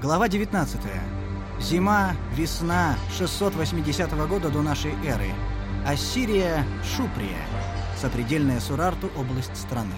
Глава 19. Зима, весна 680 года до нашей эры. Ассирия, Шуприя. Сопредельная Сурарту область страны.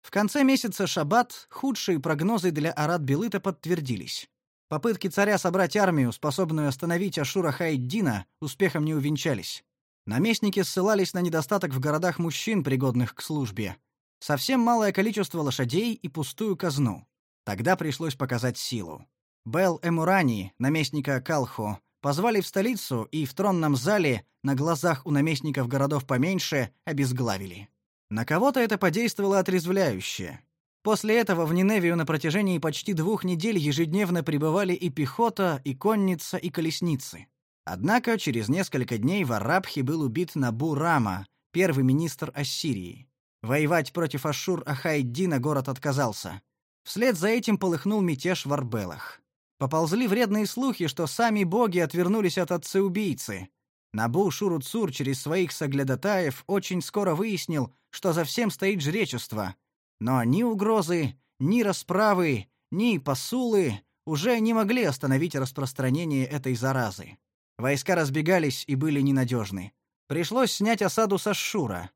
В конце месяца Шаббат худшие прогнозы для Арат-Белыта подтвердились. Попытки царя собрать армию, способную остановить Ашура Хайддина, успехом не увенчались. Наместники ссылались на недостаток в городах мужчин, пригодных к службе. Совсем малое количество лошадей и пустую казну. Тогда пришлось показать силу. Бел Эмурани, наместника Калху, позвали в столицу и в тронном зале на глазах у наместников городов поменьше обезглавили. На кого-то это подействовало отрезвляюще. После этого в Ниневию на протяжении почти двух недель ежедневно прибывали и пехота, и конница, и колесницы. Однако через несколько дней в Арабхе был убит Набу-Рама, первый министр Ассирии. Воевать против Ашур-Ахайддина город отказался. Вслед за этим полыхнул мятеж в Арбелах. Поползли вредные слухи, что сами боги отвернулись от отца-убийцы. Набу Шуруцур через своих соглядатаев очень скоро выяснил, что за всем стоит жречество — но ни угрозы, ни расправы, ни посулы уже не могли остановить распространение этой заразы. Войска разбегались и были ненадежны. Пришлось снять осаду со Шура.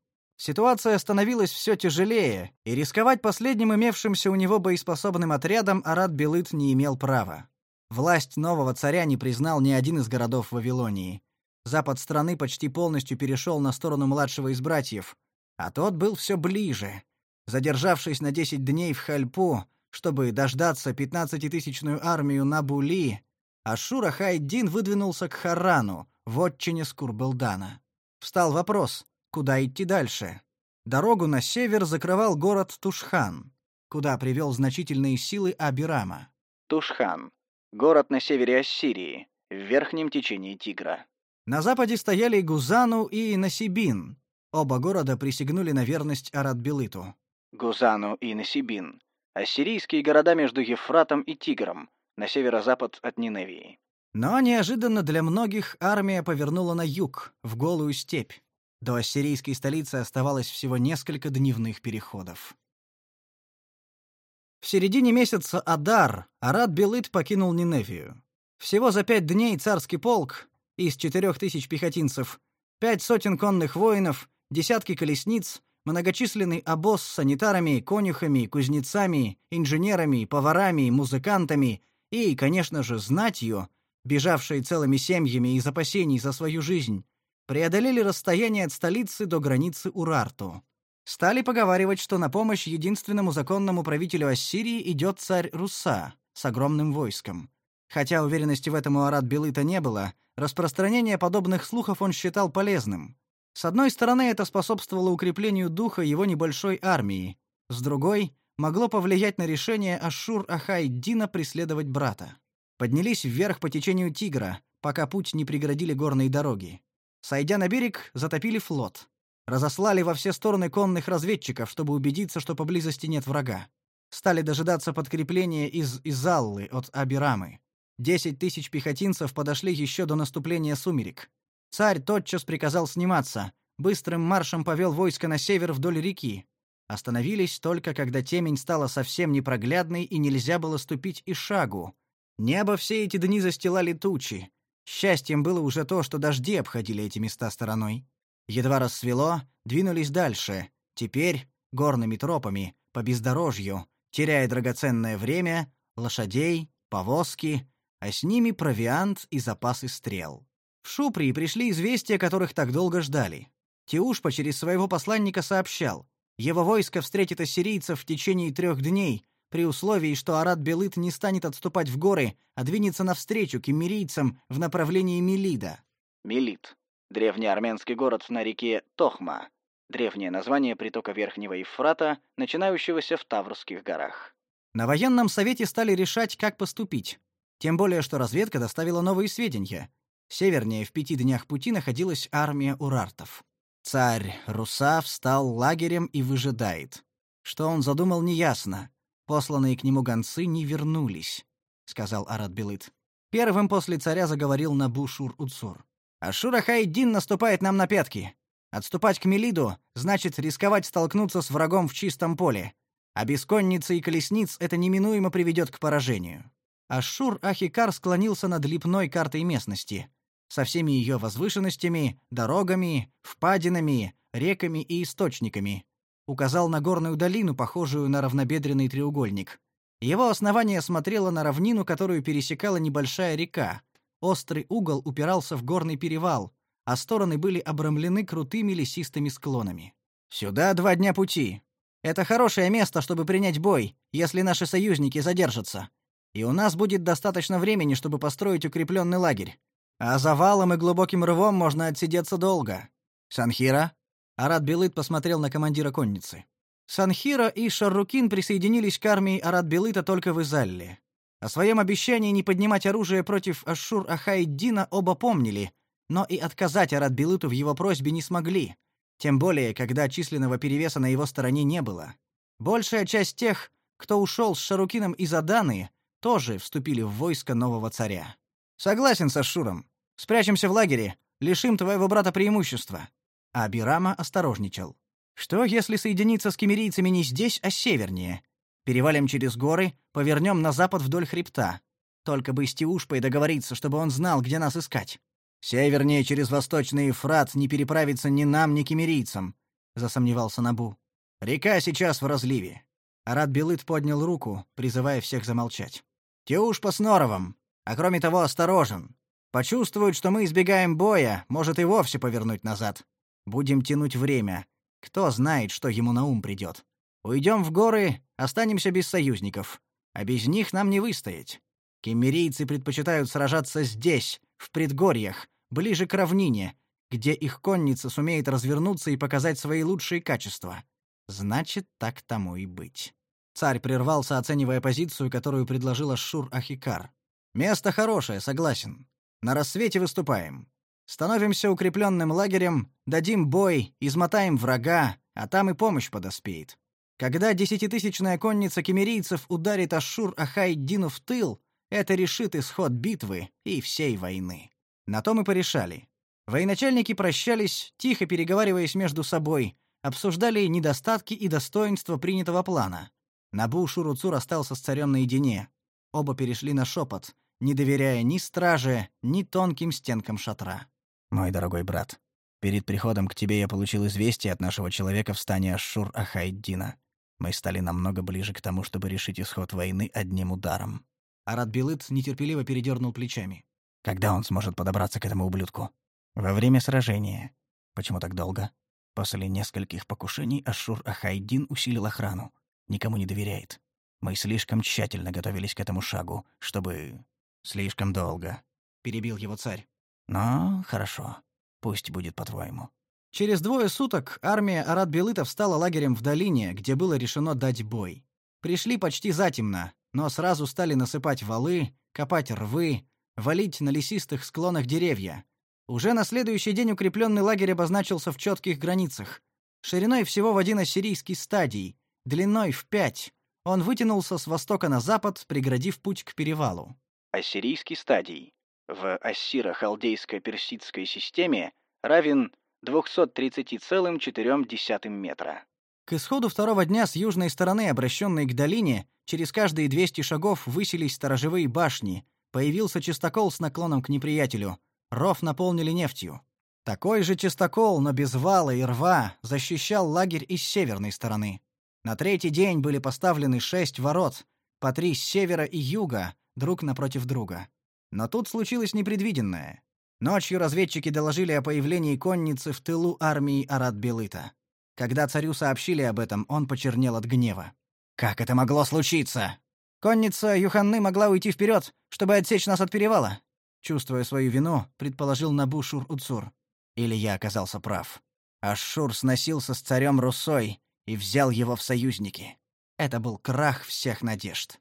Ситуация становилась все тяжелее, и рисковать последним имевшимся у него боеспособным отрядом Арат Белыт не имел права. Власть нового царя не признал ни один из городов Вавилонии. Запад страны почти полностью перешел на сторону младшего из братьев, а тот был все ближе, Задержавшись на 10 дней в Хальпу, чтобы дождаться пятнадцатитысячную армию Набули, Ашура Хайдин выдвинулся к Харану, в отчине Скурбелдана. Встал вопрос, куда идти дальше. Дорогу на север закрывал город Тушхан, куда привел значительные силы Абирама. Тушхан. Город на севере Ассирии, в верхнем течении Тигра. На западе стояли Гузану и Насибин. Оба города присягнули на верность Арат-Белыту. Гузану и Насибин, ассирийские города между Ефратом и Тигром, на северо-запад от Ниневии. Но неожиданно для многих армия повернула на юг, в голую степь. До ассирийской столицы оставалось всего несколько дневных переходов. В середине месяца Адар Арат Белыт покинул Ниневию. Всего за пять дней царский полк из четырех тысяч пехотинцев, пять сотен конных воинов, десятки колесниц Многочисленный обоз с санитарами, конюхами, кузнецами, инженерами, поварами, музыкантами и, конечно же, знатью, бежавшей целыми семьями из опасений за свою жизнь, преодолели расстояние от столицы до границы Урарту. Стали поговаривать, что на помощь единственному законному правителю Ассирии идет царь Руса с огромным войском. Хотя уверенности в этом у Арат Белыта не было, распространение подобных слухов он считал полезным. С одной стороны, это способствовало укреплению духа его небольшой армии, с другой могло повлиять на решение Ашур-Ахай-Дина преследовать брата. Поднялись вверх по течению Тигра, пока путь не преградили горные дороги. Сойдя на берег, затопили флот. Разослали во все стороны конных разведчиков, чтобы убедиться, что поблизости нет врага. Стали дожидаться подкрепления из Изаллы от Абирамы. Десять тысяч пехотинцев подошли еще до наступления сумерек. Царь тотчас приказал сниматься, быстрым маршем повел войско на север вдоль реки. Остановились только когда темень стала совсем непроглядной и нельзя было ступить и шагу. Небо все эти дни застилали тучи. Счастьем было уже то, что дожди обходили эти места стороной. Едва рассвело, двинулись дальше. Теперь горными тропами, по бездорожью, теряя драгоценное время, лошадей, повозки, а с ними провиант и запасы стрел. В Шуприи пришли известия, которых так долго ждали. Тиушпа через своего посланника сообщал, его войско встретит ассирийцев в течение трех дней, при условии, что Арат-Белыт не станет отступать в горы, а двинется навстречу к эмирийцам в направлении Мелида. Мелид — древний армянский город на реке Тохма, древнее название притока Верхнего Ефрата, начинающегося в Таврских горах. На военном совете стали решать, как поступить. Тем более, что разведка доставила новые сведения. Севернее в пяти днях пути находилась армия урартов. Царь Руса встал лагерем и выжидает. Что он задумал, неясно. Посланные к нему гонцы не вернулись, сказал Арат Белыт. Первым после царя заговорил Набу-Шур-Уцур. Ашура-Хайдин наступает нам на пятки. Отступать к Мелиду значит рисковать столкнуться с врагом в чистом поле. А без конницы и колесниц это неминуемо приведет к поражению. Ашшур Ахикар склонился над липной картой местности, со всеми ее возвышенностями, дорогами, впадинами, реками и источниками. Указал на горную долину, похожую на равнобедренный треугольник. Его основание смотрело на равнину, которую пересекала небольшая река. Острый угол упирался в горный перевал, а стороны были обрамлены крутыми лесистыми склонами. Сюда два дня пути. Это хорошее место, чтобы принять бой, если наши союзники задержатся. И у нас будет достаточно времени, чтобы построить укрепленный лагерь. А завалом и глубоким рвом можно отсидеться долго. Санхира? Арат Белыт посмотрел на командира конницы. Санхира и Шаррукин присоединились к армии Арат Белыта только в Изалле. О своем обещании не поднимать оружие против Ашур Ахайддина оба помнили, но и отказать Арат Белыту в его просьбе не смогли, тем более, когда численного перевеса на его стороне не было. Большая часть тех, кто ушел с Шарукином из Аданы, тоже вступили в войско нового царя. Согласен со Шуром. Спрячемся в лагере, лишим твоего брата преимущества. А Бирама осторожничал. Что, если соединиться с кемерийцами не здесь, а севернее? Перевалим через горы, повернем на запад вдоль хребта. Только бы с Тиушпой договориться, чтобы он знал, где нас искать. Севернее через восточный Ефрат не переправиться ни нам, ни кемерийцам, засомневался Набу. Река сейчас в разливе. Арат Белыт поднял руку, призывая всех замолчать. Тиуш по Сноровым, а кроме того осторожен. Почувствует, что мы избегаем боя, может и вовсе повернуть назад. Будем тянуть время. Кто знает, что ему на ум придет. Уйдем в горы, останемся без союзников. А без них нам не выстоять. Кемерийцы предпочитают сражаться здесь, в предгорьях, ближе к равнине, где их конница сумеет развернуться и показать свои лучшие качества. Значит, так тому и быть. Царь прервался, оценивая позицию, которую предложила Шур Ахикар. Место хорошее, согласен. На рассвете выступаем. Становимся укрепленным лагерем, дадим бой, измотаем врага, а там и помощь подоспеет. Когда десятитысячная конница кемерийцев ударит Ашур Ахайддину в тыл, это решит исход битвы и всей войны. На то мы порешали. Военачальники прощались, тихо переговариваясь между собой, обсуждали недостатки и достоинства принятого плана. Набу Шуруцур остался с царем наедине. Оба перешли на шепот, не доверяя ни страже, ни тонким стенкам шатра. «Мой дорогой брат, перед приходом к тебе я получил известие от нашего человека в стане Ашшур Ахайддина. Мы стали намного ближе к тому, чтобы решить исход войны одним ударом». Арат Белыт нетерпеливо передернул плечами. Когда он сможет подобраться к этому ублюдку? Во время сражения. Почему так долго? После нескольких покушений Ашур Ахайдин усилил охрану. Никому не доверяет. Мы слишком тщательно готовились к этому шагу, чтобы... Слишком долго. Перебил его царь. Но хорошо. Пусть будет по-твоему. Через двое суток армия Арат-Белыта встала лагерем в долине, где было решено дать бой. Пришли почти затемно, но сразу стали насыпать валы, копать рвы, валить на лесистых склонах деревья. Уже на следующий день укрепленный лагерь обозначился в четких границах. Шириной всего в один ассирийский стадий, длиной в пять. Он вытянулся с востока на запад, преградив путь к перевалу. Ассирийский стадий в ассиро-халдейско-персидской системе равен 230,4 метра. К исходу второго дня с южной стороны, обращенной к долине, через каждые 200 шагов высились сторожевые башни, Появился чистокол с наклоном к неприятелю. Ров наполнили нефтью. Такой же чистокол, но без вала и рва, защищал лагерь и с северной стороны. На третий день были поставлены шесть ворот, по три с севера и юга, друг напротив друга. Но тут случилось непредвиденное. Ночью разведчики доложили о появлении конницы в тылу армии Арат-Белыта. Когда царю сообщили об этом, он почернел от гнева. «Как это могло случиться?» Конница Юханны могла уйти вперед, чтобы отсечь нас от перевала. Чувствуя свою вину, предположил Набушур Уцур. Или я оказался прав. Ашшур сносился с царем Русой и взял его в союзники. Это был крах всех надежд.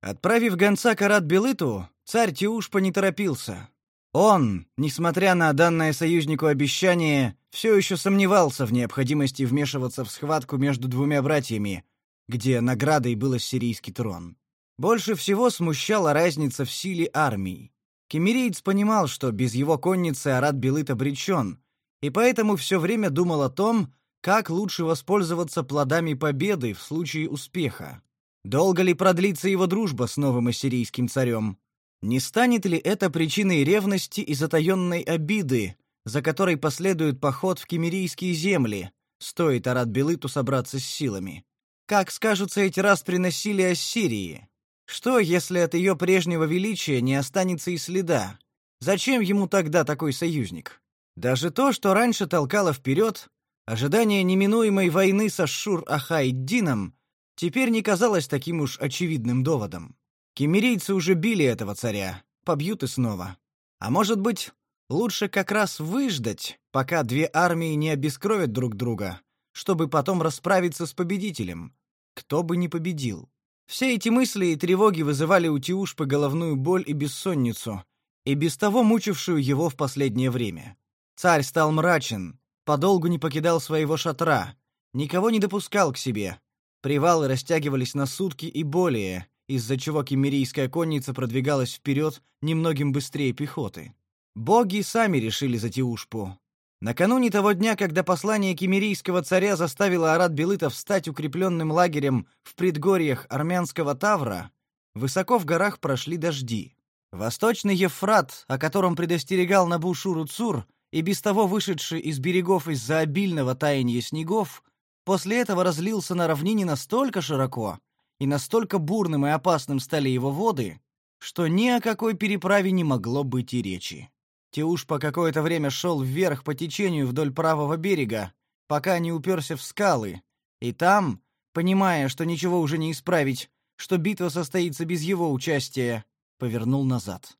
Отправив гонца к Арат-Белыту, царь Тиушпа не торопился. Он, несмотря на данное союзнику обещание, все еще сомневался в необходимости вмешиваться в схватку между двумя братьями, где наградой был ассирийский трон. Больше всего смущала разница в силе армий. Кемериец понимал, что без его конницы Арат Белыт обречен, и поэтому все время думал о том, Как лучше воспользоваться плодами победы в случае успеха? Долго ли продлится его дружба с новым ассирийским царем? Не станет ли это причиной ревности и затаенной обиды, за которой последует поход в кемерийские земли, стоит Арат-Белыту собраться с силами? Как скажутся эти распри на силе Ассирии? Что, если от ее прежнего величия не останется и следа? Зачем ему тогда такой союзник? Даже то, что раньше толкало вперед, ожидание неминуемой войны со Шур-Ахайдином, теперь не казалось таким уж очевидным доводом. Кемерийцы уже били этого царя, побьют и снова. А может быть, лучше как раз выждать, пока две армии не обескровят друг друга, чтобы потом расправиться с победителем. Кто бы ни победил. Все эти мысли и тревоги вызывали у Тиушпы головную боль и бессонницу, и без того мучившую его в последнее время. Царь стал мрачен, подолгу не покидал своего шатра, никого не допускал к себе. Привалы растягивались на сутки и более, из-за чего кемерийская конница продвигалась вперед немногим быстрее пехоты. Боги сами решили за Тиушпу. Накануне того дня, когда послание кемерийского царя заставило Арат Белытов стать укрепленным лагерем в предгорьях армянского Тавра, высоко в горах прошли дожди. Восточный Ефрат, о котором предостерегал Набушуру Цур, и без того вышедший из берегов из-за обильного таяния снегов, после этого разлился на равнине настолько широко и настолько бурным и опасным стали его воды, что ни о какой переправе не могло быть и речи. Теуш по какое-то время шел вверх по течению вдоль правого берега, пока не уперся в скалы, и там, понимая, что ничего уже не исправить, что битва состоится без его участия, повернул назад.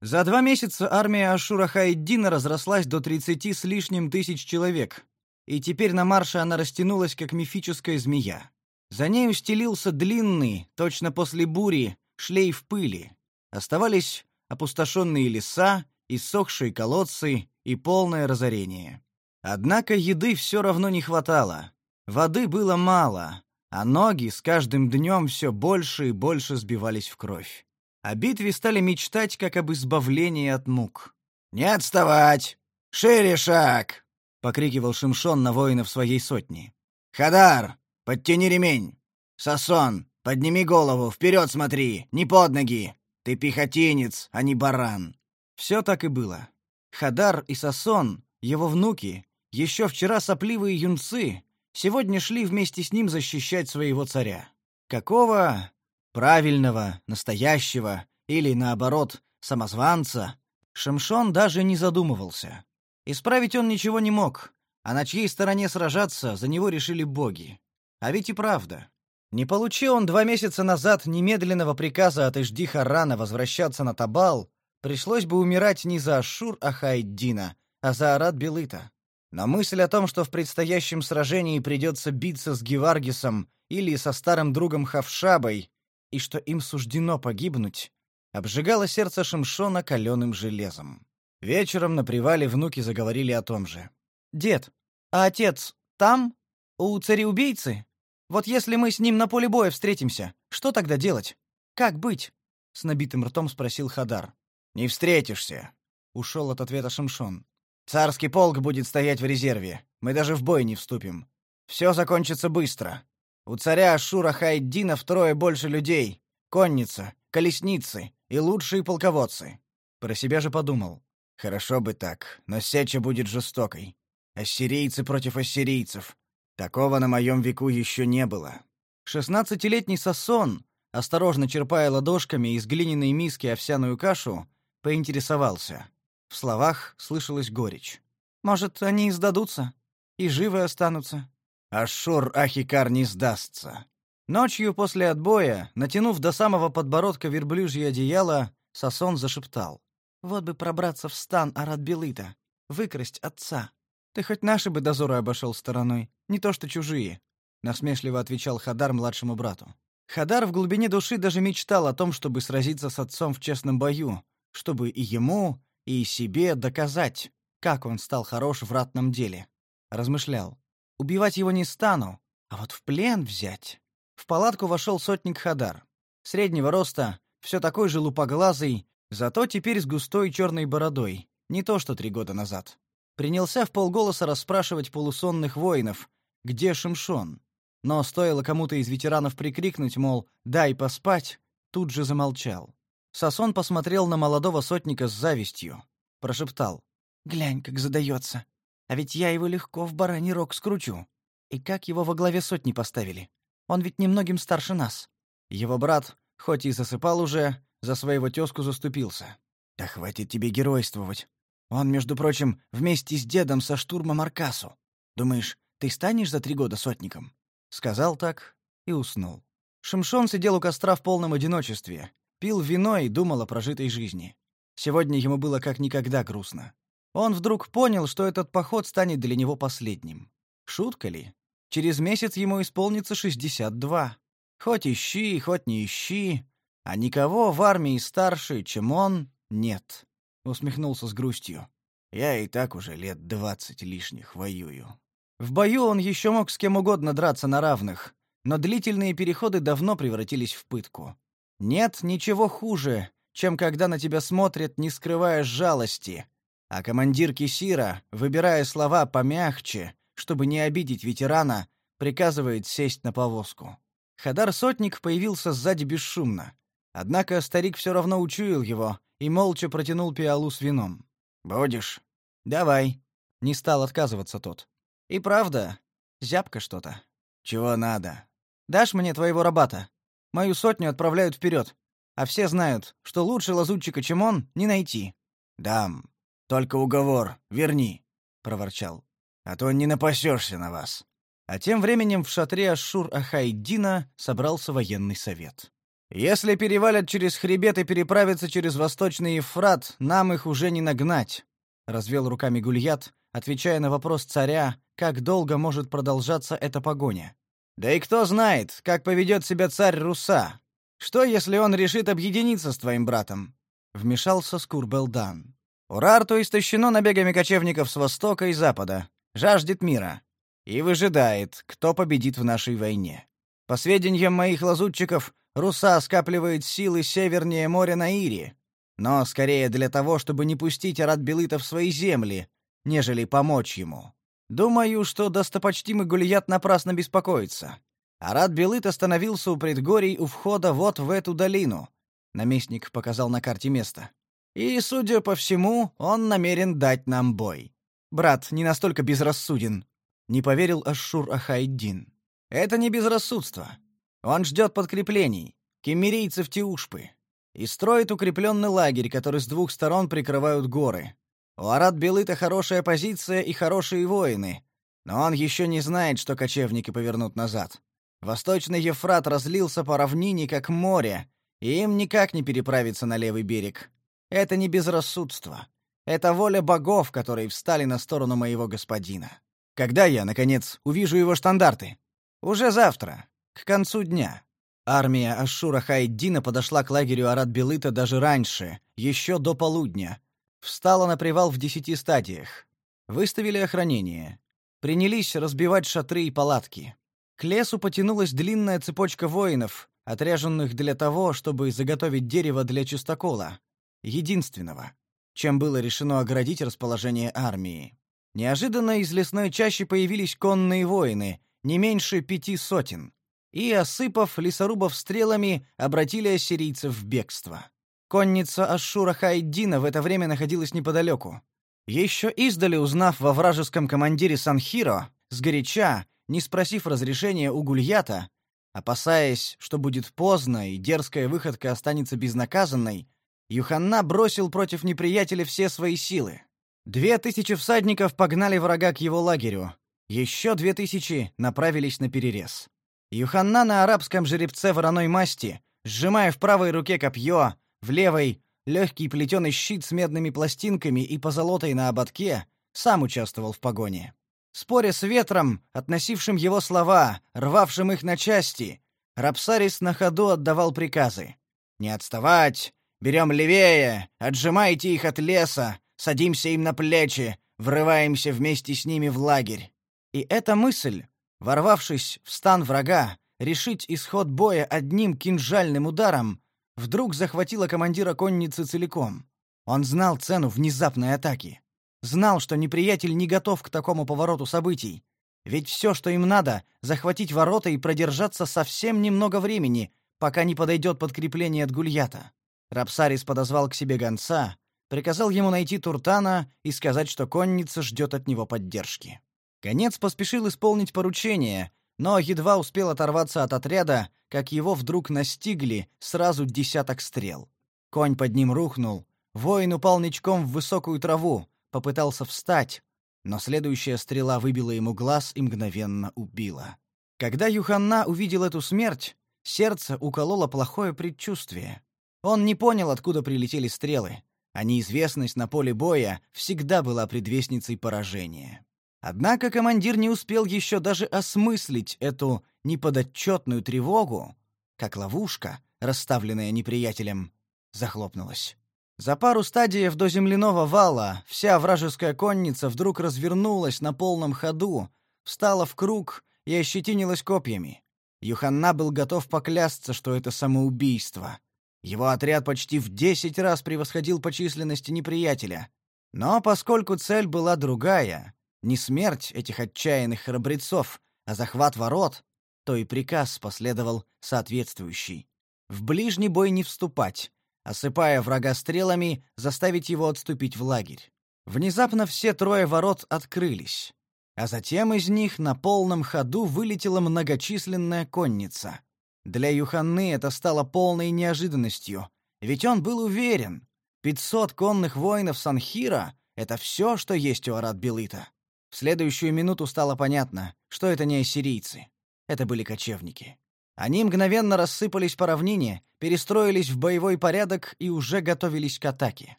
За два месяца армия Ашура Хайддина разрослась до 30 с лишним тысяч человек, и теперь на марше она растянулась, как мифическая змея. За ней устелился длинный, точно после бури, шлейф пыли. Оставались опустошенные леса, иссохшие колодцы и полное разорение. Однако еды все равно не хватало. Воды было мало, а ноги с каждым днем все больше и больше сбивались в кровь. О битве стали мечтать, как об избавлении от мук. «Не отставать! Шире шаг!» — покрикивал Шимшон на воинов своей сотни. «Хадар, подтяни ремень! Сосон, подними голову, вперед смотри, не под ноги! Ты пехотинец, а не баран!» Все так и было. Хадар и Сосон, его внуки, еще вчера сопливые юнцы, сегодня шли вместе с ним защищать своего царя. Какого правильного, настоящего или наоборот, самозванца, Шамшон даже не задумывался. Исправить он ничего не мог, а на чьей стороне сражаться, за него решили боги. А ведь и правда. Не получил он два месяца назад немедленного приказа от Ижди Харана возвращаться на Табал, пришлось бы умирать не за Ашур Ахайддина, а за Арат Белыта. Но мысль о том, что в предстоящем сражении придется биться с Геваргисом или со старым другом Хавшабой, и что им суждено погибнуть, обжигало сердце Шимшона каленым железом. Вечером на привале внуки заговорили о том же. «Дед, а отец там? У цареубийцы? Вот если мы с ним на поле боя встретимся, что тогда делать? Как быть?» С набитым ртом спросил Хадар. «Не встретишься», — ушел от ответа Шимшон. Царский полк будет стоять в резерве. Мы даже в бой не вступим. Все закончится быстро. У царя Ашура Хайддина втрое больше людей. Конница, колесницы и лучшие полководцы. Про себя же подумал. Хорошо бы так, но сеча будет жестокой. Ассирийцы против ассирийцев. Такого на моем веку еще не было. Шестнадцатилетний Сасон, осторожно черпая ладошками из глиняной миски овсяную кашу, поинтересовался. В словах слышалась горечь. «Может, они сдадутся и живы останутся?» «Ашур Ахикар не сдастся». Ночью после отбоя, натянув до самого подбородка верблюжье одеяло, Сосон зашептал. «Вот бы пробраться в стан Арат-Белыта, выкрасть отца. Ты хоть наши бы дозоры обошел стороной, не то что чужие», — насмешливо отвечал Хадар младшему брату. Хадар в глубине души даже мечтал о том, чтобы сразиться с отцом в честном бою, чтобы и ему, и себе доказать, как он стал хорош в ратном деле. Размышлял. Убивать его не стану, а вот в плен взять. В палатку вошел сотник Хадар. Среднего роста, все такой же лупоглазый, зато теперь с густой черной бородой, не то что три года назад. Принялся в полголоса расспрашивать полусонных воинов, где Шимшон. Но стоило кому-то из ветеранов прикрикнуть, мол, «дай поспать», тут же замолчал. Сосон посмотрел на молодого сотника с завистью. Прошептал. «Глянь, как задается. А ведь я его легко в бараний рог скручу. И как его во главе сотни поставили? Он ведь немногим старше нас». Его брат, хоть и засыпал уже, за своего тезку заступился. «Да хватит тебе геройствовать. Он, между прочим, вместе с дедом со штурмом Аркасу. Думаешь, ты станешь за три года сотником?» Сказал так и уснул. Шимшон сидел у костра в полном одиночестве, пил вино и думал о прожитой жизни. Сегодня ему было как никогда грустно. Он вдруг понял, что этот поход станет для него последним. Шутка ли? Через месяц ему исполнится 62. Хоть ищи, хоть не ищи, а никого в армии старше, чем он, нет. Усмехнулся с грустью. Я и так уже лет двадцать лишних воюю. В бою он еще мог с кем угодно драться на равных, но длительные переходы давно превратились в пытку. Нет ничего хуже, чем когда на тебя смотрят, не скрывая жалости, а командир Кисира, выбирая слова помягче, чтобы не обидеть ветерана, приказывает сесть на повозку. Хадар-сотник появился сзади бесшумно. Однако старик все равно учуял его и молча протянул пиалу с вином. «Будешь?» «Давай». Не стал отказываться тот. И правда, зябко что-то. Чего надо? Дашь мне твоего рабата? Мою сотню отправляют вперед, а все знают, что лучше лазутчика, чем он, не найти. Дам. Только уговор, верни, проворчал. А то не напасешься на вас. А тем временем в шатре Ашшур-Ахайдина собрался военный совет. Если перевалят через хребет и переправятся через восточный Ефрат, нам их уже не нагнать, развел руками Гульят, отвечая на вопрос царя, как долго может продолжаться эта погоня. Да и кто знает, как поведет себя царь Руса? Что, если он решит объединиться с твоим братом? Вмешался Скурбелдан. Урарту истощено набегами кочевников с востока и запада, жаждет мира и выжидает, кто победит в нашей войне. По сведениям моих лазутчиков, Руса скапливает силы севернее моря на Ире, но скорее для того, чтобы не пустить Арат-Белыта в свои земли, нежели помочь ему. Думаю, что достопочтимый Гулият напрасно беспокоится. Арат Белыт остановился у предгорий у входа вот в эту долину. Наместник показал на карте место. И, судя по всему, он намерен дать нам бой. Брат не настолько безрассуден, не поверил Ашшур Ахайдин. Это не безрассудство. Он ждет подкреплений, кемерийцев Тиушпы, и строит укрепленный лагерь, который с двух сторон прикрывают горы. У Арат Белыта хорошая позиция и хорошие воины, но он еще не знает, что кочевники повернут назад. Восточный Ефрат разлился по равнине, как море, и им никак не переправиться на левый берег. Это не безрассудство. Это воля богов, которые встали на сторону моего господина. Когда я, наконец, увижу его штандарты? Уже завтра, к концу дня. Армия Ашура Хайддина подошла к лагерю Арат-Белыта даже раньше, еще до полудня, Встала на привал в десяти стадиях. Выставили охранение. Принялись разбивать шатры и палатки. К лесу потянулась длинная цепочка воинов, отряженных для того, чтобы заготовить дерево для чистокола, единственного, чем было решено оградить расположение армии. Неожиданно из лесной чащи появились конные воины, не меньше пяти сотен, и, осыпав лесорубов стрелами, обратили ассирийцев в бегство. Конница Ашшура Хайдина в это время находилась неподалеку. Еще издали узнав во вражеском командире Санхиро, сгоряча, не спросив разрешения у Гульята, опасаясь, что будет поздно и дерзкая выходка останется безнаказанной, Юханна бросил против неприятеля все свои силы. Две тысячи всадников погнали врага к его лагерю, еще две тысячи направились на перерез. Юханна на арабском жеребце вороной масти, сжимая в правой руке копье, в левой — легкий плетеный щит с медными пластинками и позолотой на ободке, сам участвовал в погоне. Споря с ветром, относившим его слова, рвавшим их на части, Рапсарис на ходу отдавал приказы. «Не отставать! Берем левее! Отжимайте их от леса! Садимся им на плечи! Врываемся вместе с ними в лагерь!» И эта мысль, ворвавшись в стан врага, решить исход боя одним кинжальным ударом, вдруг захватила командира конницы целиком. Он знал цену внезапной атаки. Знал, что неприятель не готов к такому повороту событий. Ведь все, что им надо, захватить ворота и продержаться совсем немного времени, пока не подойдет подкрепление от Гульята. Рапсарис подозвал к себе гонца, приказал ему найти Туртана и сказать, что конница ждет от него поддержки. Гонец поспешил исполнить поручение, но едва успел оторваться от отряда, как его вдруг настигли сразу десяток стрел. Конь под ним рухнул, воин упал ничком в высокую траву, попытался встать, но следующая стрела выбила ему глаз и мгновенно убила. Когда Юханна увидел эту смерть, сердце укололо плохое предчувствие. Он не понял, откуда прилетели стрелы, а неизвестность на поле боя всегда была предвестницей поражения. Однако командир не успел еще даже осмыслить эту неподотчетную тревогу, как ловушка, расставленная неприятелем, захлопнулась. За пару стадиев до земляного вала вся вражеская конница вдруг развернулась на полном ходу, встала в круг и ощетинилась копьями. Юханна был готов поклясться, что это самоубийство. Его отряд почти в десять раз превосходил по численности неприятеля. Но поскольку цель была другая, не смерть этих отчаянных храбрецов, а захват ворот, то и приказ последовал соответствующий. В ближний бой не вступать, осыпая врага стрелами, заставить его отступить в лагерь. Внезапно все трое ворот открылись, а затем из них на полном ходу вылетела многочисленная конница. Для Юханны это стало полной неожиданностью, ведь он был уверен, 500 конных воинов Санхира — это все, что есть у Арат-Белыта. В следующую минуту стало понятно, что это не ассирийцы. Это были кочевники. Они мгновенно рассыпались по равнине, перестроились в боевой порядок и уже готовились к атаке.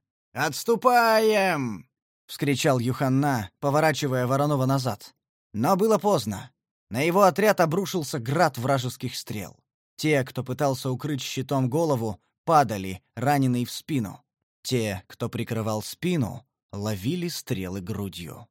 «Отступаем!» — вскричал Юханна, поворачивая Воронова назад. Но было поздно. На его отряд обрушился град вражеских стрел. Те, кто пытался укрыть щитом голову, падали, раненые в спину. Те, кто прикрывал спину, ловили стрелы грудью.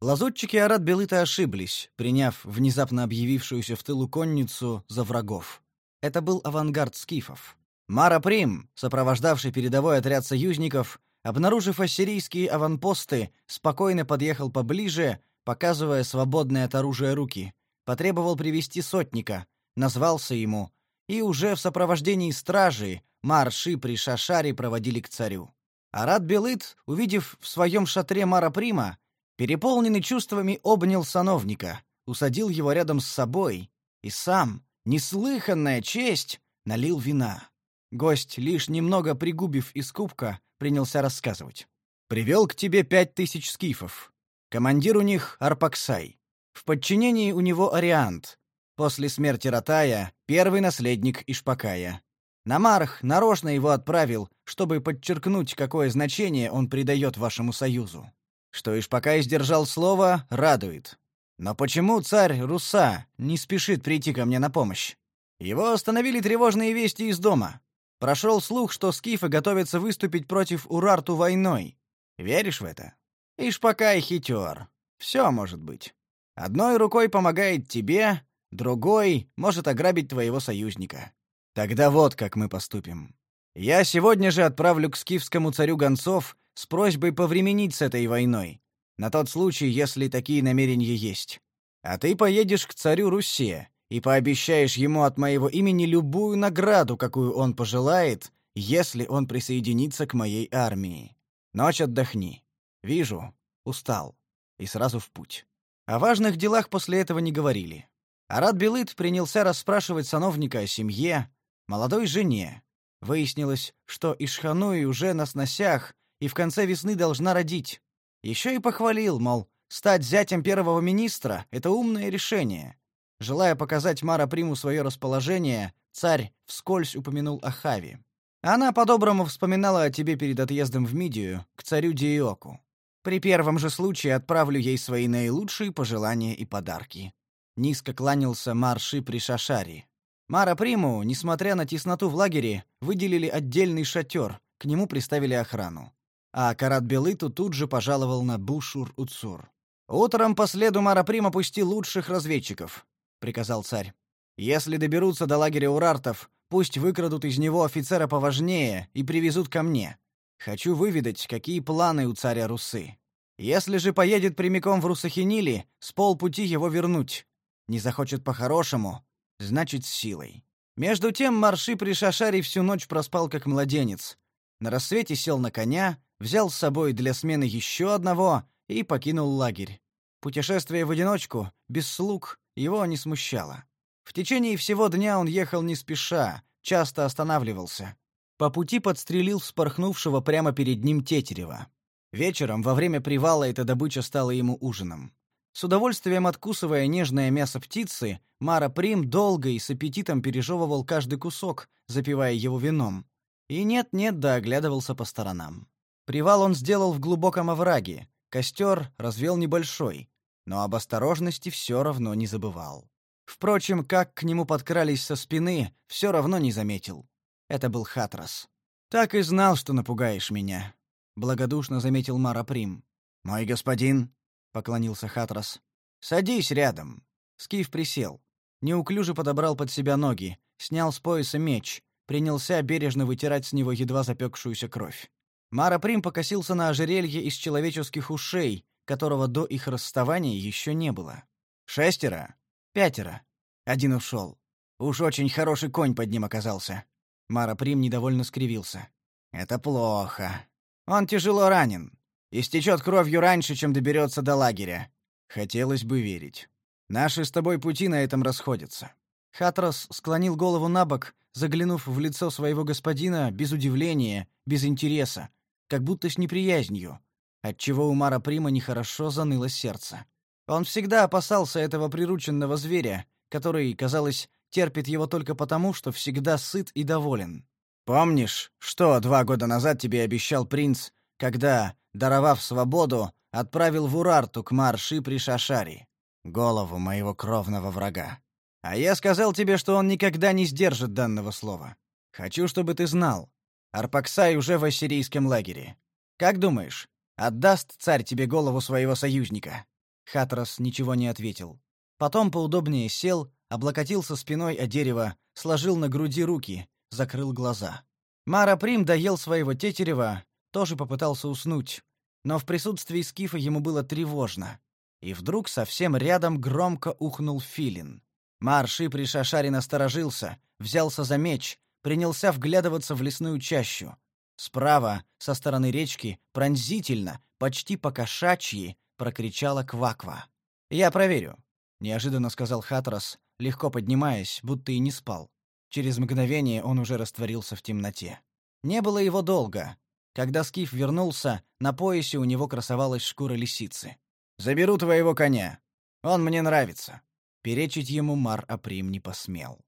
Лазутчики Арат-Белыта ошиблись, приняв внезапно объявившуюся в тылу конницу за врагов. Это был авангард скифов. Мара Прим, сопровождавший передовой отряд союзников, обнаружив ассирийские аванпосты, спокойно подъехал поближе, показывая свободные от оружия руки. Потребовал привести сотника, назвался ему, и уже в сопровождении стражи марши при Шашаре проводили к царю. Арат Белыт, увидев в своем шатре Мара Прима, переполненный чувствами, обнял сановника, усадил его рядом с собой и сам, неслыханная честь, налил вина. Гость, лишь немного пригубив из кубка, принялся рассказывать. «Привел к тебе пять тысяч скифов. Командир у них — Арпаксай. В подчинении у него Ариант. После смерти Ратая — первый наследник Ишпакая. Намарх нарочно его отправил, чтобы подчеркнуть, какое значение он придает вашему союзу. Что ишь пока издержал слово, радует. Но почему царь Руса не спешит прийти ко мне на помощь? Его остановили тревожные вести из дома. Прошел слух, что скифы готовятся выступить против Урарту войной. Веришь в это? Ишь пока и хитер. Все может быть. Одной рукой помогает тебе, другой может ограбить твоего союзника. Тогда вот как мы поступим. Я сегодня же отправлю к скифскому царю гонцов с просьбой повременить с этой войной, на тот случай, если такие намерения есть. А ты поедешь к царю Руси и пообещаешь ему от моего имени любую награду, какую он пожелает, если он присоединится к моей армии. Ночь отдохни. Вижу, устал. И сразу в путь. О важных делах после этого не говорили. Арат Белыт принялся расспрашивать сановника о семье, молодой жене. Выяснилось, что Ишхануи уже на сносях и в конце весны должна родить. Еще и похвалил, мол, стать зятем первого министра — это умное решение. Желая показать Мара Приму свое расположение, царь вскользь упомянул о Хаве. Она по-доброму вспоминала о тебе перед отъездом в Мидию, к царю Диоку. При первом же случае отправлю ей свои наилучшие пожелания и подарки. Низко кланялся Марши при Шашари. Мара Приму, несмотря на тесноту в лагере, выделили отдельный шатер, к нему приставили охрану а Карат Белыту тут же пожаловал на Бушур-Уцур. «Утром по следу Мараприм опусти лучших разведчиков», — приказал царь. «Если доберутся до лагеря урартов, пусть выкрадут из него офицера поважнее и привезут ко мне. Хочу выведать, какие планы у царя Русы. Если же поедет прямиком в Русахинили, с полпути его вернуть. Не захочет по-хорошему, значит, с силой. Между тем Марши при Шашаре всю ночь проспал как младенец. На рассвете сел на коня, взял с собой для смены еще одного и покинул лагерь. Путешествие в одиночку, без слуг, его не смущало. В течение всего дня он ехал не спеша, часто останавливался. По пути подстрелил вспорхнувшего прямо перед ним тетерева. Вечером, во время привала, эта добыча стала ему ужином. С удовольствием откусывая нежное мясо птицы, Мара Прим долго и с аппетитом пережевывал каждый кусок, запивая его вином. И нет-нет, да оглядывался по сторонам. Привал он сделал в глубоком овраге, костер развел небольшой, но об осторожности все равно не забывал. Впрочем, как к нему подкрались со спины, все равно не заметил. Это был Хатрас. «Так и знал, что напугаешь меня», — благодушно заметил Мара Прим. «Мой господин», — поклонился Хатрас. «Садись рядом». Скиф присел. Неуклюже подобрал под себя ноги, снял с пояса меч, принялся бережно вытирать с него едва запекшуюся кровь. Мара Прим покосился на ожерелье из человеческих ушей, которого до их расставания еще не было. «Шестеро? Пятеро. Один ушел. Уж очень хороший конь под ним оказался. Мара Прим недовольно скривился. «Это плохо. Он тяжело ранен. Истечет кровью раньше, чем доберется до лагеря. Хотелось бы верить. Наши с тобой пути на этом расходятся». Хатрос склонил голову на бок, заглянув в лицо своего господина без удивления, без интереса, как будто с неприязнью, отчего у Мара Прима нехорошо заныло сердце. Он всегда опасался этого прирученного зверя, который, казалось, терпит его только потому, что всегда сыт и доволен. Помнишь, что два года назад тебе обещал принц, когда, даровав свободу, отправил в Урарту к Марши при Шашари, голову моего кровного врага? А я сказал тебе, что он никогда не сдержит данного слова. Хочу, чтобы ты знал. Арпаксай уже в ассирийском лагере. Как думаешь, отдаст царь тебе голову своего союзника?» Хатрас ничего не ответил. Потом поудобнее сел, облокотился спиной о дерево, сложил на груди руки, закрыл глаза. Мара Прим доел своего тетерева, тоже попытался уснуть, но в присутствии скифа ему было тревожно. И вдруг совсем рядом громко ухнул филин. Марши при Шашаре насторожился, взялся за меч, принялся вглядываться в лесную чащу. Справа, со стороны речки, пронзительно, почти по-кошачьи, прокричала Кваква. «Я проверю», — неожиданно сказал Хатрас, легко поднимаясь, будто и не спал. Через мгновение он уже растворился в темноте. Не было его долго. Когда Скиф вернулся, на поясе у него красовалась шкура лисицы. «Заберу твоего коня. Он мне нравится». Перечить ему Мар Априм не посмел.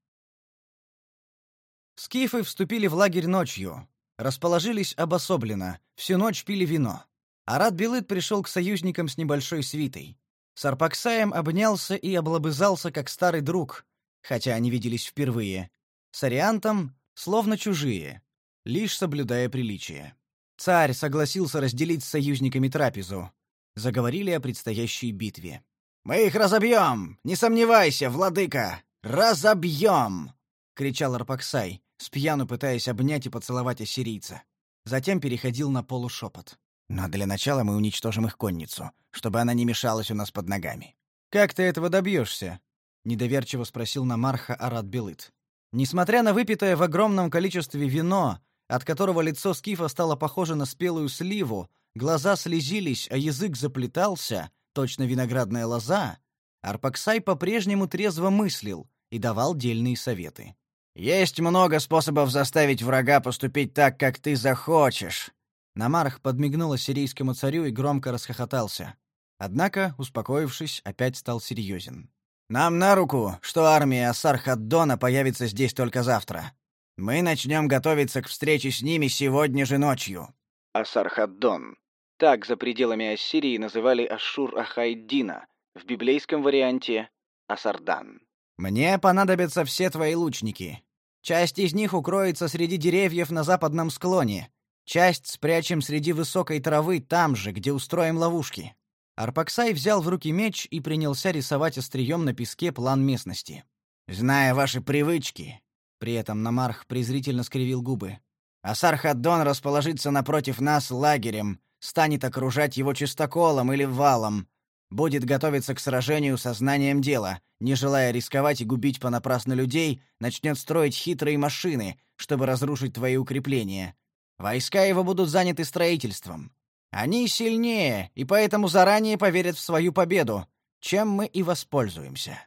Скифы вступили в лагерь ночью. Расположились обособленно, всю ночь пили вино. Арат Белыт пришел к союзникам с небольшой свитой. С Арпаксаем обнялся и облобызался, как старый друг, хотя они виделись впервые. С Ариантом словно чужие, лишь соблюдая приличие. Царь согласился разделить с союзниками трапезу. Заговорили о предстоящей битве. «Мы их разобьем! Не сомневайся, владыка! Разобьем!» — кричал Арпаксай, с пьяну пытаясь обнять и поцеловать ассирийца. Затем переходил на полушепот. Но для начала мы уничтожим их конницу, чтобы она не мешалась у нас под ногами. Как ты этого добьешься? недоверчиво спросил Намарха Арат Белыт. Несмотря на выпитое в огромном количестве вино, от которого лицо скифа стало похоже на спелую сливу, глаза слезились, а язык заплетался, точно виноградная лоза, Арпаксай по-прежнему трезво мыслил и давал дельные советы. Есть много способов заставить врага поступить так, как ты захочешь, Намарх подмигнул ассирийскому царю и громко расхохотался. Однако, успокоившись, опять стал серьезен. «Нам на руку, что армия Асархаддона появится здесь только завтра. Мы начнем готовиться к встрече с ними сегодня же ночью». Асархаддон. Так за пределами Ассирии называли Ашшур-Ахайдина, в библейском варианте Асардан. «Мне понадобятся все твои лучники. Часть из них укроется среди деревьев на западном склоне, Часть спрячем среди высокой травы там же, где устроим ловушки. Арпаксай взял в руки меч и принялся рисовать острием на песке план местности. Зная ваши привычки, при этом Намарх презрительно скривил губы. а Сархаддон расположится напротив нас лагерем, станет окружать его чистоколом или валом, будет готовиться к сражению со знанием дела, не желая рисковать и губить понапрасну людей, начнет строить хитрые машины, чтобы разрушить твои укрепления. Войска его будут заняты строительством. Они сильнее, и поэтому заранее поверят в свою победу, чем мы и воспользуемся.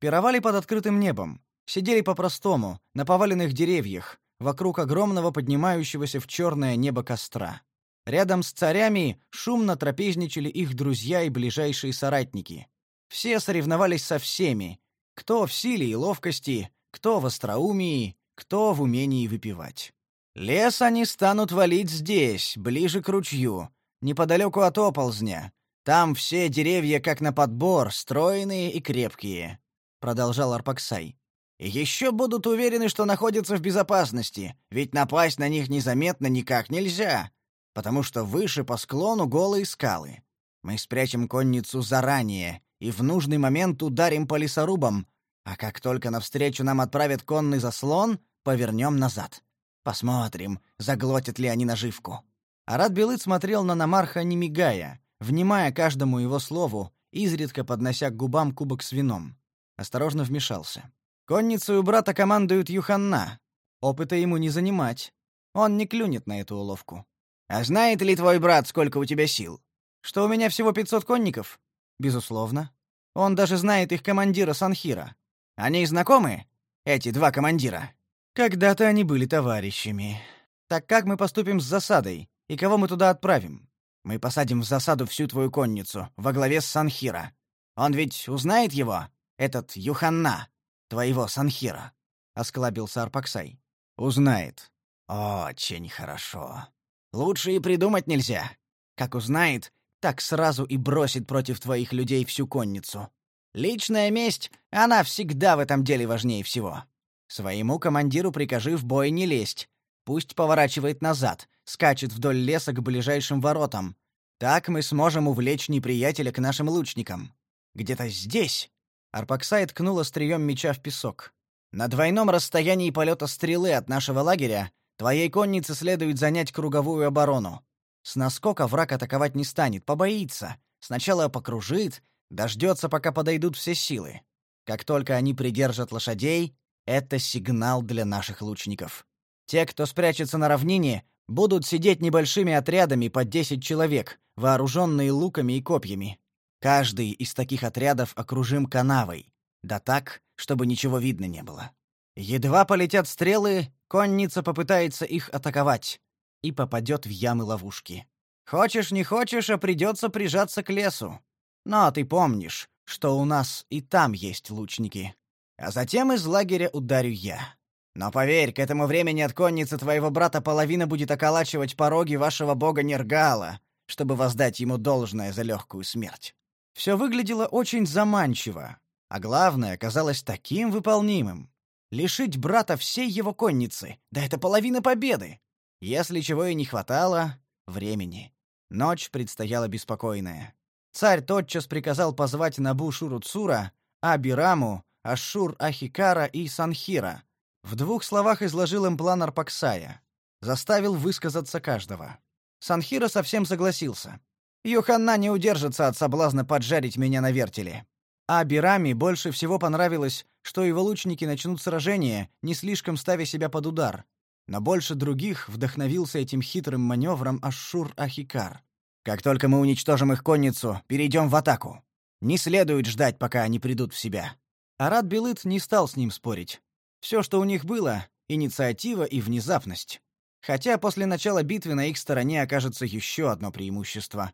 Пировали под открытым небом, сидели по-простому, на поваленных деревьях, вокруг огромного поднимающегося в черное небо костра. Рядом с царями шумно трапезничали их друзья и ближайшие соратники. Все соревновались со всеми, кто в силе и ловкости, кто в остроумии, кто в умении выпивать. Лес они станут валить здесь, ближе к ручью, неподалеку от оползня. Там все деревья как на подбор, стройные и крепкие, продолжал Арпаксай. Еще будут уверены, что находятся в безопасности, ведь напасть на них незаметно никак нельзя потому что выше по склону голые скалы. Мы спрячем конницу заранее и в нужный момент ударим по лесорубам, а как только навстречу нам отправят конный заслон, повернем назад. Посмотрим, заглотят ли они наживку». Арат Белыт смотрел на Намарха, не мигая, внимая каждому его слову, изредка поднося к губам кубок с вином. Осторожно вмешался. «Конницей у брата командует Юханна. Опыта ему не занимать. Он не клюнет на эту уловку. А знает ли твой брат, сколько у тебя сил? Что у меня всего 500 конников? Безусловно. Он даже знает их командира Санхира. Они знакомы? Эти два командира. Когда-то они были товарищами. Так как мы поступим с засадой? И кого мы туда отправим? Мы посадим в засаду всю твою конницу во главе с Санхира. Он ведь узнает его, этот Юханна, твоего Санхира, осклабился Арпаксай. Узнает. Очень хорошо. Лучше и придумать нельзя. Как узнает, так сразу и бросит против твоих людей всю конницу. Личная месть, она всегда в этом деле важнее всего. Своему командиру прикажи в бой не лезть. Пусть поворачивает назад, скачет вдоль леса к ближайшим воротам. Так мы сможем увлечь неприятеля к нашим лучникам. Где-то здесь Арпаксай ткнул острием меча в песок. На двойном расстоянии полета стрелы от нашего лагеря Твоей коннице следует занять круговую оборону. С наскока враг атаковать не станет, побоится. Сначала покружит, дождется, пока подойдут все силы. Как только они придержат лошадей, это сигнал для наших лучников. Те, кто спрячется на равнине, будут сидеть небольшими отрядами по 10 человек, вооруженные луками и копьями. Каждый из таких отрядов окружим канавой, да так, чтобы ничего видно не было. Едва полетят стрелы, конница попытается их атаковать и попадет в ямы ловушки. Хочешь не хочешь, а придется прижаться к лесу. Но ты помнишь, что у нас и там есть лучники. А затем из лагеря ударю я. Но поверь, к этому времени от конницы твоего брата половина будет околачивать пороги вашего бога Нергала, чтобы воздать ему должное за легкую смерть. Все выглядело очень заманчиво, а главное, казалось таким выполнимым. Лишить брата всей его конницы, да это половина победы. Если чего и не хватало — времени. Ночь предстояла беспокойная. Царь тотчас приказал позвать Набу Шуруцура, Абираму, Ашур Ахикара и Санхира. В двух словах изложил им план Арпаксая. Заставил высказаться каждого. Санхира совсем согласился. Йоханна не удержится от соблазна поджарить меня на вертеле. А Бирами больше всего понравилось, что его лучники начнут сражение, не слишком ставя себя под удар. Но больше других вдохновился этим хитрым маневром Ашур Ахикар. Как только мы уничтожим их конницу, перейдем в атаку. Не следует ждать, пока они придут в себя. Арат Белыт не стал с ним спорить. Все, что у них было инициатива и внезапность. Хотя после начала битвы на их стороне окажется еще одно преимущество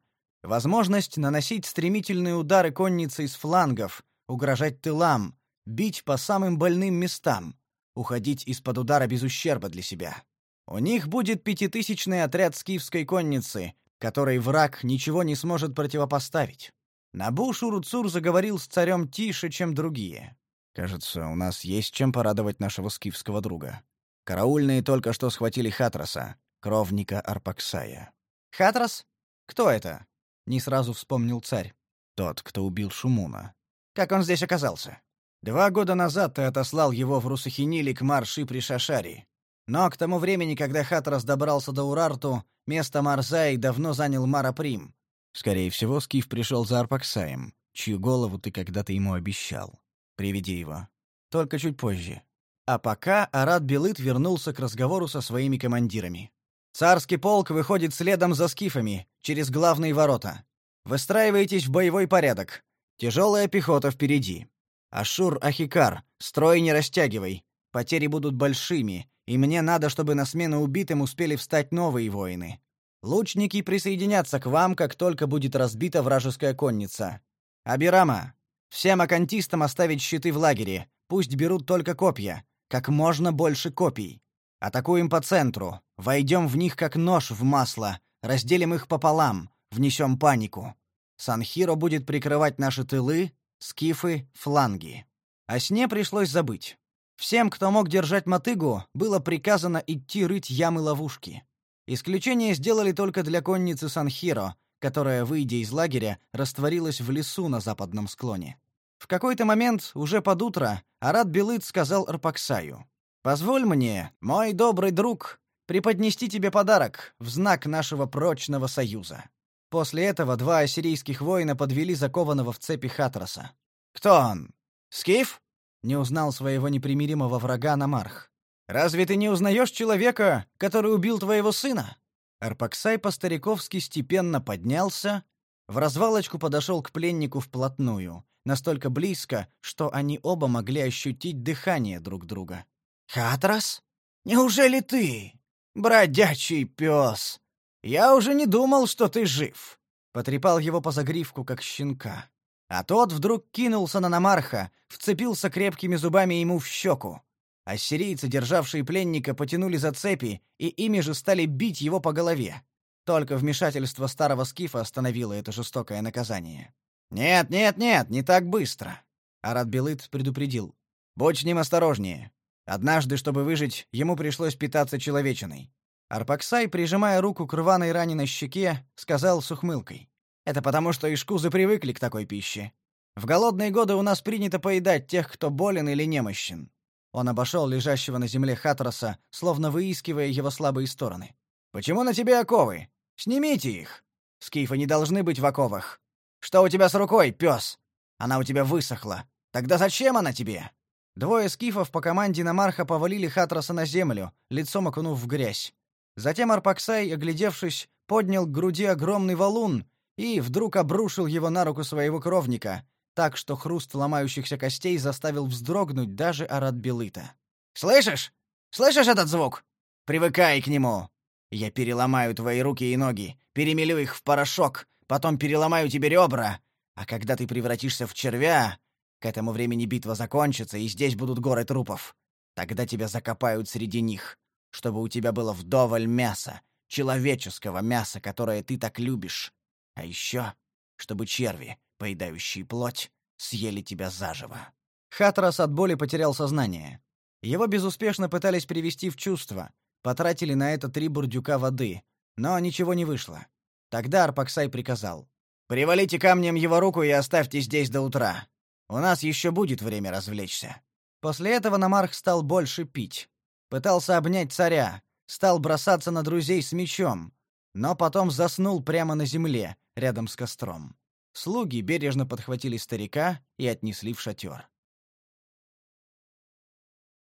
Возможность наносить стремительные удары конницы из флангов, угрожать тылам, бить по самым больным местам, уходить из-под удара без ущерба для себя. У них будет пятитысячный отряд скифской конницы, которой враг ничего не сможет противопоставить. Набу Шуруцур заговорил с царем тише, чем другие. «Кажется, у нас есть чем порадовать нашего скифского друга. Караульные только что схватили Хатраса, кровника Арпаксая». «Хатрас? Кто это?» Не сразу вспомнил царь. Тот, кто убил Шумуна. Как он здесь оказался? Два года назад ты отослал его в Русахинили к Марши при Шашари. Но к тому времени, когда Хатрас добрался до Урарту, место Марзаи давно занял Мараприм. Скорее всего, Скиф пришел за Арпаксаем, чью голову ты когда-то ему обещал. Приведи его. Только чуть позже. А пока Арат Белыт вернулся к разговору со своими командирами. Царский полк выходит следом за скифами, через главные ворота. Выстраивайтесь в боевой порядок. Тяжелая пехота впереди. Ашур Ахикар, строй не растягивай. Потери будут большими, и мне надо, чтобы на смену убитым успели встать новые воины. Лучники присоединятся к вам, как только будет разбита вражеская конница. Абирама, всем акантистам оставить щиты в лагере. Пусть берут только копья. Как можно больше копий. Атакуем по центру. Войдем в них как нож в масло. Разделим их пополам. Внесем панику. Санхиро будет прикрывать наши тылы, скифы, фланги. О сне пришлось забыть. Всем, кто мог держать мотыгу, было приказано идти рыть ямы-ловушки. Исключение сделали только для конницы Санхиро, которая, выйдя из лагеря, растворилась в лесу на западном склоне. В какой-то момент, уже под утро, Арат Белыт сказал Арпаксаю: «Позволь мне, мой добрый друг, преподнести тебе подарок в знак нашего прочного союза». После этого два ассирийских воина подвели закованного в цепи Хатраса. «Кто он? Скиф?» Не узнал своего непримиримого врага Намарх. «Разве ты не узнаешь человека, который убил твоего сына?» Арпаксай по-стариковски степенно поднялся, в развалочку подошел к пленнику вплотную, настолько близко, что они оба могли ощутить дыхание друг друга. «Хатрас? Неужели ты? Бродячий пес! Я уже не думал, что ты жив!» Потрепал его по загривку, как щенка. А тот вдруг кинулся на Намарха, вцепился крепкими зубами ему в щеку. Ассирийцы, державшие пленника, потянули за цепи, и ими же стали бить его по голове. Только вмешательство старого скифа остановило это жестокое наказание. «Нет, нет, нет, не так быстро!» Арат Белыт предупредил. «Будь с ним осторожнее. Однажды, чтобы выжить, ему пришлось питаться человечиной». Арпаксай, прижимая руку к рваной ране на щеке, сказал с ухмылкой. Это потому, что ишкузы привыкли к такой пище. В голодные годы у нас принято поедать тех, кто болен или немощен. Он обошел лежащего на земле Хатраса, словно выискивая его слабые стороны. Почему на тебе оковы? Снимите их. Скифы не должны быть в оковах. Что у тебя с рукой, пес? Она у тебя высохла. Тогда зачем она тебе? Двое скифов по команде Намарха повалили Хатраса на землю, лицом окунув в грязь. Затем Арпаксай, оглядевшись, поднял к груди огромный валун и вдруг обрушил его на руку своего кровника, так что хруст ломающихся костей заставил вздрогнуть даже Арат Белыта. «Слышишь? Слышишь этот звук? Привыкай к нему. Я переломаю твои руки и ноги, перемелю их в порошок, потом переломаю тебе ребра, а когда ты превратишься в червя, к этому времени битва закончится, и здесь будут горы трупов. Тогда тебя закопают среди них, чтобы у тебя было вдоволь мяса, человеческого мяса, которое ты так любишь. А еще, чтобы черви, поедающие плоть, съели тебя заживо. Хатрас от боли потерял сознание. Его безуспешно пытались привести в чувство, потратили на это три бурдюка воды, но ничего не вышло. Тогда Арпаксай приказал: "Привалите камнем его руку и оставьте здесь до утра. У нас еще будет время развлечься". После этого Намарх стал больше пить, пытался обнять царя, стал бросаться на друзей с мечом, но потом заснул прямо на земле, рядом с костром. Слуги бережно подхватили старика и отнесли в шатер.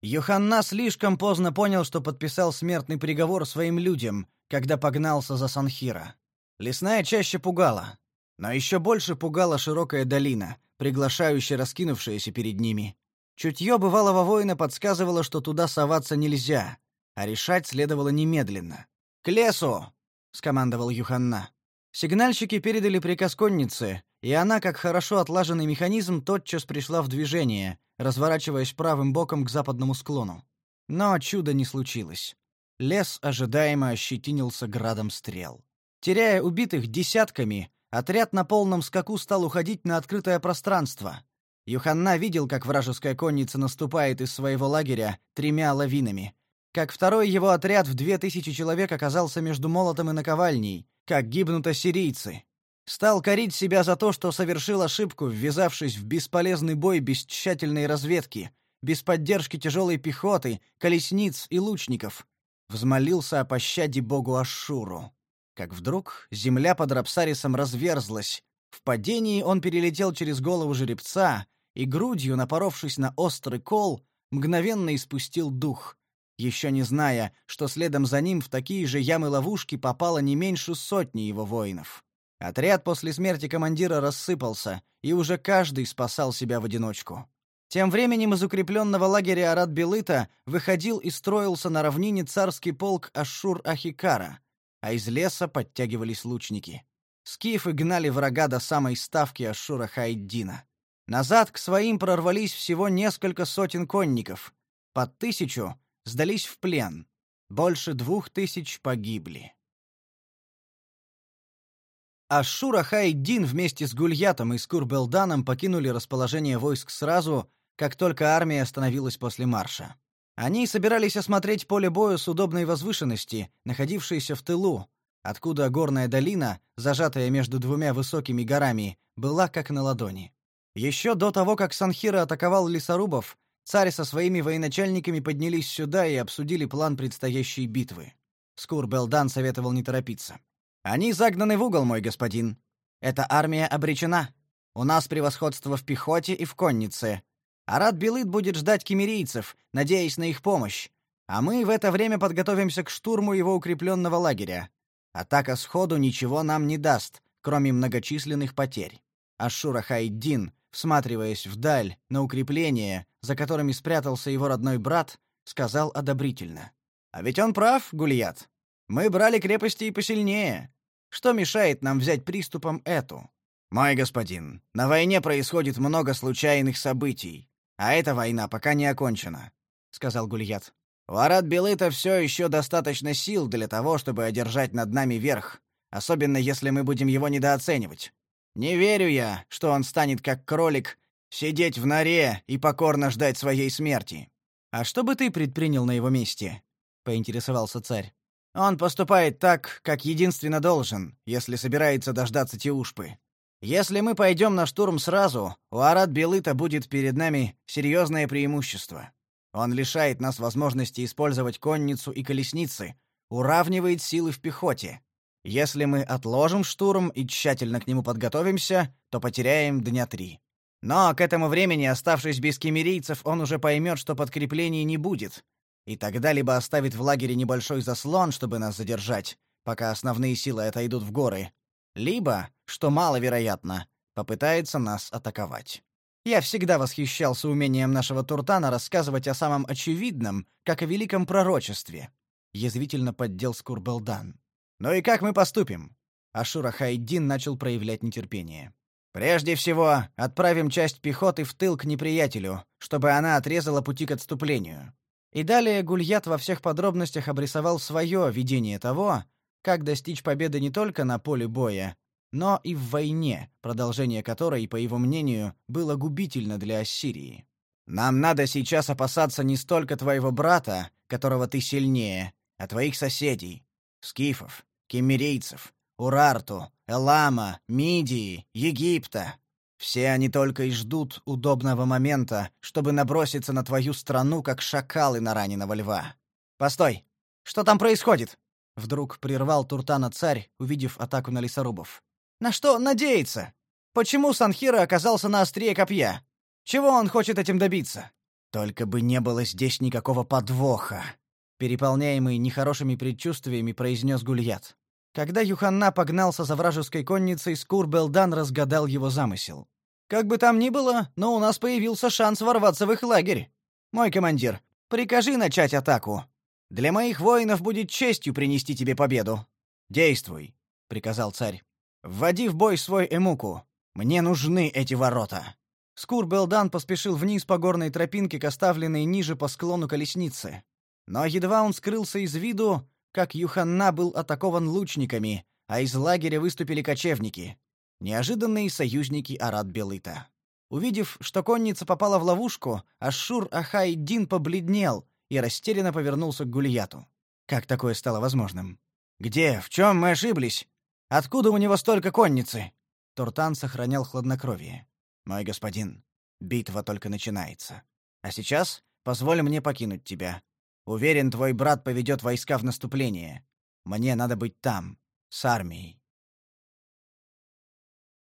Йоханна слишком поздно понял, что подписал смертный приговор своим людям, когда погнался за Санхира. Лесная чаще пугала, но еще больше пугала широкая долина, приглашающая раскинувшаяся перед ними. Чутье бывалого воина подсказывало, что туда соваться нельзя, а решать следовало немедленно. «К лесу!» — скомандовал Юханна. Сигнальщики передали приказ коннице, и она, как хорошо отлаженный механизм, тотчас пришла в движение, разворачиваясь правым боком к западному склону. Но чуда не случилось. Лес ожидаемо ощетинился градом стрел. Теряя убитых десятками, отряд на полном скаку стал уходить на открытое пространство. Юханна видел, как вражеская конница наступает из своего лагеря тремя лавинами, как второй его отряд в две тысячи человек оказался между молотом и наковальней, как гибнут ассирийцы. Стал корить себя за то, что совершил ошибку, ввязавшись в бесполезный бой без тщательной разведки, без поддержки тяжелой пехоты, колесниц и лучников. Взмолился о пощаде богу Ашуру. Как вдруг земля под Рапсарисом разверзлась. В падении он перелетел через голову жеребца и, грудью напоровшись на острый кол, мгновенно испустил дух, еще не зная, что следом за ним в такие же ямы-ловушки попало не меньше сотни его воинов. Отряд после смерти командира рассыпался, и уже каждый спасал себя в одиночку. Тем временем из укрепленного лагеря Арат-Белыта выходил и строился на равнине царский полк Ашур-Ахикара, а из леса подтягивались лучники. Скифы гнали врага до самой ставки Ашура Хайддина. Назад к своим прорвались всего несколько сотен конников. Под тысячу сдались в плен. Больше двух тысяч погибли. Ашура Хайдин вместе с Гульятом и Скурбелданом покинули расположение войск сразу, как только армия остановилась после марша. Они собирались осмотреть поле боя с удобной возвышенности, находившейся в тылу, откуда горная долина, зажатая между двумя высокими горами, была как на ладони. Еще до того, как Санхира атаковал лесорубов, царь со своими военачальниками поднялись сюда и обсудили план предстоящей битвы. Скурбелдан советовал не торопиться. Они загнаны в угол, мой господин. Эта армия обречена. У нас превосходство в пехоте и в коннице. Арат Белыт будет ждать кемерийцев, надеясь на их помощь. А мы в это время подготовимся к штурму его укрепленного лагеря. Атака сходу ничего нам не даст, кроме многочисленных потерь. Ашура Хайдин, всматриваясь вдаль на укрепления, за которыми спрятался его родной брат, сказал одобрительно: "А ведь он прав, Гульят. Мы брали крепости и посильнее. Что мешает нам взять приступом эту? Мой господин, на войне происходит много случайных событий, а эта война пока не окончена, сказал Гульят. У Арат Белыта все еще достаточно сил для того, чтобы одержать над нами верх, особенно если мы будем его недооценивать. Не верю я, что он станет как кролик сидеть в норе и покорно ждать своей смерти. А что бы ты предпринял на его месте? поинтересовался царь. Он поступает так, как единственно должен, если собирается дождаться Тиушпы. Если мы пойдем на штурм сразу, у Арат Белыта будет перед нами серьезное преимущество. Он лишает нас возможности использовать конницу и колесницы, уравнивает силы в пехоте. Если мы отложим штурм и тщательно к нему подготовимся, то потеряем дня три. Но к этому времени, оставшись без кемерийцев, он уже поймет, что подкреплений не будет, и тогда либо оставит в лагере небольшой заслон, чтобы нас задержать, пока основные силы отойдут в горы, либо, что маловероятно, попытается нас атаковать. Я всегда восхищался умением нашего Туртана рассказывать о самом очевидном, как о великом пророчестве. Язвительно поддел Скурбелдан. Ну и как мы поступим? Ашура Хайдин начал проявлять нетерпение. Прежде всего, отправим часть пехоты в тыл к неприятелю, чтобы она отрезала пути к отступлению. И далее Гульят во всех подробностях обрисовал свое видение того, как достичь победы не только на поле боя, но и в войне, продолжение которой, по его мнению, было губительно для Ассирии. Нам надо сейчас опасаться не столько твоего брата, которого ты сильнее, а твоих соседей: скифов, кемерийцев, Урарту, Элама, Мидии, Египта. Все они только и ждут удобного момента, чтобы наброситься на твою страну, как шакалы на раненого льва. Постой! Что там происходит? Вдруг прервал Туртана царь, увидев атаку на лесорубов. На что он надеется? Почему Санхира оказался на острие копья? Чего он хочет этим добиться? Только бы не было здесь никакого подвоха, переполняемый нехорошими предчувствиями, произнес Гульят. Когда Юханна погнался за вражеской конницей, Скурбелдан разгадал его замысел. Как бы там ни было, но у нас появился шанс ворваться в их лагерь. Мой командир, прикажи начать атаку. Для моих воинов будет честью принести тебе победу. Действуй, приказал царь. Вводи в бой свой эмуку. Мне нужны эти ворота. Скурбелдан поспешил вниз по горной тропинке к оставленной ниже по склону колеснице. Но едва он скрылся из виду, как Юханна был атакован лучниками, а из лагеря выступили кочевники неожиданные союзники Арат-Белыта. Увидев, что конница попала в ловушку, Ашур Ахайдин побледнел и растерянно повернулся к Гульяту. Как такое стало возможным? Где, в чем мы ошиблись? Откуда у него столько конницы? Туртан сохранял хладнокровие. Мой господин, битва только начинается. А сейчас позволь мне покинуть тебя. Уверен, твой брат поведет войска в наступление. Мне надо быть там, с армией.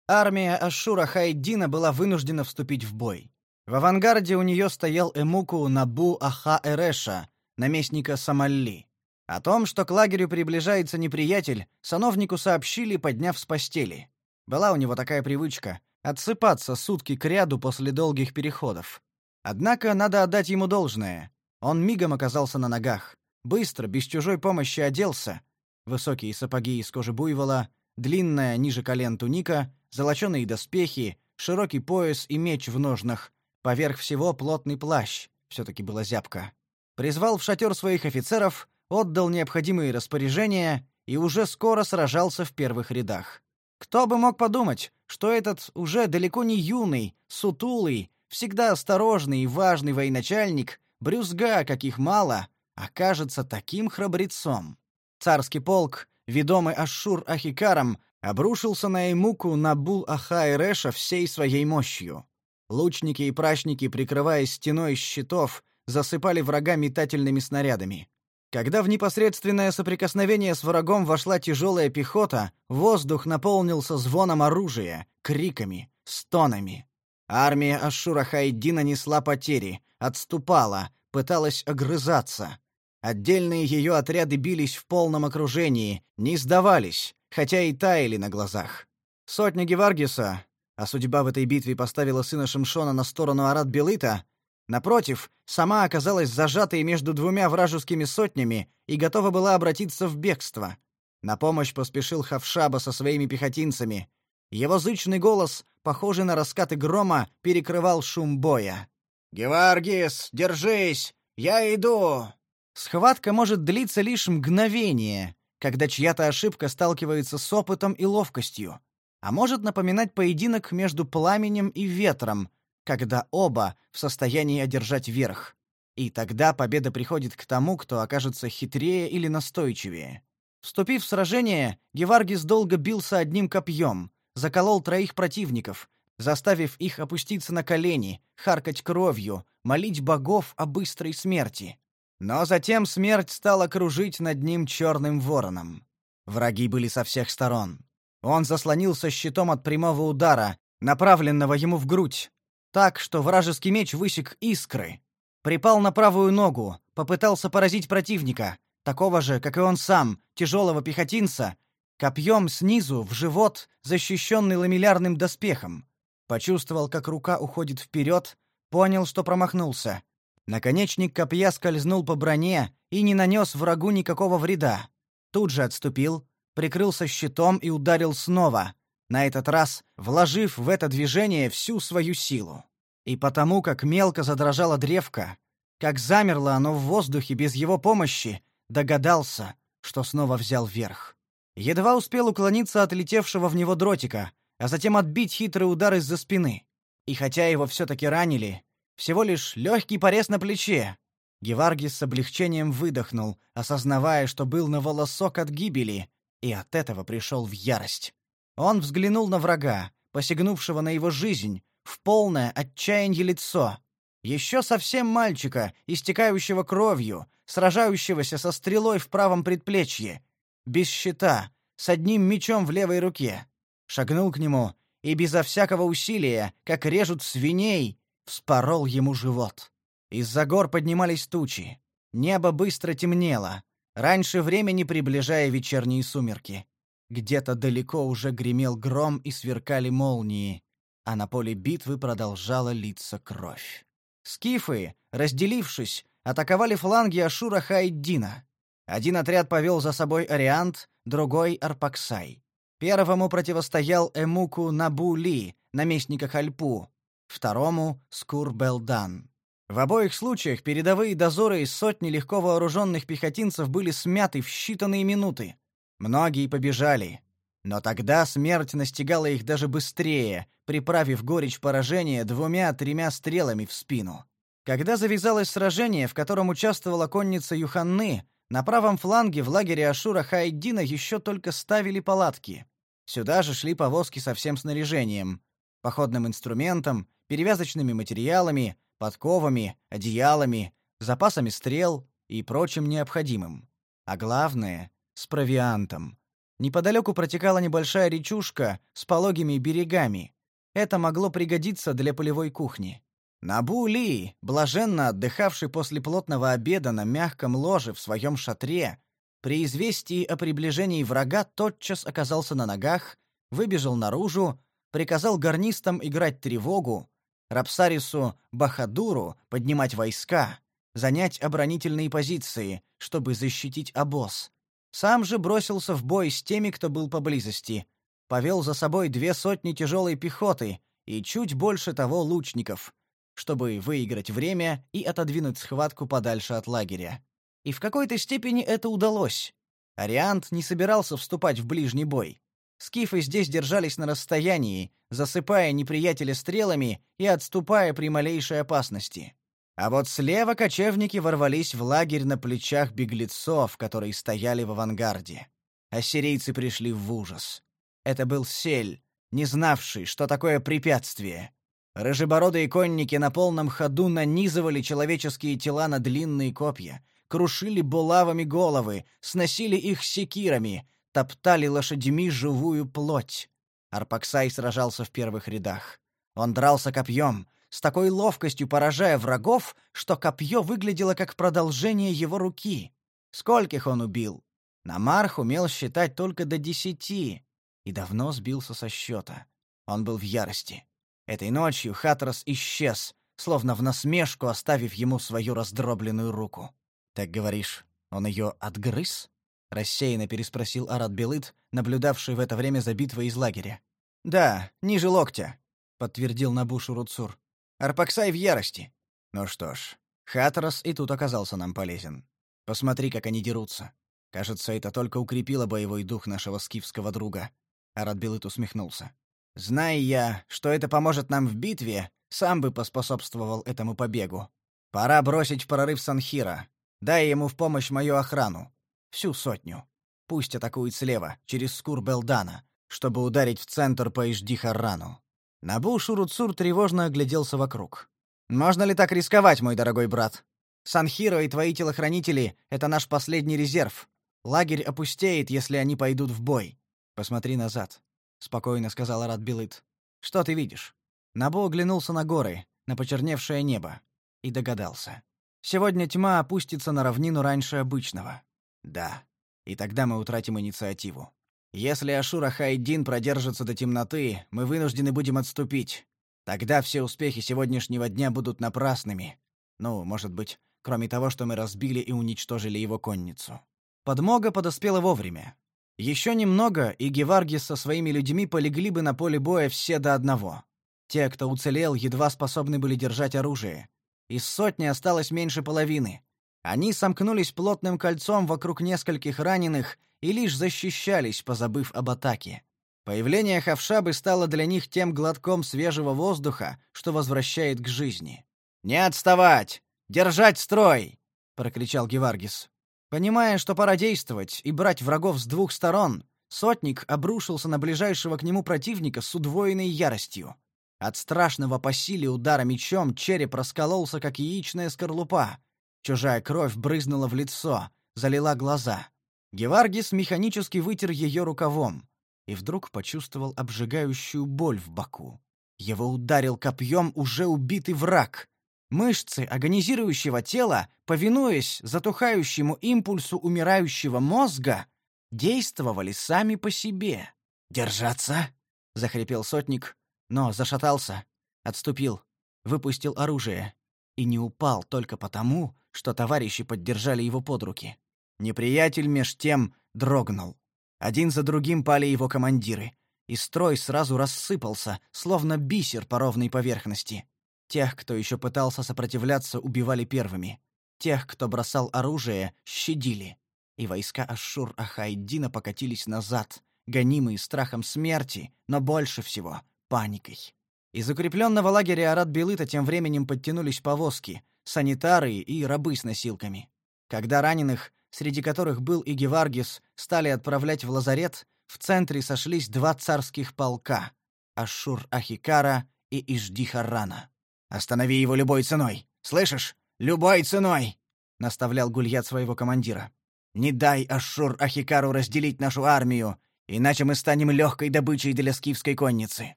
Армия Ашура Хайдина была вынуждена вступить в бой. В авангарде у нее стоял Эмуку Набу Аха Эреша, наместника Самалли. О том, что к лагерю приближается неприятель, сановнику сообщили, подняв с постели. Была у него такая привычка отсыпаться сутки кряду после долгих переходов. Однако надо отдать ему должное. Он мигом оказался на ногах, быстро, без чужой помощи оделся. Высокие сапоги из кожи буйвола, длинная ниже колен туника, золоченые доспехи, широкий пояс и меч в ножнах, поверх всего плотный плащ. все таки была зябко. Призвал в шатер своих офицеров, отдал необходимые распоряжения и уже скоро сражался в первых рядах. Кто бы мог подумать, что этот уже далеко не юный, сутулый, всегда осторожный и важный военачальник, брюзга, каких мало, окажется таким храбрецом. Царский полк, ведомый Ашур Ахикаром, обрушился на Эмуку Набул Аха всей своей мощью. Лучники и прачники, прикрываясь стеной щитов, засыпали врага метательными снарядами. Когда в непосредственное соприкосновение с врагом вошла тяжелая пехота, воздух наполнился звоном оружия, криками, стонами. Армия Ашура Хайдина несла потери, отступала, пыталась огрызаться. Отдельные ее отряды бились в полном окружении, не сдавались, хотя и таяли на глазах. Сотня Геваргиса, а судьба в этой битве поставила сына Шимшона на сторону Арат-Белыта, Напротив, сама оказалась зажатой между двумя вражескими сотнями и готова была обратиться в бегство. На помощь поспешил Хавшаба со своими пехотинцами. Его зычный голос, похожий на раскаты грома, перекрывал шум боя. «Геваргис, держись! Я иду!» Схватка может длиться лишь мгновение, когда чья-то ошибка сталкивается с опытом и ловкостью, а может напоминать поединок между пламенем и ветром, когда оба в состоянии одержать верх. И тогда победа приходит к тому, кто окажется хитрее или настойчивее. Вступив в сражение, Геваргис долго бился одним копьем, заколол троих противников, заставив их опуститься на колени, харкать кровью, молить богов о быстрой смерти. Но затем смерть стала кружить над ним черным вороном. Враги были со всех сторон. Он заслонился щитом от прямого удара, направленного ему в грудь, так, что вражеский меч высек искры. Припал на правую ногу, попытался поразить противника, такого же, как и он сам, тяжелого пехотинца, копьем снизу в живот, защищенный ламеллярным доспехом. Почувствовал, как рука уходит вперед, понял, что промахнулся. Наконечник копья скользнул по броне и не нанес врагу никакого вреда. Тут же отступил, прикрылся щитом и ударил снова, на этот раз вложив в это движение всю свою силу. И потому, как мелко задрожала древко, как замерло оно в воздухе без его помощи, догадался, что снова взял верх. Едва успел уклониться от летевшего в него дротика, а затем отбить хитрый удар из-за спины. И хотя его все-таки ранили, всего лишь легкий порез на плече, Геваргис с облегчением выдохнул, осознавая, что был на волосок от гибели, и от этого пришел в ярость. Он взглянул на врага, посягнувшего на его жизнь, в полное отчаяние лицо. Еще совсем мальчика, истекающего кровью, сражающегося со стрелой в правом предплечье, без щита, с одним мечом в левой руке. Шагнул к нему и безо всякого усилия, как режут свиней, вспорол ему живот. Из-за гор поднимались тучи. Небо быстро темнело, раньше времени приближая вечерние сумерки. Где-то далеко уже гремел гром и сверкали молнии, а на поле битвы продолжала литься кровь. Скифы, разделившись, атаковали фланги Ашура Хайддина. Один отряд повел за собой Ариант, другой — Арпаксай. Первому противостоял Эмуку Набули, наместника Хальпу, второму — Скурбелдан. В обоих случаях передовые дозоры из сотни легко вооруженных пехотинцев были смяты в считанные минуты. Многие побежали, но тогда смерть настигала их даже быстрее, приправив горечь поражения двумя-тремя стрелами в спину. Когда завязалось сражение, в котором участвовала конница Юханны, на правом фланге в лагере Ашура Хайдина еще только ставили палатки. Сюда же шли повозки со всем снаряжением, походным инструментом, перевязочными материалами, подковами, одеялами, запасами стрел и прочим необходимым. А главное — с провиантом. Неподалеку протекала небольшая речушка с пологими берегами. Это могло пригодиться для полевой кухни. Набу Ли, блаженно отдыхавший после плотного обеда на мягком ложе в своем шатре, при известии о приближении врага тотчас оказался на ногах, выбежал наружу, приказал гарнистам играть тревогу, Рапсарису Бахадуру поднимать войска, занять оборонительные позиции, чтобы защитить обоз. Сам же бросился в бой с теми, кто был поблизости. Повел за собой две сотни тяжелой пехоты и чуть больше того лучников, чтобы выиграть время и отодвинуть схватку подальше от лагеря. И в какой-то степени это удалось. Ариант не собирался вступать в ближний бой. Скифы здесь держались на расстоянии, засыпая неприятеля стрелами и отступая при малейшей опасности. А вот слева кочевники ворвались в лагерь на плечах беглецов, которые стояли в авангарде. Ассирийцы пришли в ужас. Это был Сель, не знавший, что такое препятствие. Рыжебородые конники на полном ходу нанизывали человеческие тела на длинные копья, крушили булавами головы, сносили их секирами, топтали лошадьми живую плоть. Арпаксай сражался в первых рядах. Он дрался копьем, с такой ловкостью поражая врагов, что копье выглядело как продолжение его руки. Скольких он убил? Намарх умел считать только до десяти и давно сбился со счета. Он был в ярости. Этой ночью Хатрас исчез, словно в насмешку оставив ему свою раздробленную руку. «Так говоришь, он ее отгрыз?» — рассеянно переспросил Арат Белыт, наблюдавший в это время за битвой из лагеря. «Да, ниже локтя», — подтвердил Набушу Руцур. «Арпаксай в ярости». «Ну что ж, Хатрас и тут оказался нам полезен. Посмотри, как они дерутся. Кажется, это только укрепило боевой дух нашего скифского друга». Арат Белыт усмехнулся. «Зная я, что это поможет нам в битве, сам бы поспособствовал этому побегу. Пора бросить в прорыв Санхира. Дай ему в помощь мою охрану. Всю сотню. Пусть атакует слева, через скур Белдана, чтобы ударить в центр по Иждихарану. Набу Шуруцур тревожно огляделся вокруг. «Можно ли так рисковать, мой дорогой брат? Санхиро и твои телохранители — это наш последний резерв. Лагерь опустеет, если они пойдут в бой. Посмотри назад», — спокойно сказал Арат Билыт. «Что ты видишь?» Набу оглянулся на горы, на почерневшее небо, и догадался. «Сегодня тьма опустится на равнину раньше обычного. Да. И тогда мы утратим инициативу. Если Ашура Хайдин продержится до темноты, мы вынуждены будем отступить. Тогда все успехи сегодняшнего дня будут напрасными. Ну, может быть, кроме того, что мы разбили и уничтожили его конницу. Подмога подоспела вовремя. Еще немного, и Геваргис со своими людьми полегли бы на поле боя все до одного. Те, кто уцелел, едва способны были держать оружие. Из сотни осталось меньше половины. Они сомкнулись плотным кольцом вокруг нескольких раненых и лишь защищались, позабыв об атаке. Появление Хавшабы стало для них тем глотком свежего воздуха, что возвращает к жизни. «Не отставать! Держать строй!» — прокричал Геваргис. Понимая, что пора действовать и брать врагов с двух сторон, сотник обрушился на ближайшего к нему противника с удвоенной яростью. От страшного по силе удара мечом череп раскололся, как яичная скорлупа, Чужая кровь брызнула в лицо, залила глаза. Геваргис механически вытер ее рукавом и вдруг почувствовал обжигающую боль в боку. Его ударил копьем уже убитый враг. Мышцы агонизирующего тела, повинуясь затухающему импульсу умирающего мозга, действовали сами по себе. «Держаться!» — захрипел сотник, но зашатался, отступил, выпустил оружие и не упал только потому, что товарищи поддержали его под руки. Неприятель меж тем дрогнул. Один за другим пали его командиры, и строй сразу рассыпался, словно бисер по ровной поверхности. Тех, кто еще пытался сопротивляться, убивали первыми. Тех, кто бросал оружие, щадили. И войска Ашшур-Ахайдина покатились назад, гонимые страхом смерти, но больше всего — паникой. Из укрепленного лагеря Арат-Белыта тем временем подтянулись повозки, санитары и рабы с носилками. Когда раненых, среди которых был и Геваргис, стали отправлять в лазарет, в центре сошлись два царских полка — Ашур-Ахикара и Иждихарана. Останови его любой ценой. Слышишь? Любой ценой!» — наставлял Гульят своего командира. «Не дай Ашшур-Ахикару разделить нашу армию, иначе мы станем легкой добычей для скифской конницы».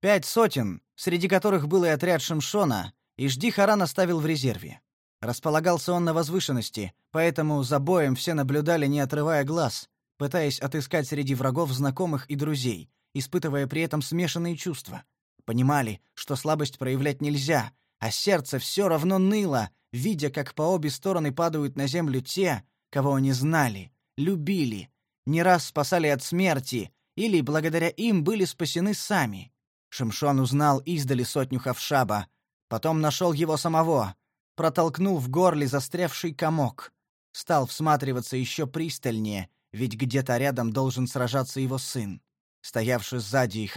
Пять сотен, среди которых был и отряд Шимшона, и жди Харан оставил в резерве. Располагался он на возвышенности, поэтому за боем все наблюдали, не отрывая глаз, пытаясь отыскать среди врагов знакомых и друзей, испытывая при этом смешанные чувства. Понимали, что слабость проявлять нельзя, а сердце все равно ныло, видя, как по обе стороны падают на землю те, кого они знали, любили, не раз спасали от смерти или благодаря им были спасены сами. Шимшон узнал издали сотню Хавшаба, потом нашел его самого, протолкнул в горле застрявший комок, стал всматриваться еще пристальнее, ведь где-то рядом должен сражаться его сын. Стоявший сзади их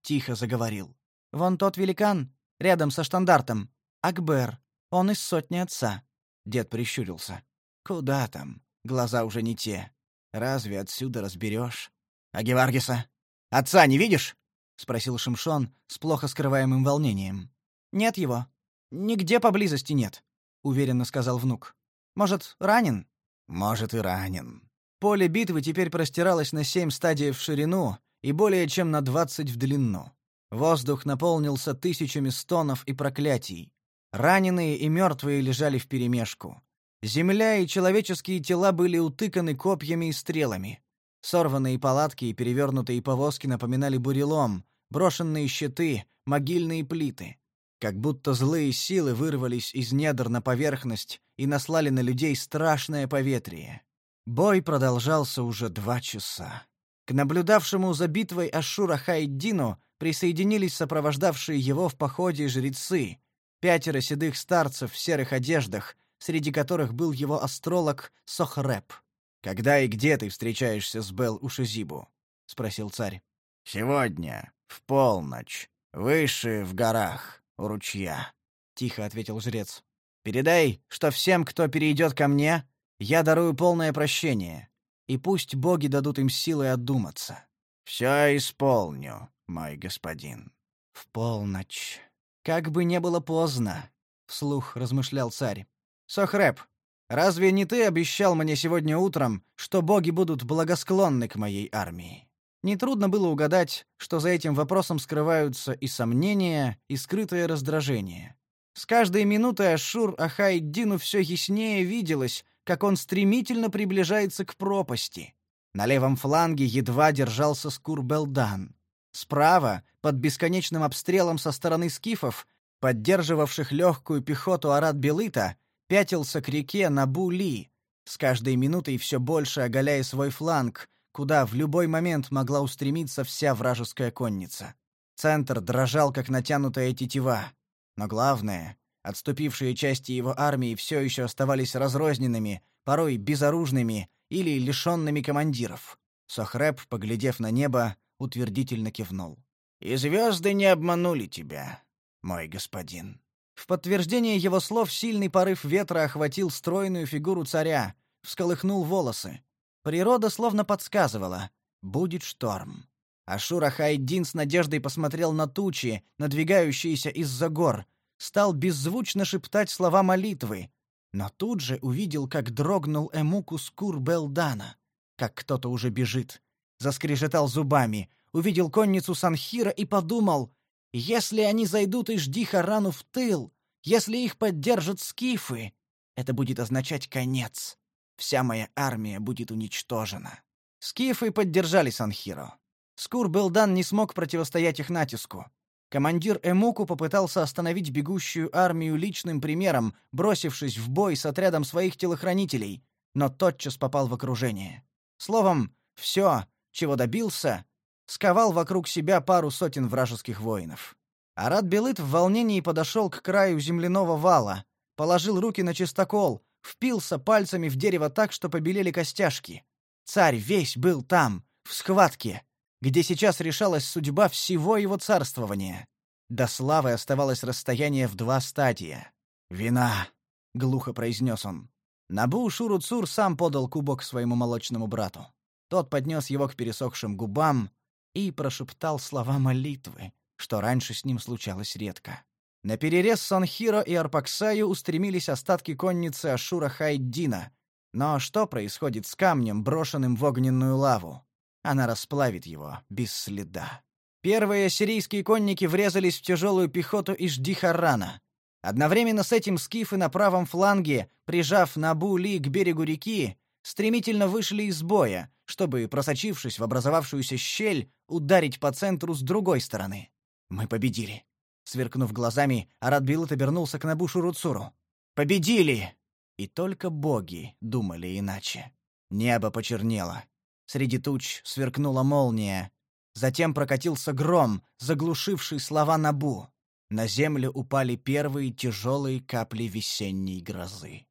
тихо заговорил. «Вон тот великан, рядом со штандартом. Акбер. Он из сотни отца». Дед прищурился. «Куда там? Глаза уже не те. Разве отсюда разберешь? А Геваргиса? Отца не видишь?» — спросил Шимшон с плохо скрываемым волнением. «Нет его. Нигде поблизости нет», — уверенно сказал внук. «Может, ранен?» «Может, и ранен». Поле битвы теперь простиралось на семь стадий в ширину и более чем на двадцать в длину. Воздух наполнился тысячами стонов и проклятий. Раненые и мертвые лежали вперемешку. Земля и человеческие тела были утыканы копьями и стрелами. Сорванные палатки и перевернутые повозки напоминали бурелом, брошенные щиты, могильные плиты. Как будто злые силы вырвались из недр на поверхность и наслали на людей страшное поветрие. Бой продолжался уже два часа. К наблюдавшему за битвой Ашура Хайдину присоединились сопровождавшие его в походе жрецы, пятеро седых старцев в серых одеждах, среди которых был его астролог Сохреп. «Когда и где ты встречаешься с Бел Ушизибу?» — спросил царь. «Сегодня, в полночь, выше в горах, у ручья», — тихо ответил жрец. «Передай, что всем, кто перейдет ко мне, я дарую полное прощение, и пусть боги дадут им силы отдуматься. Все исполню, мой господин. В полночь. Как бы не было поздно, вслух размышлял царь. Сохреп, разве не ты обещал мне сегодня утром, что боги будут благосклонны к моей армии? Нетрудно было угадать, что за этим вопросом скрываются и сомнения, и скрытое раздражение. С каждой минутой Ашур Ахайдину все яснее виделось, как он стремительно приближается к пропасти. На левом фланге едва держался Скурбелдан. Справа, под бесконечным обстрелом со стороны скифов, поддерживавших легкую пехоту Арат-Белыта, пятился к реке Набу-Ли, с каждой минутой все больше оголяя свой фланг, куда в любой момент могла устремиться вся вражеская конница. Центр дрожал, как натянутая тетива. Но главное, Отступившие части его армии все еще оставались разрозненными, порой безоружными или лишенными командиров. Сохреб, поглядев на небо, утвердительно кивнул. «И звезды не обманули тебя, мой господин». В подтверждение его слов сильный порыв ветра охватил стройную фигуру царя, всколыхнул волосы. Природа словно подсказывала — будет шторм. Ашура Хайдин с надеждой посмотрел на тучи, надвигающиеся из-за гор, стал беззвучно шептать слова молитвы, но тут же увидел, как дрогнул Эмуку Скур Белдана, как кто-то уже бежит. Заскрежетал зубами, увидел конницу Санхира и подумал, если они зайдут и жди Харану в тыл, если их поддержат скифы, это будет означать конец. Вся моя армия будет уничтожена. Скифы поддержали Санхиро. Скур Белдан не смог противостоять их натиску. Командир Эмуку попытался остановить бегущую армию личным примером, бросившись в бой с отрядом своих телохранителей, но тотчас попал в окружение. Словом, все, чего добился, сковал вокруг себя пару сотен вражеских воинов. Арат Белыт в волнении подошел к краю земляного вала, положил руки на чистокол, впился пальцами в дерево так, что побелели костяшки. Царь весь был там, в схватке, где сейчас решалась судьба всего его царствования. До славы оставалось расстояние в два стадия. «Вина!» — глухо произнес он. Набу Шуруцур сам подал кубок своему молочному брату. Тот поднес его к пересохшим губам и прошептал слова молитвы, что раньше с ним случалось редко. На перерез Санхиро и Арпаксаю устремились остатки конницы Ашура Хайддина. Но что происходит с камнем, брошенным в огненную лаву? Она расплавит его без следа. Первые сирийские конники врезались в тяжелую пехоту из Дихарана. Одновременно с этим скифы на правом фланге, прижав Набу-Ли к берегу реки, стремительно вышли из боя, чтобы, просочившись в образовавшуюся щель, ударить по центру с другой стороны. Мы победили. Сверкнув глазами, Арат обернулся к Набушу Руцуру. «Победили!» И только боги думали иначе. Небо почернело. Среди туч сверкнула молния. Затем прокатился гром, заглушивший слова Набу. На землю упали первые тяжелые капли весенней грозы.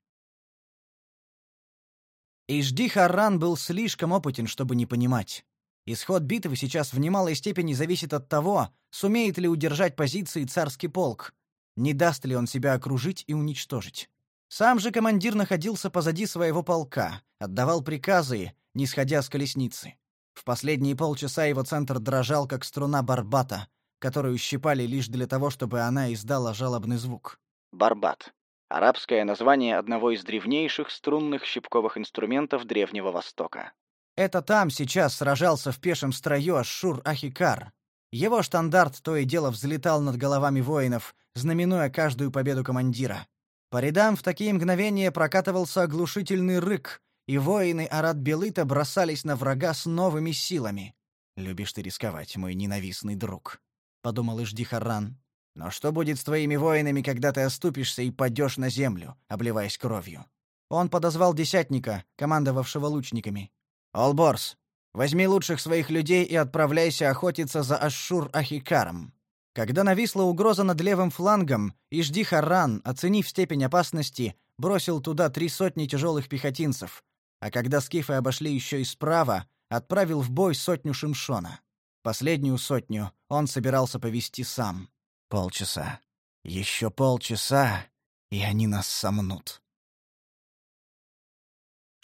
Ижди Харран был слишком опытен, чтобы не понимать. Исход битвы сейчас в немалой степени зависит от того, сумеет ли удержать позиции царский полк, не даст ли он себя окружить и уничтожить. Сам же командир находился позади своего полка, отдавал приказы, не сходя с колесницы. В последние полчаса его центр дрожал, как струна барбата, которую щипали лишь для того, чтобы она издала жалобный звук. Барбат. Арабское название одного из древнейших струнных щипковых инструментов Древнего Востока. Это там сейчас сражался в пешем строю Ашшур-Ахикар. Его штандарт то и дело взлетал над головами воинов, знаменуя каждую победу командира. По рядам в такие мгновения прокатывался оглушительный рык, и воины Арат-Белыта бросались на врага с новыми силами. «Любишь ты рисковать, мой ненавистный друг», — подумал Иждихарран. «Но что будет с твоими воинами, когда ты оступишься и падешь на землю, обливаясь кровью?» Он подозвал десятника, командовавшего лучниками. Олборс, возьми лучших своих людей и отправляйся охотиться за Ашшур-Ахикаром. Когда нависла угроза над левым флангом, Ижди Харран, оценив степень опасности, бросил туда три сотни тяжелых пехотинцев, а когда скифы обошли еще и справа, отправил в бой сотню Шимшона. Последнюю сотню он собирался повести сам. Полчаса. Еще полчаса, и они нас сомнут.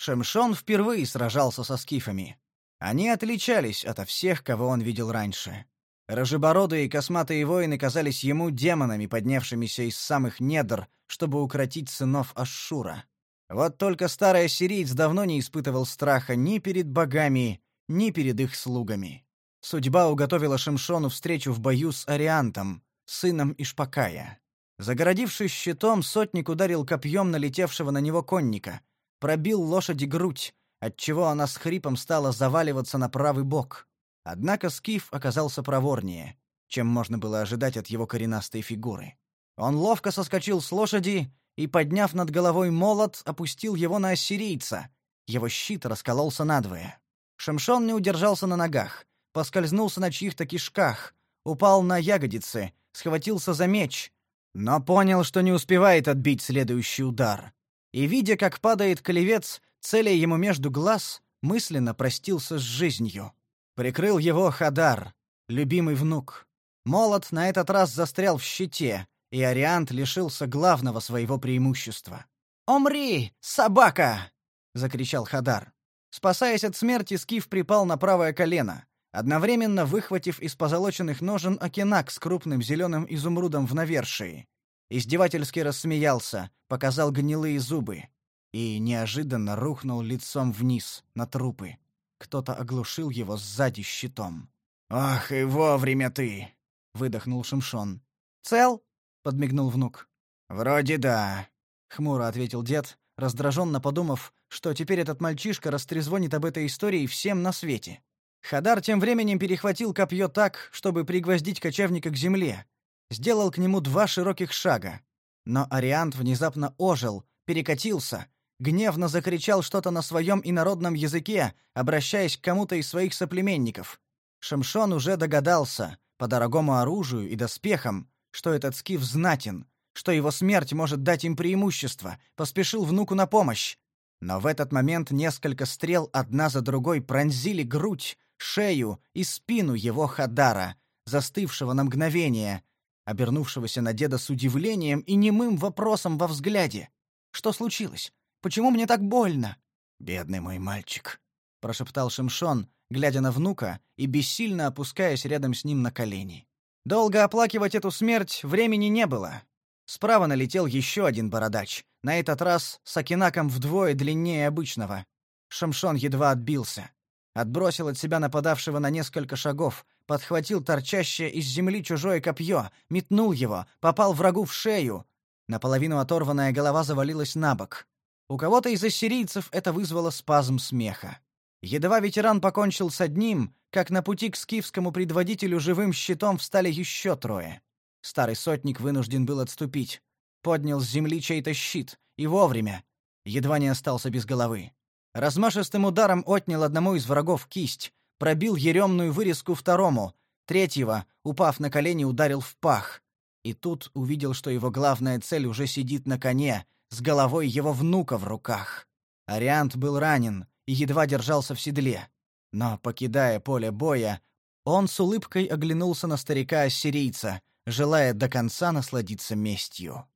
Шемшон впервые сражался со скифами. Они отличались от всех, кого он видел раньше. Рожебородые и косматые воины казались ему демонами, поднявшимися из самых недр, чтобы укротить сынов Ашшура. Вот только старый ассириец давно не испытывал страха ни перед богами, ни перед их слугами. Судьба уготовила Шимшону встречу в бою с Ариантом, сыном Ишпакая. Загородившись щитом, сотник ударил копьем налетевшего на него конника, пробил лошади грудь, отчего она с хрипом стала заваливаться на правый бок. Однако Скиф оказался проворнее, чем можно было ожидать от его коренастой фигуры. Он ловко соскочил с лошади и, подняв над головой молот, опустил его на ассирийца. Его щит раскололся надвое. Шамшон не удержался на ногах, поскользнулся на чьих-то кишках, упал на ягодицы, схватился за меч, но понял, что не успевает отбить следующий удар и, видя, как падает клевец, целя ему между глаз, мысленно простился с жизнью. Прикрыл его Хадар, любимый внук. Молот на этот раз застрял в щите, и Ариант лишился главного своего преимущества. «Умри, собака!» — закричал Хадар. Спасаясь от смерти, Скиф припал на правое колено, одновременно выхватив из позолоченных ножен окинак с крупным зеленым изумрудом в навершии. Издевательски рассмеялся, показал гнилые зубы и неожиданно рухнул лицом вниз на трупы. Кто-то оглушил его сзади щитом. «Ах, и вовремя ты!» — выдохнул Шимшон. «Цел?» — подмигнул внук. «Вроде да», — хмуро ответил дед, раздраженно подумав, что теперь этот мальчишка растрезвонит об этой истории всем на свете. Хадар тем временем перехватил копье так, чтобы пригвоздить кочевника к земле, сделал к нему два широких шага. Но Ариант внезапно ожил, перекатился, гневно закричал что-то на своем инородном языке, обращаясь к кому-то из своих соплеменников. Шамшон уже догадался, по дорогому оружию и доспехам, что этот скиф знатен, что его смерть может дать им преимущество, поспешил внуку на помощь. Но в этот момент несколько стрел одна за другой пронзили грудь, шею и спину его Хадара, застывшего на мгновение, обернувшегося на деда с удивлением и немым вопросом во взгляде. «Что случилось? Почему мне так больно?» «Бедный мой мальчик», — прошептал Шимшон, глядя на внука и бессильно опускаясь рядом с ним на колени. Долго оплакивать эту смерть времени не было. Справа налетел еще один бородач, на этот раз с окинаком вдвое длиннее обычного. Шамшон едва отбился. Отбросил от себя нападавшего на несколько шагов, подхватил торчащее из земли чужое копье, метнул его, попал врагу в шею. Наполовину оторванная голова завалилась на бок. У кого-то из ассирийцев это вызвало спазм смеха. Едва ветеран покончил с одним, как на пути к скифскому предводителю живым щитом встали еще трое. Старый сотник вынужден был отступить. Поднял с земли чей-то щит. И вовремя. Едва не остался без головы. Размашистым ударом отнял одному из врагов кисть. Пробил еремную вырезку второму. Третьего, упав на колени, ударил в пах. И тут увидел, что его главная цель уже сидит на коне, с головой его внука в руках. Ариант был ранен и едва держался в седле. Но, покидая поле боя, он с улыбкой оглянулся на старика-ассирийца, желая до конца насладиться местью.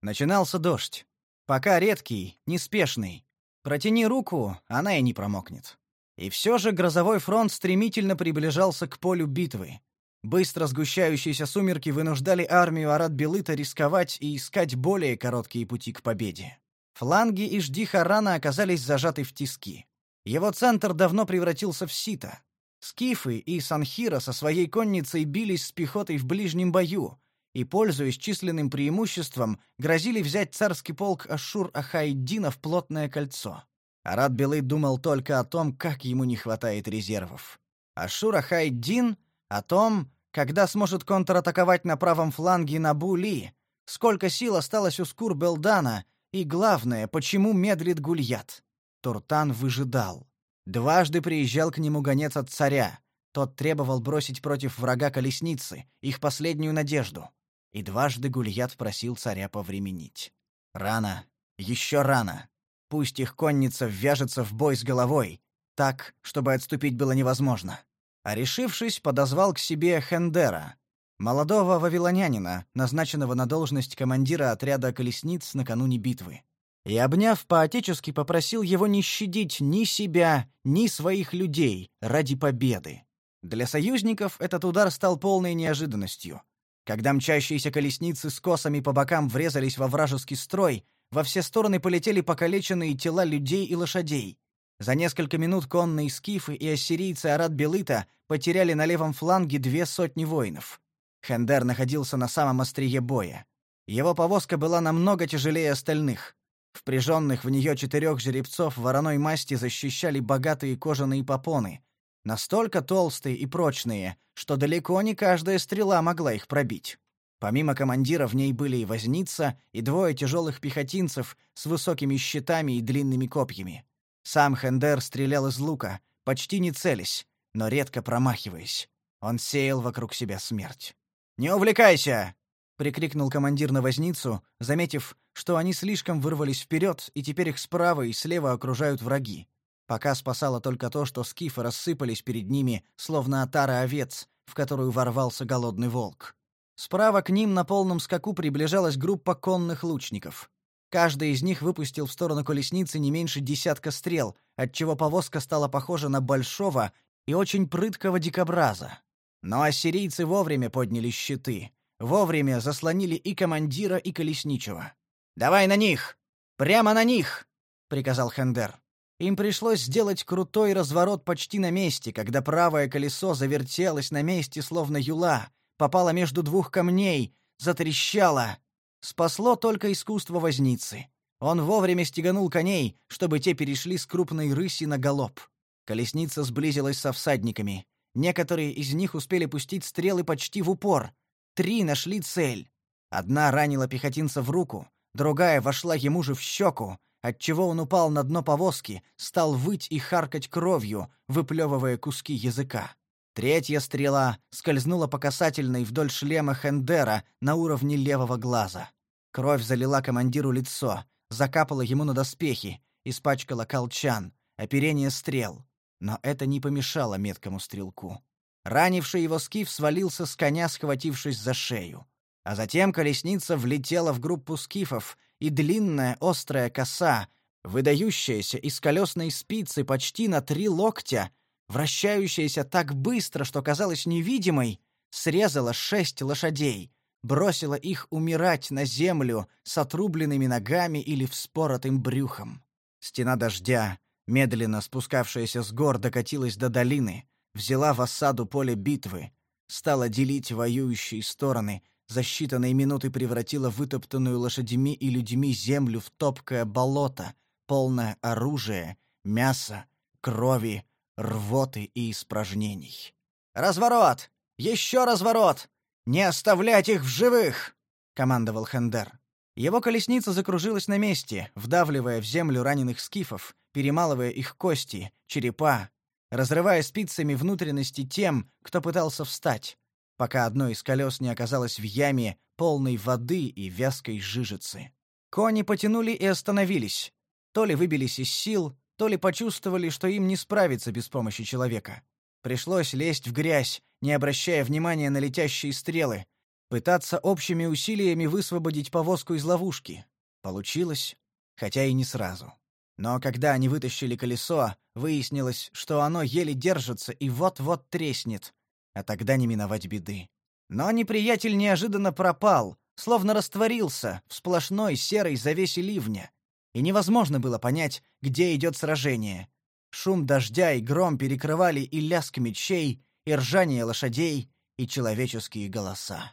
Начинался дождь. Пока редкий, неспешный. Протяни руку, она и не промокнет. И все же грозовой фронт стремительно приближался к полю битвы. Быстро сгущающиеся сумерки вынуждали армию Арат-Белыта рисковать и искать более короткие пути к победе. Фланги и жди Харана оказались зажаты в тиски. Его центр давно превратился в сито. Скифы и Санхира со своей конницей бились с пехотой в ближнем бою и, пользуясь численным преимуществом, грозили взять царский полк Ашур-Ахайдина в плотное кольцо. Арат Белый думал только о том, как ему не хватает резервов. Ашур-Ахайдин — о том, когда сможет контратаковать на правом фланге Набу-Ли, сколько сил осталось у Скур-Белдана и, главное, почему медлит Гульят. Туртан выжидал. Дважды приезжал к нему гонец от царя. Тот требовал бросить против врага колесницы, их последнюю надежду. И дважды Гульят просил царя повременить. Рано, еще рано. Пусть их конница ввяжется в бой с головой, так, чтобы отступить было невозможно. А решившись, подозвал к себе Хендера, молодого вавилонянина, назначенного на должность командира отряда колесниц накануне битвы и, обняв по-отечески, попросил его не щадить ни себя, ни своих людей ради победы. Для союзников этот удар стал полной неожиданностью. Когда мчащиеся колесницы с косами по бокам врезались во вражеский строй, во все стороны полетели покалеченные тела людей и лошадей. За несколько минут конные скифы и ассирийцы Арат-Белыта потеряли на левом фланге две сотни воинов. Хендер находился на самом острие боя. Его повозка была намного тяжелее остальных. Впряженных в нее четырех жеребцов вороной масти защищали богатые кожаные попоны, настолько толстые и прочные, что далеко не каждая стрела могла их пробить. Помимо командира в ней были и возница, и двое тяжелых пехотинцев с высокими щитами и длинными копьями. Сам Хендер стрелял из лука, почти не целясь, но редко промахиваясь. Он сеял вокруг себя смерть. «Не увлекайся!» прикрикнул командир на возницу, заметив, что они слишком вырвались вперед, и теперь их справа и слева окружают враги. Пока спасало только то, что скифы рассыпались перед ними, словно отара овец, в которую ворвался голодный волк. Справа к ним на полном скаку приближалась группа конных лучников. Каждый из них выпустил в сторону колесницы не меньше десятка стрел, отчего повозка стала похожа на большого и очень прыткого дикобраза. Но ассирийцы вовремя подняли щиты — Вовремя заслонили и командира, и колесничего. «Давай на них! Прямо на них!» — приказал Хендер. Им пришлось сделать крутой разворот почти на месте, когда правое колесо завертелось на месте, словно юла, попало между двух камней, затрещало. Спасло только искусство возницы. Он вовремя стеганул коней, чтобы те перешли с крупной рыси на галоп. Колесница сблизилась со всадниками. Некоторые из них успели пустить стрелы почти в упор, Три нашли цель. Одна ранила пехотинца в руку, другая вошла ему же в щеку, отчего он упал на дно повозки, стал выть и харкать кровью, выплевывая куски языка. Третья стрела скользнула по касательной вдоль шлема Хендера на уровне левого глаза. Кровь залила командиру лицо, закапала ему на доспехи, испачкала колчан, оперение стрел. Но это не помешало меткому стрелку. Ранивший его скиф свалился с коня, схватившись за шею. А затем колесница влетела в группу скифов, и длинная острая коса, выдающаяся из колесной спицы почти на три локтя, вращающаяся так быстро, что казалась невидимой, срезала шесть лошадей, бросила их умирать на землю с отрубленными ногами или вспоротым брюхом. Стена дождя, медленно спускавшаяся с гор, докатилась до долины, взяла в осаду поле битвы, стала делить воюющие стороны, за считанные минуты превратила вытоптанную лошадьми и людьми землю в топкое болото, полное оружия, мяса, крови, рвоты и испражнений. «Разворот! Еще разворот! Не оставлять их в живых!» — командовал Хендер. Его колесница закружилась на месте, вдавливая в землю раненых скифов, перемалывая их кости, черепа, разрывая спицами внутренности тем, кто пытался встать, пока одно из колес не оказалось в яме, полной воды и вязкой жижицы. Кони потянули и остановились. То ли выбились из сил, то ли почувствовали, что им не справиться без помощи человека. Пришлось лезть в грязь, не обращая внимания на летящие стрелы, пытаться общими усилиями высвободить повозку из ловушки. Получилось, хотя и не сразу. Но когда они вытащили колесо, выяснилось, что оно еле держится и вот-вот треснет, а тогда не миновать беды. Но неприятель неожиданно пропал, словно растворился в сплошной серой завесе ливня, и невозможно было понять, где идет сражение. Шум дождя и гром перекрывали и лязг мечей, и ржание лошадей, и человеческие голоса.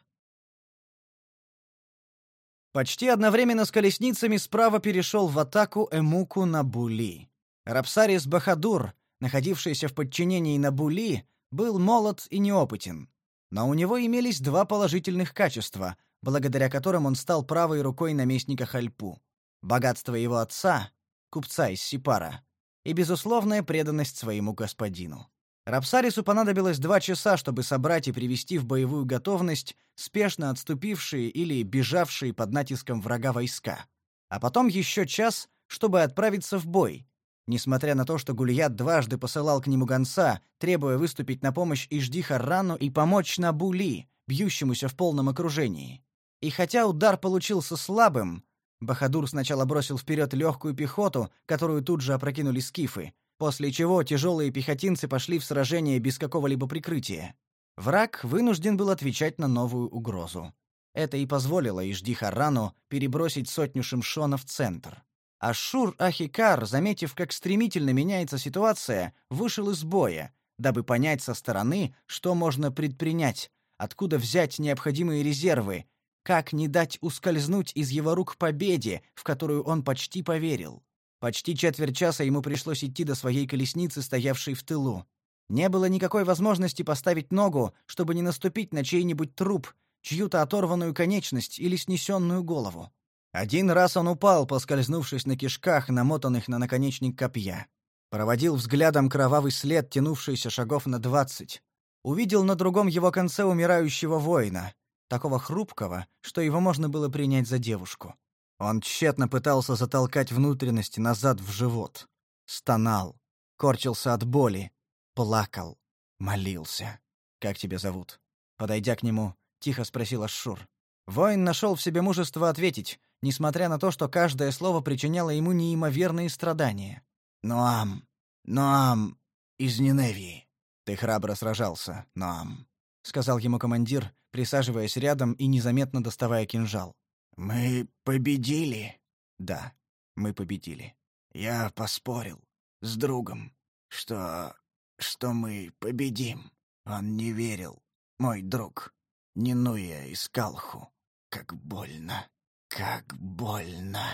Почти одновременно с колесницами справа перешел в атаку Эмуку Набули. Рапсарис Бахадур, находившийся в подчинении Набули, был молод и неопытен. Но у него имелись два положительных качества, благодаря которым он стал правой рукой наместника Хальпу. Богатство его отца, купца из Сипара, и безусловная преданность своему господину. Рапсарису понадобилось два часа, чтобы собрать и привести в боевую готовность спешно отступившие или бежавшие под натиском врага войска. А потом еще час, чтобы отправиться в бой. Несмотря на то, что Гулият дважды посылал к нему гонца, требуя выступить на помощь Ижди Харрану и помочь Набули, бьющемуся в полном окружении. И хотя удар получился слабым, Бахадур сначала бросил вперед легкую пехоту, которую тут же опрокинули скифы, после чего тяжелые пехотинцы пошли в сражение без какого-либо прикрытия. Враг вынужден был отвечать на новую угрозу. Это и позволило Ижди Харану перебросить сотню Шимшона в центр. Ашур Ахикар, заметив, как стремительно меняется ситуация, вышел из боя, дабы понять со стороны, что можно предпринять, откуда взять необходимые резервы, как не дать ускользнуть из его рук победе, в которую он почти поверил. Почти четверть часа ему пришлось идти до своей колесницы, стоявшей в тылу. Не было никакой возможности поставить ногу, чтобы не наступить на чей-нибудь труп, чью-то оторванную конечность или снесенную голову. Один раз он упал, поскользнувшись на кишках, намотанных на наконечник копья. Проводил взглядом кровавый след, тянувшийся шагов на двадцать. Увидел на другом его конце умирающего воина, такого хрупкого, что его можно было принять за девушку. Он тщетно пытался затолкать внутренности назад в живот. Стонал, корчился от боли, плакал, молился. «Как тебя зовут?» Подойдя к нему, тихо спросил Ашшур. Воин нашел в себе мужество ответить, несмотря на то, что каждое слово причиняло ему неимоверные страдания. «Ноам! Ноам! Из Ниневии!» «Ты храбро сражался, Ноам», — сказал ему командир, присаживаясь рядом и незаметно доставая кинжал. «Мы победили?» «Да, мы победили. Я поспорил с другом, что... что мы победим. Он не верил, мой друг, Нинуя Искалху. Как больно, как больно!»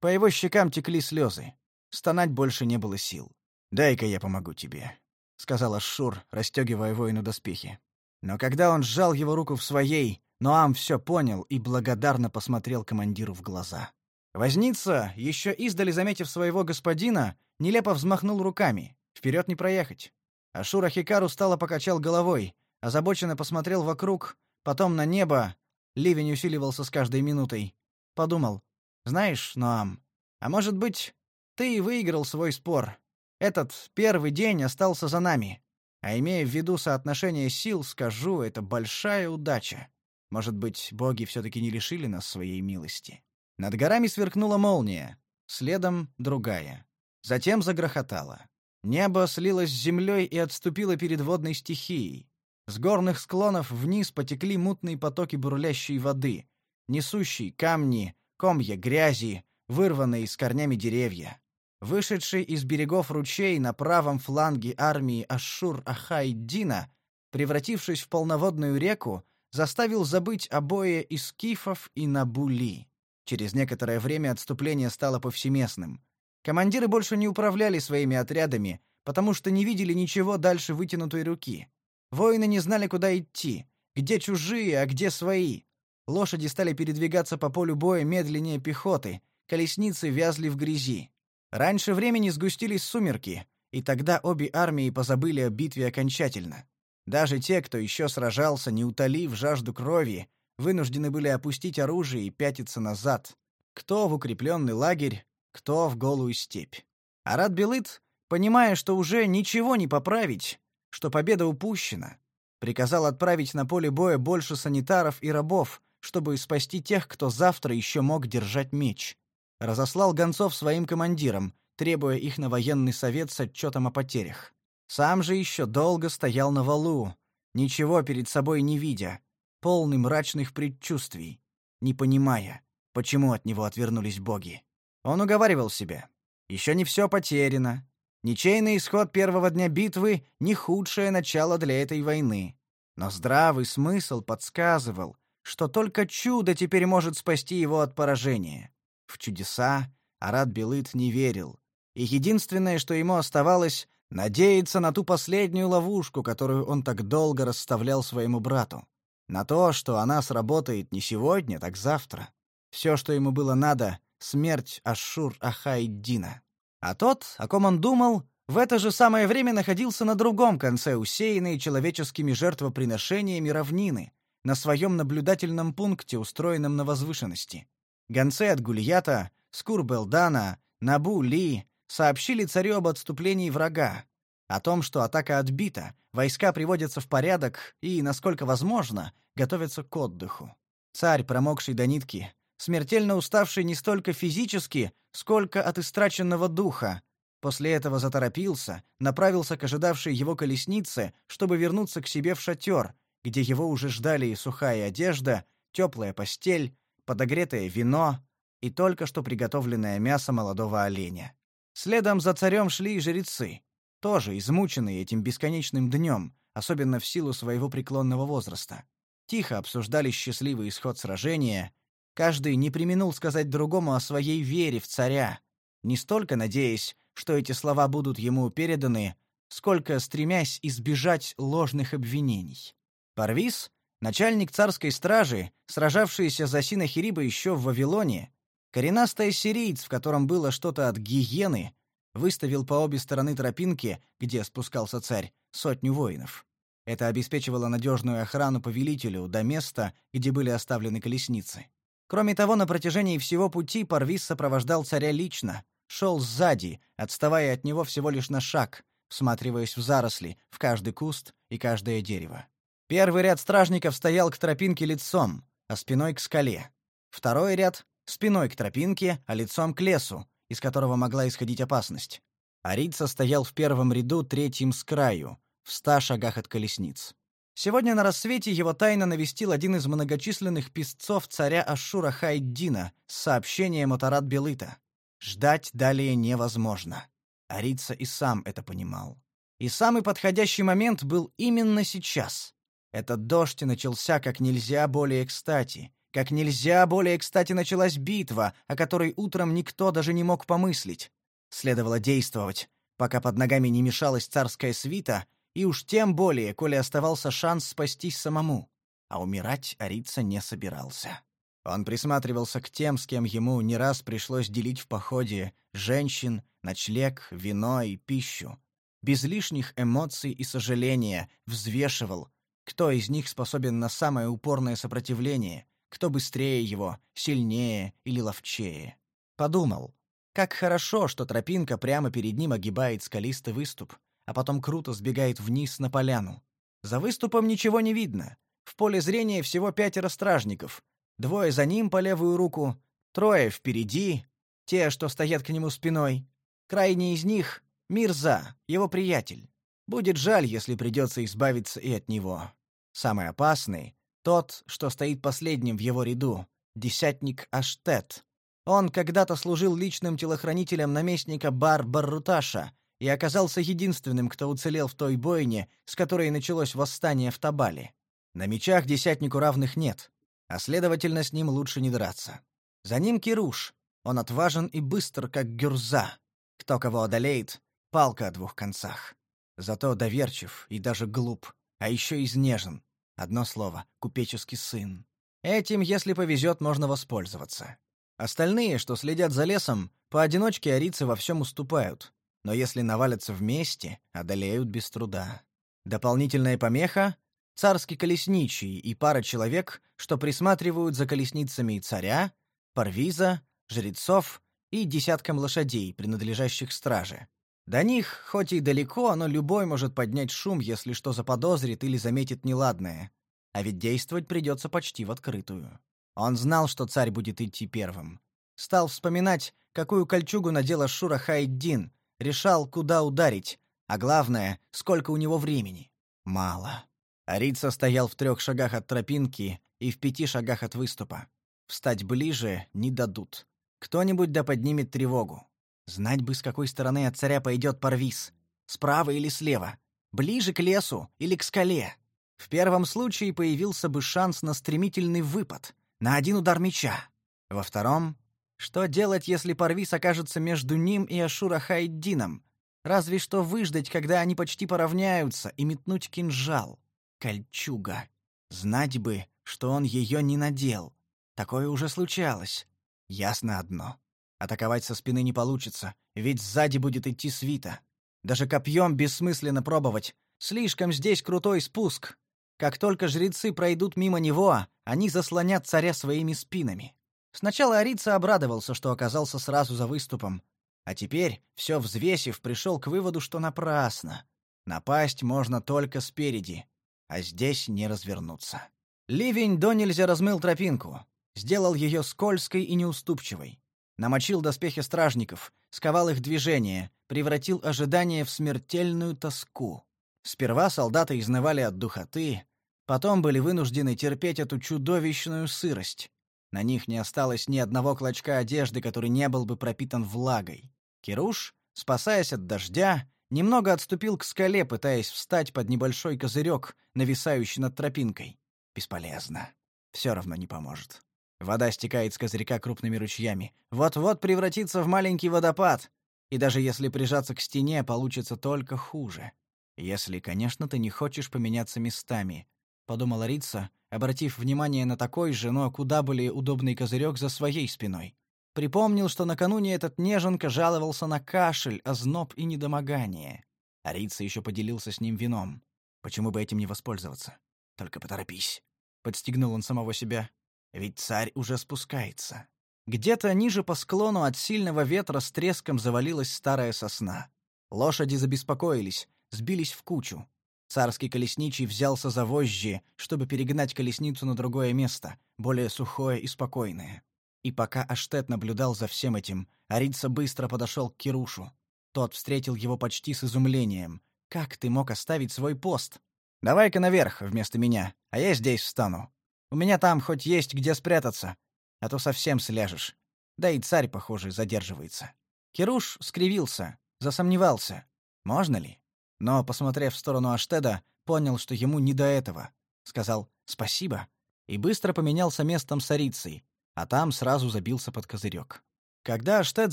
По его щекам текли слезы. Стонать больше не было сил. «Дай-ка я помогу тебе», — сказал Ашшур, расстегивая воину доспехи. Но когда он сжал его руку в своей, Ноам все понял и благодарно посмотрел командиру в глаза. Возница, еще издали заметив своего господина, нелепо взмахнул руками. Вперед не проехать. Ашура Хикару стало покачал головой, озабоченно посмотрел вокруг, потом на небо. Ливень усиливался с каждой минутой. Подумал: "Знаешь, Ноам, а может быть, ты и выиграл свой спор. Этот первый день остался за нами. А имея в виду соотношение сил, скажу, это большая удача. Может быть, боги все-таки не лишили нас своей милости. Над горами сверкнула молния, следом другая. Затем загрохотала. Небо слилось с землей и отступило перед водной стихией. С горных склонов вниз потекли мутные потоки бурлящей воды, несущие камни, комья грязи, вырванные с корнями деревья. Вышедший из берегов ручей на правом фланге армии Ашшур-Ахайдина, превратившись в полноводную реку, заставил забыть обои из скифов и Набули. Через некоторое время отступление стало повсеместным. Командиры больше не управляли своими отрядами, потому что не видели ничего дальше вытянутой руки. Воины не знали, куда идти, где чужие, а где свои. Лошади стали передвигаться по полю боя медленнее пехоты, колесницы вязли в грязи. Раньше времени сгустились сумерки, и тогда обе армии позабыли о битве окончательно. Даже те, кто еще сражался, не утолив жажду крови, вынуждены были опустить оружие и пятиться назад. Кто в укрепленный лагерь, кто в голую степь. Арат Белыт, понимая, что уже ничего не поправить, что победа упущена, приказал отправить на поле боя больше санитаров и рабов, чтобы спасти тех, кто завтра еще мог держать меч. Разослал гонцов своим командирам, требуя их на военный совет с отчетом о потерях. Сам же еще долго стоял на валу, ничего перед собой не видя, полный мрачных предчувствий, не понимая, почему от него отвернулись боги. Он уговаривал себя. Еще не все потеряно. Ничейный исход первого дня битвы — не худшее начало для этой войны. Но здравый смысл подсказывал, что только чудо теперь может спасти его от поражения. В чудеса Арат Белыт не верил, и единственное, что ему оставалось, надеяться на ту последнюю ловушку, которую он так долго расставлял своему брату. На то, что она сработает не сегодня, так завтра. Все, что ему было надо — смерть Ашшур-Ахайддина. А тот, о ком он думал, в это же самое время находился на другом конце усеянной человеческими жертвоприношениями равнины, на своем наблюдательном пункте, устроенном на возвышенности. Гонцы от Гульята, Скурбелдана, Набу-Ли сообщили царю об отступлении врага, о том, что атака отбита, войска приводятся в порядок и, насколько возможно, готовятся к отдыху. Царь, промокший до нитки, смертельно уставший не столько физически, сколько от истраченного духа, после этого заторопился, направился к ожидавшей его колеснице, чтобы вернуться к себе в шатер, где его уже ждали и сухая одежда, теплая постель, подогретое вино и только что приготовленное мясо молодого оленя. Следом за царем шли и жрецы, тоже измученные этим бесконечным днем, особенно в силу своего преклонного возраста. Тихо обсуждали счастливый исход сражения, каждый не преминул сказать другому о своей вере в царя, не столько надеясь, что эти слова будут ему переданы, сколько стремясь избежать ложных обвинений. Парвис, начальник царской стражи, сражавшийся за Синахириба еще в Вавилоне, коренастый сириец, в котором было что-то от гиены, выставил по обе стороны тропинки, где спускался царь, сотню воинов. Это обеспечивало надежную охрану повелителю до места, где были оставлены колесницы. Кроме того, на протяжении всего пути Парвис сопровождал царя лично, шел сзади, отставая от него всего лишь на шаг, всматриваясь в заросли, в каждый куст и каждое дерево. Первый ряд стражников стоял к тропинке лицом, а спиной к скале. Второй ряд — спиной к тропинке, а лицом к лесу, из которого могла исходить опасность. Арица стоял в первом ряду третьим с краю, в ста шагах от колесниц. Сегодня на рассвете его тайно навестил один из многочисленных писцов царя Ашура Хайддина с сообщением от Арат Белыта. Ждать далее невозможно. Арица и сам это понимал. И самый подходящий момент был именно сейчас. Этот дождь начался как нельзя более кстати, как нельзя более кстати началась битва, о которой утром никто даже не мог помыслить. Следовало действовать, пока под ногами не мешалась царская свита, и уж тем более, коли оставался шанс спастись самому. А умирать Арица не собирался. Он присматривался к тем, с кем ему не раз пришлось делить в походе женщин, ночлег, вино и пищу. Без лишних эмоций и сожаления взвешивал, кто из них способен на самое упорное сопротивление, кто быстрее его, сильнее или ловчее. Подумал, как хорошо, что тропинка прямо перед ним огибает скалистый выступ, а потом круто сбегает вниз на поляну. За выступом ничего не видно. В поле зрения всего пятеро стражников. Двое за ним по левую руку, трое впереди, те, что стоят к нему спиной. Крайний из них, Мирза, его приятель. Будет жаль, если придется избавиться и от него. Самый опасный — тот, что стоит последним в его ряду, десятник Аштет. Он когда-то служил личным телохранителем наместника Бар-Барруташа и оказался единственным, кто уцелел в той бойне, с которой началось восстание в Табале. На мечах десятнику равных нет, а следовательно, с ним лучше не драться. За ним Кируш. Он отважен и быстр, как гюрза. Кто кого одолеет — палка о двух концах. Зато доверчив и даже глуп, а еще изнежен. Одно слово — купеческий сын. Этим, если повезет, можно воспользоваться. Остальные, что следят за лесом, поодиночке арицы во всем уступают, но если навалятся вместе, одолеют без труда. Дополнительная помеха — царский колесничий и пара человек, что присматривают за колесницами царя, парвиза, жрецов и десятком лошадей, принадлежащих страже. До них, хоть и далеко, но любой может поднять шум, если что заподозрит или заметит неладное. А ведь действовать придется почти в открытую. Он знал, что царь будет идти первым. Стал вспоминать, какую кольчугу надела Шура Хайддин, решал, куда ударить, а главное, сколько у него времени. Мало. Арица стоял в трех шагах от тропинки и в пяти шагах от выступа. Встать ближе не дадут. Кто-нибудь да поднимет тревогу. Знать бы, с какой стороны от царя пойдет Парвиз. Справа или слева. Ближе к лесу или к скале. В первом случае появился бы шанс на стремительный выпад, на один удар меча. Во втором что делать, если Парвис окажется между ним и Ашура Хайддином? Разве что выждать, когда они почти поравняются, и метнуть кинжал. Кольчуга. Знать бы, что он ее не надел. Такое уже случалось. Ясно одно. Атаковать со спины не получится, ведь сзади будет идти свита. Даже копьем бессмысленно пробовать. Слишком здесь крутой спуск. Как только жрецы пройдут мимо него, они заслонят царя своими спинами. Сначала Арица обрадовался, что оказался сразу за выступом, а теперь, все взвесив, пришел к выводу, что напрасно. Напасть можно только спереди, а здесь не развернуться. Ливень до нельзя размыл тропинку, сделал ее скользкой и неуступчивой. Намочил доспехи стражников, сковал их движение, превратил ожидание в смертельную тоску. Сперва солдаты изнывали от духоты, потом были вынуждены терпеть эту чудовищную сырость. На них не осталось ни одного клочка одежды, который не был бы пропитан влагой. Кируш, спасаясь от дождя, немного отступил к скале, пытаясь встать под небольшой козырек, нависающий над тропинкой. Бесполезно. Все равно не поможет. Вода стекает с козырька крупными ручьями. Вот-вот превратится в маленький водопад. И даже если прижаться к стене, получится только хуже. Если, конечно, ты не хочешь поменяться местами, — подумала Рица, обратив внимание на такой же, но куда более удобный козырек за своей спиной. Припомнил, что накануне этот неженка жаловался на кашель, озноб и недомогание. А Рица еще поделился с ним вином. Почему бы этим не воспользоваться? Только поторопись. Подстегнул он самого себя. Ведь царь уже спускается. Где-то ниже по склону от сильного ветра с треском завалилась старая сосна. Лошади забеспокоились, сбились в кучу. Царский колесничий взялся за вожжи, чтобы перегнать колесницу на другое место, более сухое и спокойное. И пока Аштет наблюдал за всем этим, Арица быстро подошел к Кирушу. Тот встретил его почти с изумлением. «Как ты мог оставить свой пост? Давай-ка наверх вместо меня, а я здесь встану. У меня там хоть есть где спрятаться, а то совсем сляжешь. Да и царь, похоже, задерживается». Кируш скривился, засомневался. Можно ли? но, посмотрев в сторону Аштеда, понял, что ему не до этого. Сказал «спасибо» и быстро поменялся местом с Арицей, а там сразу забился под козырек. Когда Аштед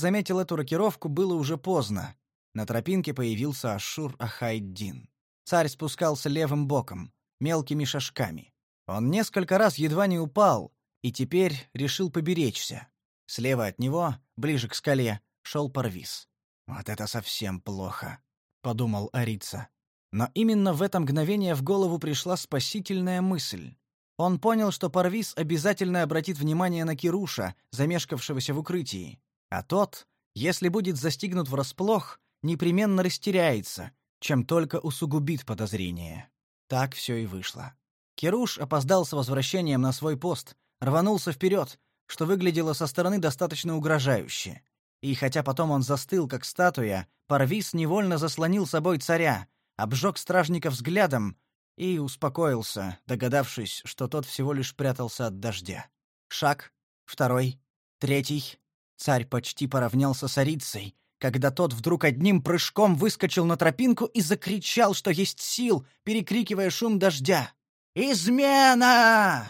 заметил эту рокировку, было уже поздно. На тропинке появился Ашур Ахайддин. Царь спускался левым боком, мелкими шажками. Он несколько раз едва не упал и теперь решил поберечься. Слева от него, ближе к скале, шел Парвиз. Вот это совсем плохо подумал Арица. Но именно в это мгновение в голову пришла спасительная мысль. Он понял, что Парвиз обязательно обратит внимание на Кируша, замешкавшегося в укрытии, а тот, если будет застигнут врасплох, непременно растеряется, чем только усугубит подозрение. Так все и вышло. Кируш опоздал с возвращением на свой пост, рванулся вперед, что выглядело со стороны достаточно угрожающе. И хотя потом он застыл, как статуя, Парвис невольно заслонил собой царя, обжег стражника взглядом и успокоился, догадавшись, что тот всего лишь прятался от дождя. Шаг, второй, третий. Царь почти поравнялся с Арицей, когда тот вдруг одним прыжком выскочил на тропинку и закричал, что есть сил, перекрикивая шум дождя. «Измена!»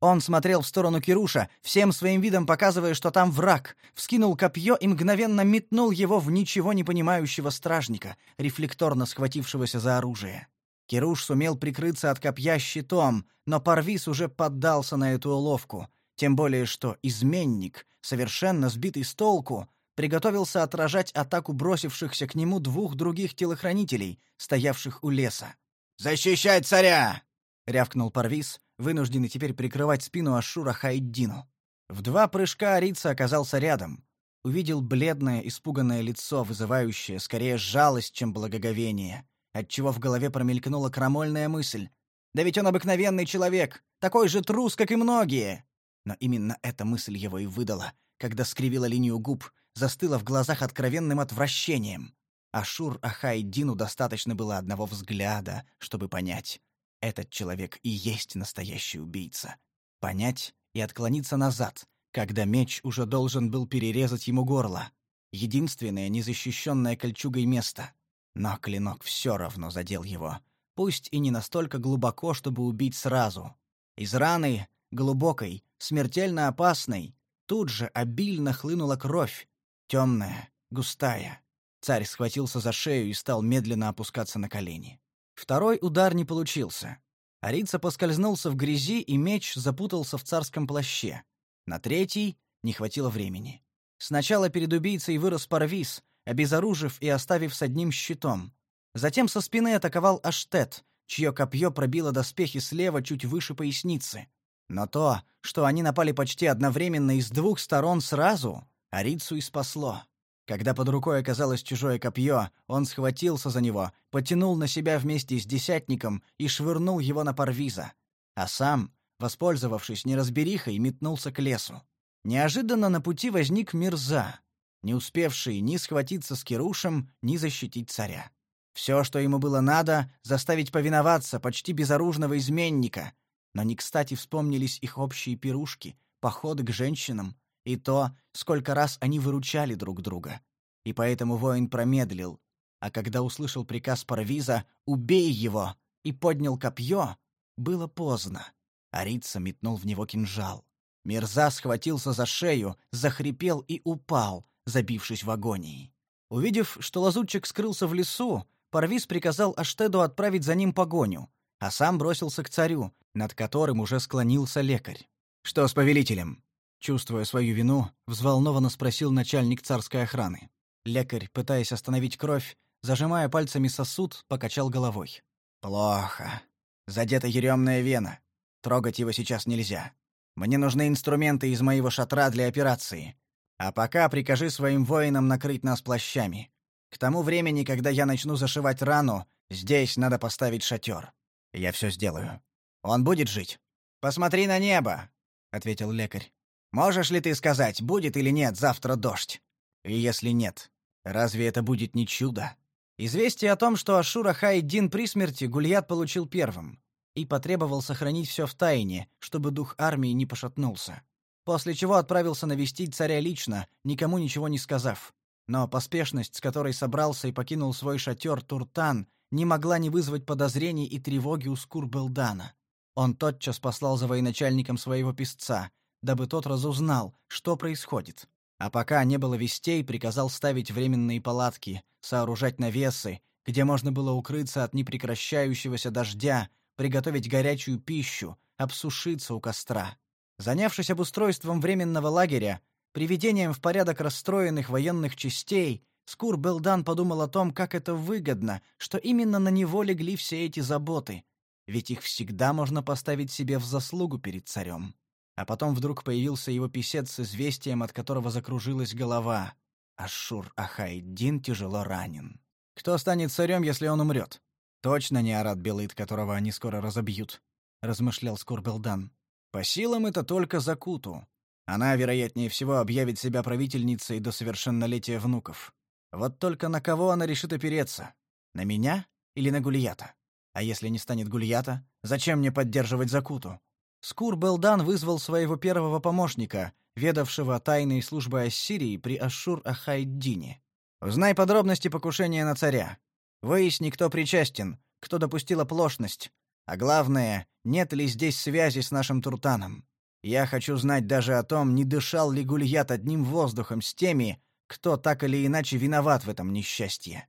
Он смотрел в сторону Кируша, всем своим видом показывая, что там враг, вскинул копье и мгновенно метнул его в ничего не понимающего стражника, рефлекторно схватившегося за оружие. Кируш сумел прикрыться от копья щитом, но Парвис уже поддался на эту уловку, тем более что изменник, совершенно сбитый с толку, приготовился отражать атаку бросившихся к нему двух других телохранителей, стоявших у леса. «Защищать царя!» — рявкнул Парвис, вынужденный теперь прикрывать спину Ашура Хайддину. В два прыжка Арица оказался рядом. Увидел бледное, испуганное лицо, вызывающее скорее жалость, чем благоговение, отчего в голове промелькнула крамольная мысль. «Да ведь он обыкновенный человек, такой же трус, как и многие!» Но именно эта мысль его и выдала, когда скривила линию губ, застыла в глазах откровенным отвращением. Ашур Ахайдину достаточно было одного взгляда, чтобы понять. Этот человек и есть настоящий убийца. Понять и отклониться назад, когда меч уже должен был перерезать ему горло. Единственное незащищенное кольчугой место. Но клинок все равно задел его. Пусть и не настолько глубоко, чтобы убить сразу. Из раны, глубокой, смертельно опасной, тут же обильно хлынула кровь. Темная, густая. Царь схватился за шею и стал медленно опускаться на колени. Второй удар не получился. Арица поскользнулся в грязи, и меч запутался в царском плаще. На третий не хватило времени. Сначала перед убийцей вырос Парвис, обезоружив и оставив с одним щитом. Затем со спины атаковал Аштет, чье копье пробило доспехи слева чуть выше поясницы. Но то, что они напали почти одновременно из двух сторон сразу, Арицу и спасло. Когда под рукой оказалось чужое копье, он схватился за него, потянул на себя вместе с десятником и швырнул его на Парвиза. А сам, воспользовавшись неразберихой, метнулся к лесу. Неожиданно на пути возник Мирза, не успевший ни схватиться с Кирушем, ни защитить царя. Все, что ему было надо, заставить повиноваться почти безоружного изменника. Но не кстати вспомнились их общие пирушки, походы к женщинам, и то, сколько раз они выручали друг друга. И поэтому воин промедлил, а когда услышал приказ Парвиза «Убей его!» и поднял копье, было поздно. Арица метнул в него кинжал. Мирза схватился за шею, захрипел и упал, забившись в агонии. Увидев, что лазутчик скрылся в лесу, Парвиз приказал Аштеду отправить за ним погоню, а сам бросился к царю, над которым уже склонился лекарь. «Что с повелителем?» Чувствуя свою вину, взволнованно спросил начальник царской охраны. Лекарь, пытаясь остановить кровь, зажимая пальцами сосуд, покачал головой. «Плохо. Задета еремная вена. Трогать его сейчас нельзя. Мне нужны инструменты из моего шатра для операции. А пока прикажи своим воинам накрыть нас плащами. К тому времени, когда я начну зашивать рану, здесь надо поставить шатер. Я все сделаю. Он будет жить? Посмотри на небо, ответил лекарь. Можешь ли ты сказать, будет или нет завтра дождь? И если нет, разве это будет не чудо? Известие о том, что Ашура Хайдин при смерти, Гульят получил первым и потребовал сохранить все в тайне, чтобы дух армии не пошатнулся. После чего отправился навестить царя лично, никому ничего не сказав. Но поспешность, с которой собрался и покинул свой шатер Туртан, не могла не вызвать подозрений и тревоги у Скурбелдана. Он тотчас послал за военачальником своего писца, дабы тот разузнал, что происходит. А пока не было вестей, приказал ставить временные палатки, сооружать навесы, где можно было укрыться от непрекращающегося дождя, приготовить горячую пищу, обсушиться у костра. Занявшись обустройством временного лагеря, приведением в порядок расстроенных военных частей, Скур Белдан подумал о том, как это выгодно, что именно на него легли все эти заботы, ведь их всегда можно поставить себе в заслугу перед царем. А потом вдруг появился его писец с известием, от которого закружилась голова. Ашур Ахайдин тяжело ранен. Кто станет царем, если он умрет? Точно не Арат Белыт, которого они скоро разобьют, размышлял Скорбелдан. По силам это только Закуту. Она, вероятнее всего, объявит себя правительницей до совершеннолетия внуков. Вот только на кого она решит опереться? На меня или на Гулията? А если не станет Гульята, зачем мне поддерживать Закуту? Скур Белдан вызвал своего первого помощника, ведавшего тайной службой Ассирии при Ашшур-Ахайддине. Узнай подробности покушения на царя. Выясни, кто причастен, кто допустил оплошность. А главное, нет ли здесь связи с нашим Туртаном. Я хочу знать даже о том, не дышал ли Гульят одним воздухом с теми, кто так или иначе виноват в этом несчастье.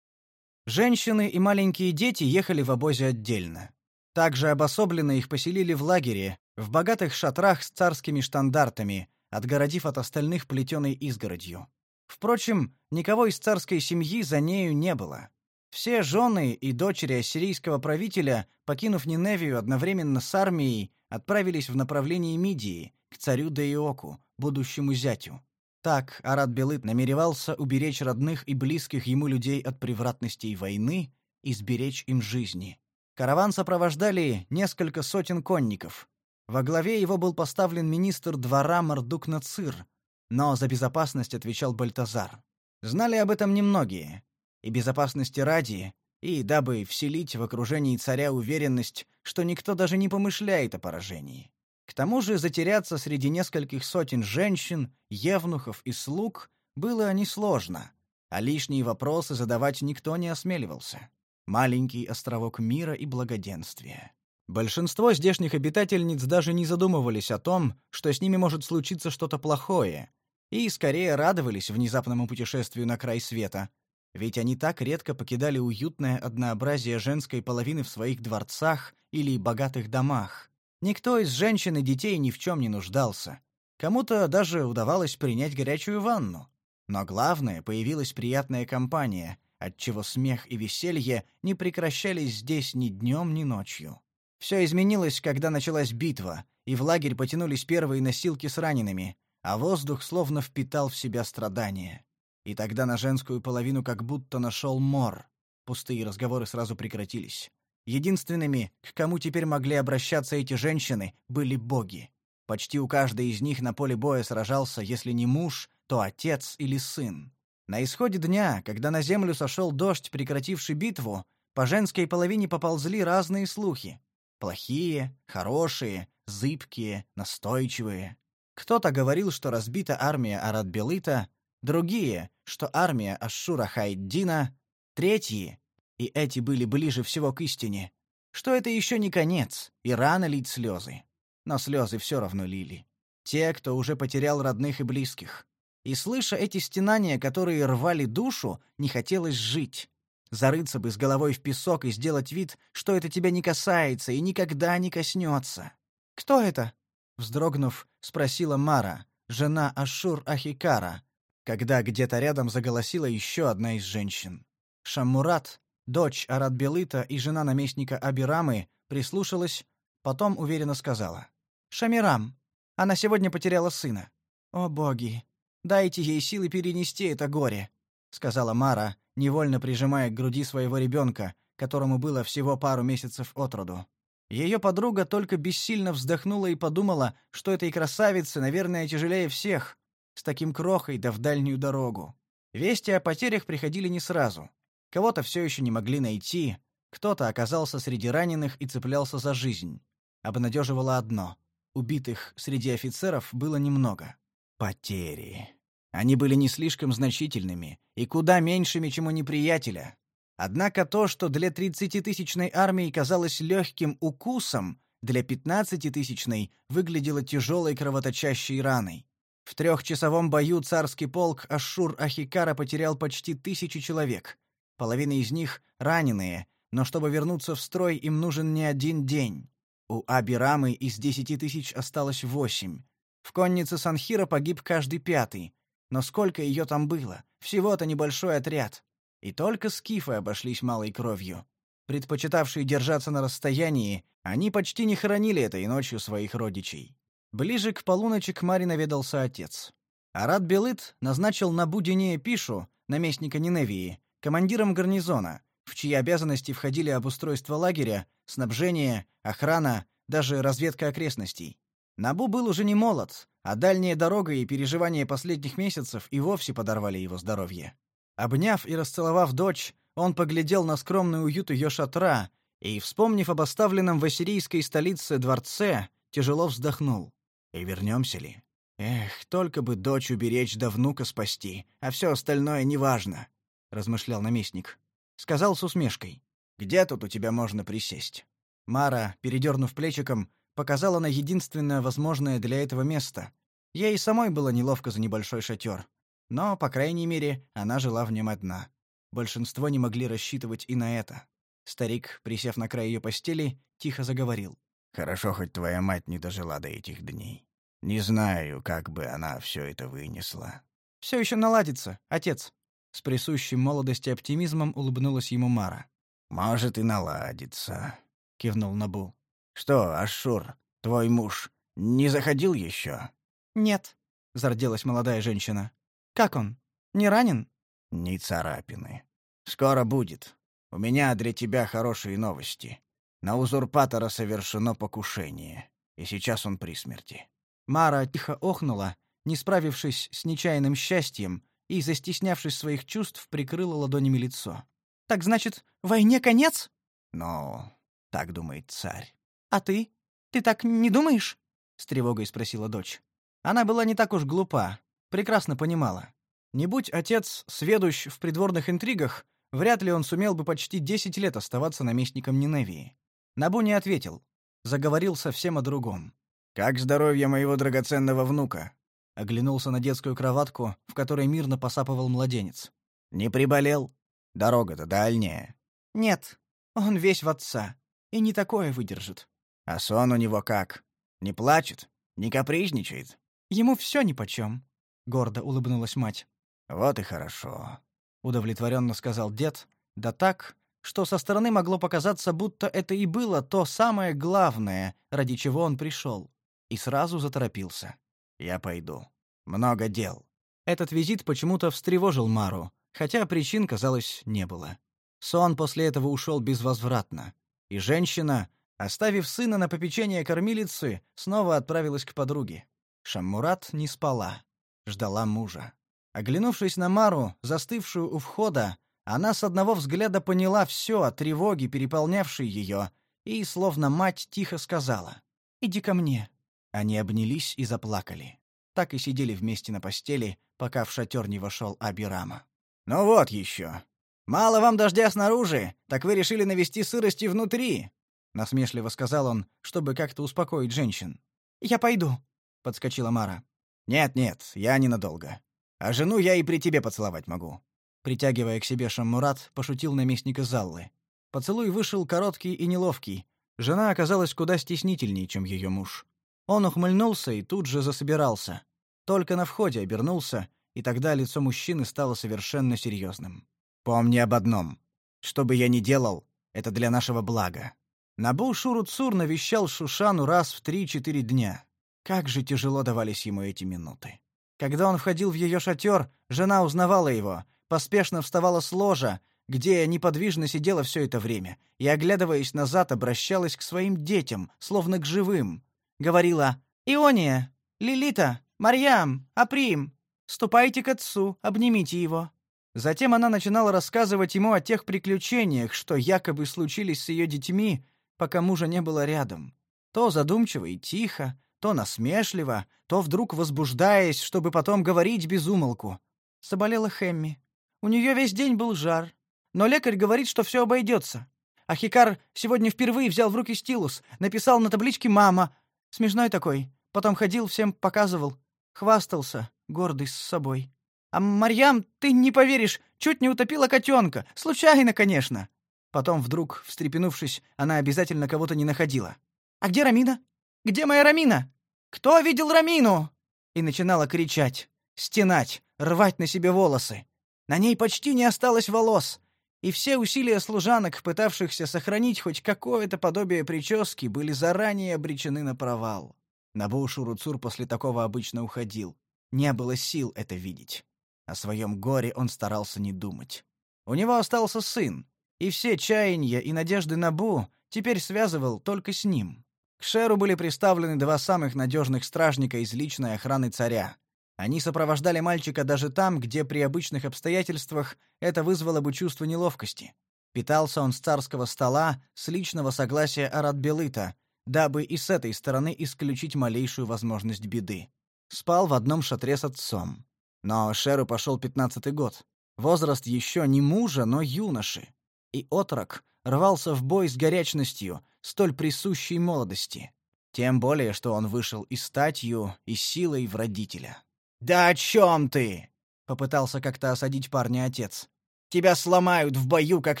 Женщины и маленькие дети ехали в обозе отдельно. Также обособленно их поселили в лагере, в богатых шатрах с царскими штандартами, отгородив от остальных плетеной изгородью. Впрочем, никого из царской семьи за нею не было. Все жены и дочери ассирийского правителя, покинув Ниневию одновременно с армией, отправились в направлении Мидии, к царю Деиоку, будущему зятю. Так Арат-Белыт намеревался уберечь родных и близких ему людей от превратностей войны и сберечь им жизни. Караван сопровождали несколько сотен конников. Во главе его был поставлен министр двора Мардук-Нацир, но за безопасность отвечал Бальтазар. Знали об этом немногие. И безопасности ради, и дабы вселить в окружении царя уверенность, что никто даже не помышляет о поражении. К тому же затеряться среди нескольких сотен женщин, евнухов и слуг было несложно, а лишние вопросы задавать никто не осмеливался. Маленький островок мира и благоденствия. Большинство здешних обитательниц даже не задумывались о том, что с ними может случиться что-то плохое, и скорее радовались внезапному путешествию на край света, ведь они так редко покидали уютное однообразие женской половины в своих дворцах или богатых домах, Никто из женщин и детей ни в чем не нуждался. Кому-то даже удавалось принять горячую ванну. Но главное, появилась приятная компания, отчего смех и веселье не прекращались здесь ни днем, ни ночью. Все изменилось, когда началась битва, и в лагерь потянулись первые носилки с ранеными, а воздух словно впитал в себя страдания. И тогда на женскую половину как будто нашел мор. Пустые разговоры сразу прекратились. Единственными, к кому теперь могли обращаться эти женщины, были боги. Почти у каждой из них на поле боя сражался, если не муж, то отец или сын. На исходе дня, когда на землю сошел дождь, прекративший битву, по женской половине поползли разные слухи. Плохие, хорошие, зыбкие, настойчивые. Кто-то говорил, что разбита армия Арадбелыта, другие, что армия Ашшура Хайддина, третьи, и эти были ближе всего к истине, что это еще не конец, и рано лить слезы. Но слезы все равно лили. Те, кто уже потерял родных и близких. И слыша эти стенания, которые рвали душу, не хотелось жить. Зарыться бы с головой в песок и сделать вид, что это тебя не касается и никогда не коснется. «Кто это?» — вздрогнув, спросила Мара, жена Ашур Ахикара, когда где-то рядом заголосила еще одна из женщин. Шаммурат, Дочь Арат-Белыта и жена наместника Абирамы прислушалась, потом уверенно сказала. «Шамирам, она сегодня потеряла сына. О боги, дайте ей силы перенести это горе», — сказала Мара, невольно прижимая к груди своего ребенка, которому было всего пару месяцев от роду. Ее подруга только бессильно вздохнула и подумала, что этой красавице, наверное, тяжелее всех, с таким крохой да в дальнюю дорогу. Вести о потерях приходили не сразу. Кого-то все еще не могли найти, кто-то оказался среди раненых и цеплялся за жизнь. Обнадеживало одно — убитых среди офицеров было немного. Потери. Они были не слишком значительными и куда меньшими, чем у неприятеля. Однако то, что для тридцатитысячной армии казалось легким укусом, для пятнадцатитысячной выглядело тяжелой кровоточащей раной. В трехчасовом бою царский полк Ашур-Ахикара потерял почти тысячу человек, Половина из них раненые, но чтобы вернуться в строй, им нужен не один день. У Абирамы из десяти тысяч осталось восемь. В коннице Санхира погиб каждый пятый. Но сколько ее там было? Всего-то небольшой отряд. И только скифы обошлись малой кровью. Предпочитавшие держаться на расстоянии, они почти не хоронили этой ночью своих родичей. Ближе к полуночи к Маре наведался отец. Арат Белыт назначил на Будине Пишу, наместника Ниневии, командиром гарнизона, в чьи обязанности входили обустройство лагеря, снабжение, охрана, даже разведка окрестностей. Набу был уже не молод, а дальняя дорога и переживания последних месяцев и вовсе подорвали его здоровье. Обняв и расцеловав дочь, он поглядел на скромный уют ее шатра и, вспомнив об оставленном в ассирийской столице дворце, тяжело вздохнул. И вернемся ли? Эх, только бы дочь уберечь да внука спасти, а все остальное неважно, размышлял наместник. Сказал с усмешкой: "Где тут у тебя можно присесть?" Мара, передернув плечиком, показала на единственное возможное для этого место. Ей самой было неловко за небольшой шатер, но, по крайней мере, она жила в нем одна. Большинство не могли рассчитывать и на это. Старик, присев на край ее постели, тихо заговорил: "Хорошо, хоть твоя мать не дожила до этих дней. Не знаю, как бы она все это вынесла. Все еще наладится, отец. С присущим молодости оптимизмом улыбнулась ему Мара. Может и наладится, кивнул Набу. Что, Ашур, твой муж не заходил еще? Нет, зарделась молодая женщина. Как он? Не ранен? Ни царапины. Скоро будет. У меня для тебя хорошие новости. На узурпатора совершено покушение, и сейчас он при смерти. Мара тихо охнула, не справившись с нечаянным счастьем, и, застеснявшись своих чувств, прикрыла ладонями лицо. «Так значит, войне конец?» «Ну, так думает царь». «А ты? Ты так не думаешь?» — с тревогой спросила дочь. Она была не так уж глупа, прекрасно понимала. Не будь отец сведущ в придворных интригах, вряд ли он сумел бы почти десять лет оставаться наместником Ниневии. Набу не ответил, заговорил совсем о другом. Как здоровье моего драгоценного внука? Оглянулся на детскую кроватку, в которой мирно посапывал младенец. Не приболел? Дорога-то дальняя. Нет, он весь в отца, и не такое выдержит. А сон у него как? Не плачет? Не капризничает? Ему все нипочем, — гордо улыбнулась мать. Вот и хорошо, — удовлетворенно сказал дед, да так, что со стороны могло показаться, будто это и было то самое главное, ради чего он пришел и сразу заторопился. «Я пойду. Много дел». Этот визит почему-то встревожил Мару, хотя причин, казалось, не было. Сон после этого ушел безвозвратно, и женщина, оставив сына на попечение кормилицы, снова отправилась к подруге. Шаммурат не спала, ждала мужа. Оглянувшись на Мару, застывшую у входа, она с одного взгляда поняла все о тревоге, переполнявшей ее, и, словно мать, тихо сказала: "Иди ко мне". Они обнялись и заплакали. Так и сидели вместе на постели, пока в шатер не вошел Абирама. «Ну вот еще. Мало вам дождя снаружи, так вы решили навести сырости внутри!» Насмешливо сказал он, чтобы как-то успокоить женщин. «Я пойду», — подскочила Мара. «Нет-нет, я ненадолго. А жену я и при тебе поцеловать могу». Притягивая к себе Шаммурат, пошутил наместник Заллы. Поцелуй вышел короткий и неловкий. Жена оказалась куда стеснительнее, чем ее муж. Он ухмыльнулся и тут же засобирался. Только на входе обернулся, и тогда лицо мужчины стало совершенно серьезным. «Помни об одном. Что бы я ни делал, это для нашего блага». Набу Шуруцур навещал Шушану раз в три-четыре дня. Как же тяжело давались ему эти минуты. Когда он входил в ее шатер, жена узнавала его, поспешно вставала с ложа, где неподвижно сидела все это время, и, оглядываясь назад, обращалась к своим детям, словно к живым говорила «Иония, Лилита, Марьям, Априм, ступайте к отцу, обнимите его». Затем она начинала рассказывать ему о тех приключениях, что якобы случились с ее детьми, пока мужа не было рядом. То задумчиво и тихо, то насмешливо, то вдруг возбуждаясь, чтобы потом говорить без умолку. Заболела Хэмми. У нее весь день был жар. Но лекарь говорит, что все обойдется. Ахикар сегодня впервые взял в руки стилус, написал на табличке «Мама», Смешной такой. Потом ходил, всем показывал. Хвастался, гордый с собой. А Марьям, ты не поверишь, чуть не утопила котенка. Случайно, конечно. Потом вдруг, встрепенувшись, она обязательно кого-то не находила. А где Рамина? Где моя Рамина? Кто видел Рамину? И начинала кричать, стенать, рвать на себе волосы. На ней почти не осталось волос, и все усилия служанок, пытавшихся сохранить хоть какое-то подобие прически, были заранее обречены на провал. Набу Шуруцур после такого обычно уходил. Не было сил это видеть. О своем горе он старался не думать. У него остался сын, и все чаяния и надежды Набу теперь связывал только с ним. К Шеру были приставлены два самых надежных стражника из личной охраны царя. Они сопровождали мальчика даже там, где при обычных обстоятельствах это вызвало бы чувство неловкости. Питался он с царского стола с личного согласия Арат-Белыта, дабы и с этой стороны исключить малейшую возможность беды. Спал в одном шатре с отцом. Но Шеру пошел пятнадцатый год. Возраст еще не мужа, но юноши. И отрок рвался в бой с горячностью, столь присущей молодости. Тем более, что он вышел и статью, и силой в родителя. «Да о чем ты?» — попытался как-то осадить парня отец. «Тебя сломают в бою, как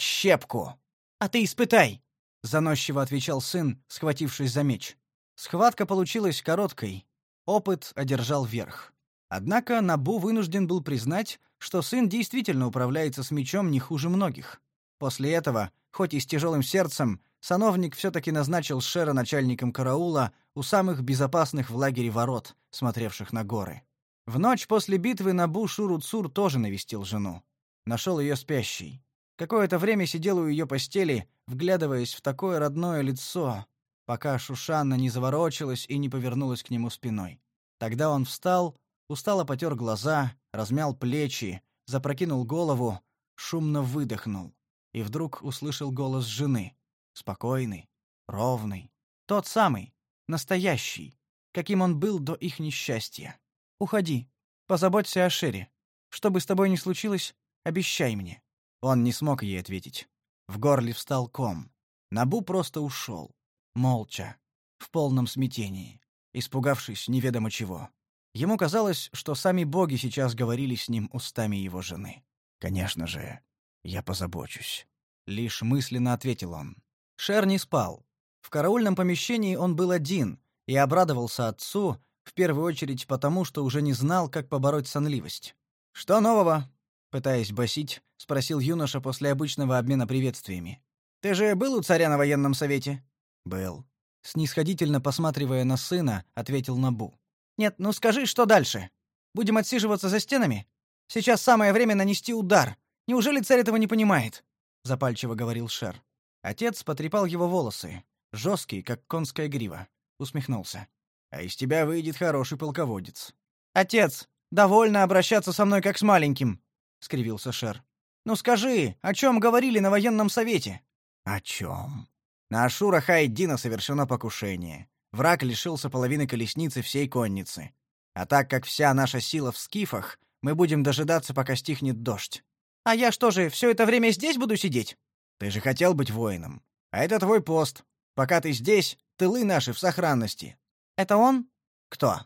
щепку!» «А ты испытай!» — заносчиво отвечал сын, схватившись за меч. Схватка получилась короткой. Опыт одержал верх. Однако Набу вынужден был признать, что сын действительно управляется с мечом не хуже многих. После этого, хоть и с тяжелым сердцем, сановник все-таки назначил Шера начальником караула у самых безопасных в лагере ворот, смотревших на горы. В ночь после битвы Набу Шуруцур тоже навестил жену. Нашел ее спящей. Какое-то время сидел у ее постели, вглядываясь в такое родное лицо, пока Шушанна не заворочилась и не повернулась к нему спиной. Тогда он встал, устало потер глаза, размял плечи, запрокинул голову, шумно выдохнул. И вдруг услышал голос жены. Спокойный, ровный. Тот самый, настоящий, каким он был до их несчастья. Уходи. Позаботься о Шере. Что бы с тобой ни случилось, обещай мне». Он не смог ей ответить. В горле встал ком. Набу просто ушел. Молча. В полном смятении. Испугавшись неведомо чего. Ему казалось, что сами боги сейчас говорили с ним устами его жены. «Конечно же, я позабочусь», — лишь мысленно ответил он. Шер не спал. В караульном помещении он был один и обрадовался отцу, в первую очередь потому, что уже не знал, как побороть сонливость. «Что нового?» — пытаясь басить, спросил юноша после обычного обмена приветствиями. «Ты же был у царя на военном совете?» «Был». Снисходительно посматривая на сына, ответил Набу. «Нет, ну скажи, что дальше? Будем отсиживаться за стенами? Сейчас самое время нанести удар. Неужели царь этого не понимает?» Запальчиво говорил Шер. Отец потрепал его волосы, жесткий, как конская грива. Усмехнулся. А из тебя выйдет хороший полководец. Отец, довольно обращаться со мной как с маленьким, скривился Шер. Ну скажи, о чем говорили на военном совете? О чем? На Ашура Хайдина совершено покушение. Враг лишился половины колесницы всей конницы. А так как вся наша сила в скифах, мы будем дожидаться, пока стихнет дождь. А я что же, все это время здесь буду сидеть? Ты же хотел быть воином. А это твой пост. Пока ты здесь, тылы наши в сохранности. Это он? Кто?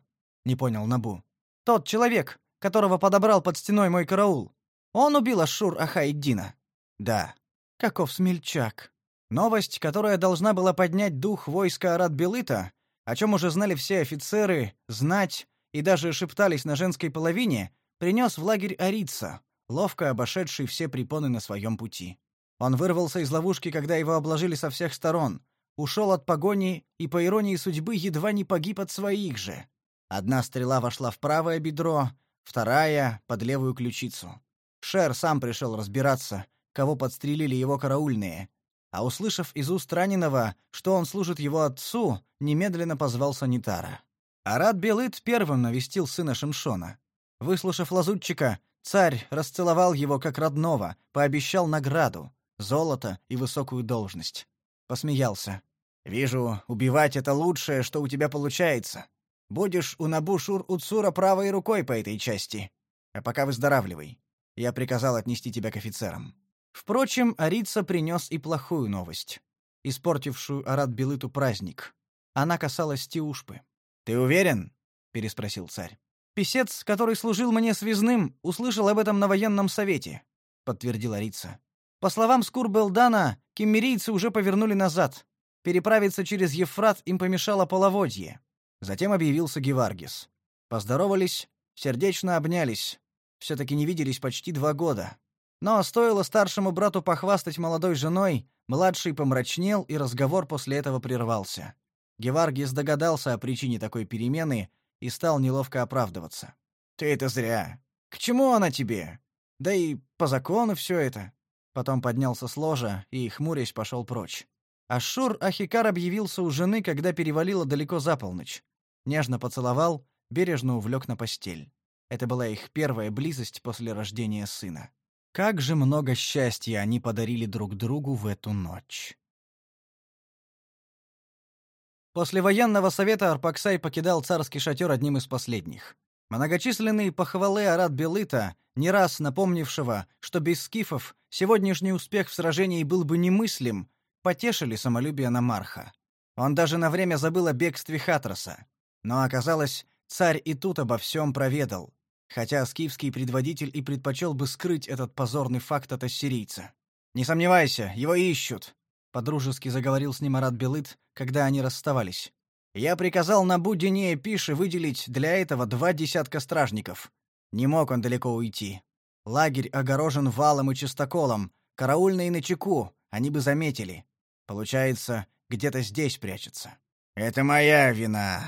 Не понял Набу. Тот человек, которого подобрал под стеной мой караул. Он убил Ашур Ахайдина. Да. Каков смельчак. Новость, которая должна была поднять дух войска Арат-Белыта, о чем уже знали все офицеры, знать и даже шептались на женской половине, принес в лагерь Арица, ловко обошедший все препоны на своем пути. Он вырвался из ловушки, когда его обложили со всех сторон, ушел от погони и, по иронии судьбы, едва не погиб от своих же. Одна стрела вошла в правое бедро, вторая — под левую ключицу. Шер сам пришел разбираться, кого подстрелили его караульные, а услышав из уст раненого, что он служит его отцу, немедленно позвал санитара. Арат Белыт первым навестил сына Шимшона. Выслушав лазутчика, царь расцеловал его как родного, пообещал награду — золото и высокую должность. Посмеялся. Вижу, убивать это лучшее, что у тебя получается. Будешь у Набушур Уцура правой рукой по этой части. А пока выздоравливай. Я приказал отнести тебя к офицерам. Впрочем, Арица принес и плохую новость, испортившую Арат Белыту праздник. Она касалась Тиушпы. Ты уверен? переспросил царь. Писец, который служил мне связным, услышал об этом на военном совете, подтвердил Арица. По словам Скурбелдана, кеммерийцы уже повернули назад. Переправиться через Ефрат им помешало половодье. Затем объявился Геваргис. Поздоровались, сердечно обнялись. Все-таки не виделись почти два года. Но стоило старшему брату похвастать молодой женой, младший помрачнел, и разговор после этого прервался. Геваргис догадался о причине такой перемены и стал неловко оправдываться. «Ты это зря. К чему она тебе? Да и по закону все это. Потом поднялся с ложа и, хмурясь, пошел прочь. Ашур Ахикар объявился у жены, когда перевалило далеко за полночь. Нежно поцеловал, бережно увлек на постель. Это была их первая близость после рождения сына. Как же много счастья они подарили друг другу в эту ночь. После военного совета Арпаксай покидал царский шатер одним из последних. Многочисленные похвалы Арат Белыта, не раз напомнившего, что без скифов сегодняшний успех в сражении был бы немыслим, потешили самолюбие Намарха. Он даже на время забыл о бегстве Хатроса. Но оказалось, царь и тут обо всем проведал, хотя скифский предводитель и предпочел бы скрыть этот позорный факт от ассирийца. «Не сомневайся, его ищут», подружески заговорил с ним Арат Белыт, когда они расставались. Я приказал на Будине Пиши выделить для этого два десятка стражников. Не мог он далеко уйти. Лагерь огорожен валом и чистоколом, караульные на чеку, они бы заметили. Получается, где-то здесь прячется. Это моя вина,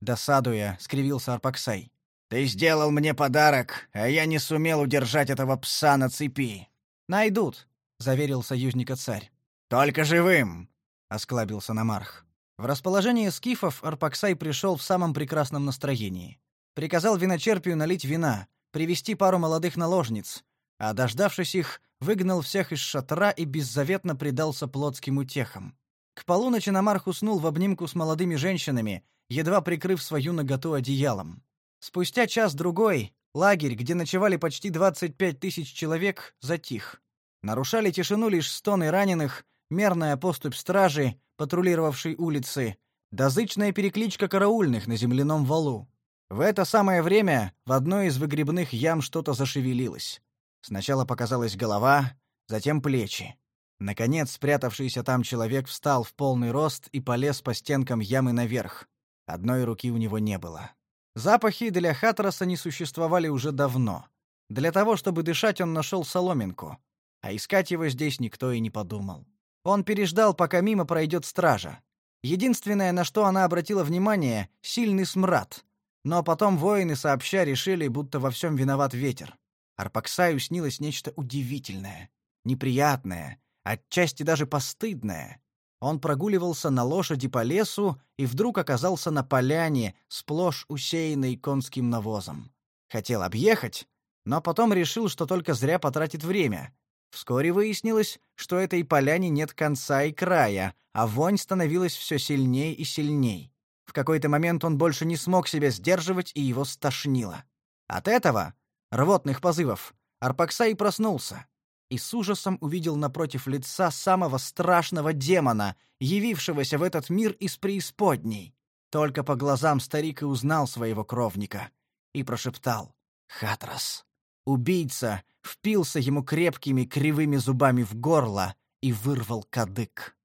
досадуя, скривился Арпаксай. Ты сделал мне подарок, а я не сумел удержать этого пса на цепи. Найдут, заверил союзника царь. Только живым, осклабился Намарх. В расположение скифов Арпаксай пришел в самом прекрасном настроении. Приказал виночерпию налить вина, привести пару молодых наложниц, а дождавшись их, выгнал всех из шатра и беззаветно предался плотским утехам. К полуночи Намарх уснул в обнимку с молодыми женщинами, едва прикрыв свою наготу одеялом. Спустя час-другой лагерь, где ночевали почти 25 тысяч человек, затих. Нарушали тишину лишь стоны раненых, мерная поступь стражи, патрулировавшей улицы, дозычная перекличка караульных на земляном валу. В это самое время в одной из выгребных ям что-то зашевелилось. Сначала показалась голова, затем плечи. Наконец, спрятавшийся там человек встал в полный рост и полез по стенкам ямы наверх. Одной руки у него не было. Запахи для Хатраса не существовали уже давно. Для того, чтобы дышать, он нашел соломинку. А искать его здесь никто и не подумал. Он переждал, пока мимо пройдет стража. Единственное, на что она обратила внимание — сильный смрад. Но потом воины сообща решили, будто во всем виноват ветер. Арпаксаю снилось нечто удивительное, неприятное, отчасти даже постыдное. Он прогуливался на лошади по лесу и вдруг оказался на поляне, сплошь усеянной конским навозом. Хотел объехать, но потом решил, что только зря потратит время. Вскоре выяснилось, что этой поляне нет конца и края, а вонь становилась все сильней и сильней. В какой-то момент он больше не смог себя сдерживать, и его стошнило. От этого, рвотных позывов, Арпаксай проснулся и с ужасом увидел напротив лица самого страшного демона, явившегося в этот мир из преисподней. Только по глазам старик и узнал своего кровника и прошептал «Хатрас». Убийца впился ему крепкими кривыми зубами в горло и вырвал кадык.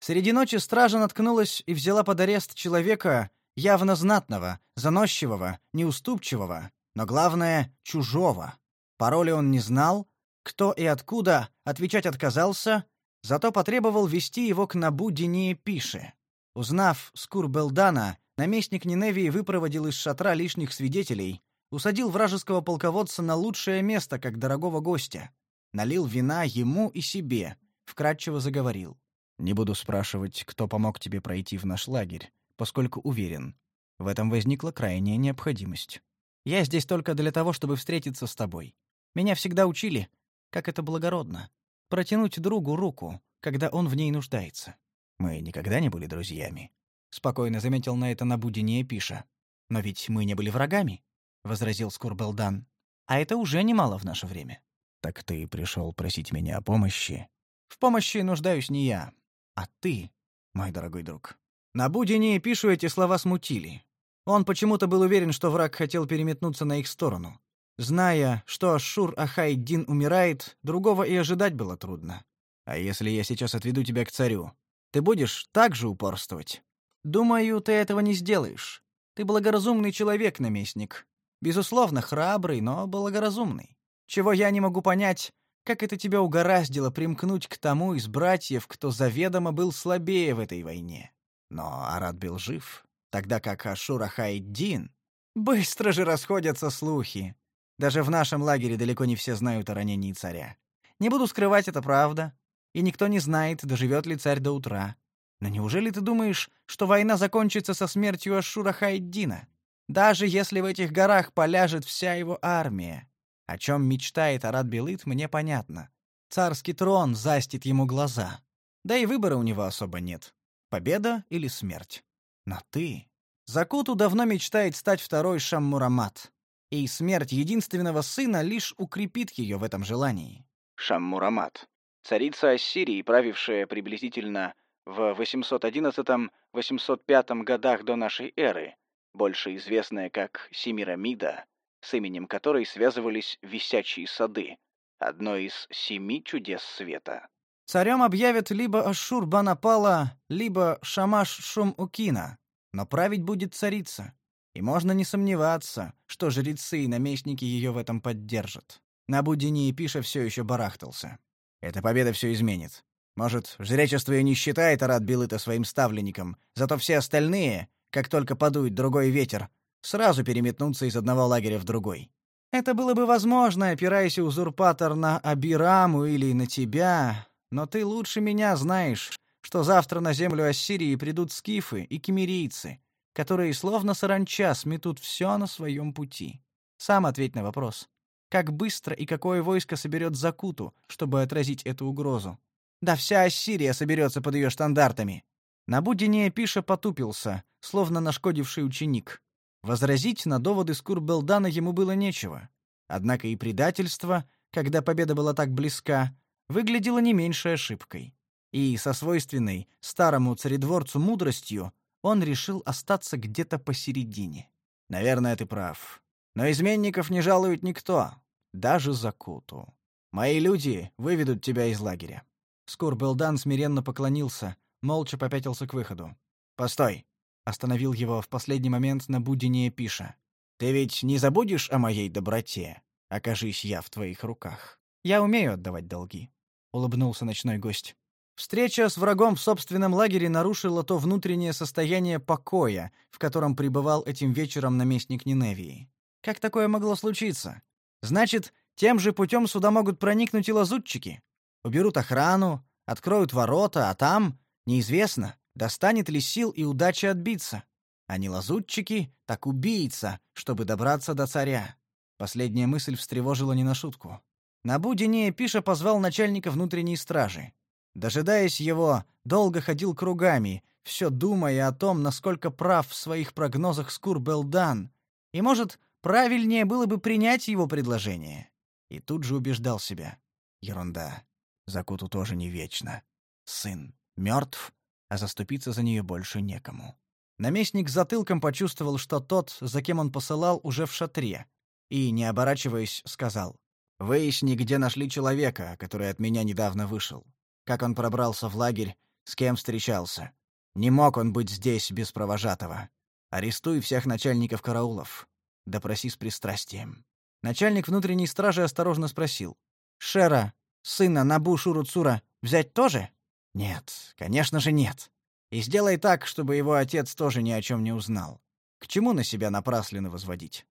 Среди ночи стража наткнулась и взяла под арест человека, явно знатного, заносчивого, неуступчивого, но главное — чужого. Пароли он не знал, кто и откуда отвечать отказался, зато потребовал вести его к Набу Динии Пише. Узнав Скурбелдана, наместник Ниневии выпроводил из шатра лишних свидетелей, усадил вражеского полководца на лучшее место, как дорогого гостя, налил вина ему и себе, вкратчиво заговорил. «Не буду спрашивать, кто помог тебе пройти в наш лагерь, поскольку уверен, в этом возникла крайняя необходимость. Я здесь только для того, чтобы встретиться с тобой. Меня всегда учили, как это благородно, протянуть другу руку, когда он в ней нуждается. Мы никогда не были друзьями», — спокойно заметил на это Набудине Пиша. «Но ведь мы не были врагами возразил Скурбелдан. А это уже немало в наше время. Так ты пришел просить меня о помощи? В помощи нуждаюсь не я, а ты, мой дорогой друг. На Будине пишу эти слова смутили. Он почему-то был уверен, что враг хотел переметнуться на их сторону. Зная, что Ашур Ахайдин умирает, другого и ожидать было трудно. А если я сейчас отведу тебя к царю, ты будешь так же упорствовать? Думаю, ты этого не сделаешь. Ты благоразумный человек, наместник, Безусловно, храбрый, но благоразумный. Чего я не могу понять, как это тебя угораздило примкнуть к тому из братьев, кто заведомо был слабее в этой войне. Но Арат был жив, тогда как Ашура Хайддин... Быстро же расходятся слухи. Даже в нашем лагере далеко не все знают о ранении царя. Не буду скрывать, это правда. и никто не знает, доживет ли царь до утра. Но неужели ты думаешь, что война закончится со смертью Ашура Хайддина? Даже если в этих горах поляжет вся его армия. О чем мечтает Арат Белыт, мне понятно. Царский трон застит ему глаза. Да и выбора у него особо нет. Победа или смерть. Но ты... Закуту давно мечтает стать второй Шаммурамат. И смерть единственного сына лишь укрепит ее в этом желании. Шаммурамат. Царица Ассирии, правившая приблизительно в 811-805 годах до нашей эры, больше известная как Семирамида, с именем которой связывались висячие сады, одно из семи чудес света. Царем объявят либо Ашур-Банапала, либо Шамаш-Шум-Укина, но править будет царица. И можно не сомневаться, что жрецы и наместники ее в этом поддержат. На Будине и Пиша все еще барахтался. Эта победа все изменит. Может, жречество и не считает Арат Белыта своим ставленником, зато все остальные, как только подует другой ветер, сразу переметнутся из одного лагеря в другой. Это было бы возможно, опираясь узурпатор на Абираму или на тебя, но ты лучше меня знаешь, что завтра на землю Ассирии придут скифы и кемерийцы, которые словно саранча сметут все на своем пути. Сам ответь на вопрос. Как быстро и какое войско соберет Закуту, чтобы отразить эту угрозу? Да вся Ассирия соберется под ее штандартами. На Будине Пиша потупился, словно нашкодивший ученик. Возразить на доводы Скурбелдана ему было нечего. Однако и предательство, когда победа была так близка, выглядело не меньшей ошибкой. И со свойственной старому царедворцу мудростью он решил остаться где-то посередине. Наверное, ты прав. Но изменников не жалует никто, даже Закуту. Мои люди выведут тебя из лагеря. Скурбелдан смиренно поклонился, молча попятился к выходу. «Постой!» — остановил его в последний момент на будение Пиша. «Ты ведь не забудешь о моей доброте? Окажись я в твоих руках. Я умею отдавать долги», — улыбнулся ночной гость. Встреча с врагом в собственном лагере нарушила то внутреннее состояние покоя, в котором пребывал этим вечером наместник Ниневии. Как такое могло случиться? Значит, тем же путем сюда могут проникнуть и лазутчики уберут охрану, откроют ворота, а там, неизвестно, достанет ли сил и удачи отбиться. А не лазутчики, так убийца, чтобы добраться до царя. Последняя мысль встревожила не на шутку. На Будине Пиша позвал начальника внутренней стражи. Дожидаясь его, долго ходил кругами, все думая о том, насколько прав в своих прогнозах Скурбелдан, и, может, правильнее было бы принять его предложение. И тут же убеждал себя. Ерунда. Закуту тоже не вечно. Сын мертв, а заступиться за нее больше некому. Наместник затылком почувствовал, что тот, за кем он посылал, уже в шатре, и, не оборачиваясь, сказал: "Выясни, где нашли человека, который от меня недавно вышел. Как он пробрался в лагерь, с кем встречался. Не мог он быть здесь без провожатого. Арестуй всех начальников караулов. Допроси с пристрастием". Начальник внутренней стражи осторожно спросил: "Шера, Сына Набу Цура взять тоже? Нет, конечно же нет. И сделай так, чтобы его отец тоже ни о чем не узнал. К чему на себя напрасленно возводить?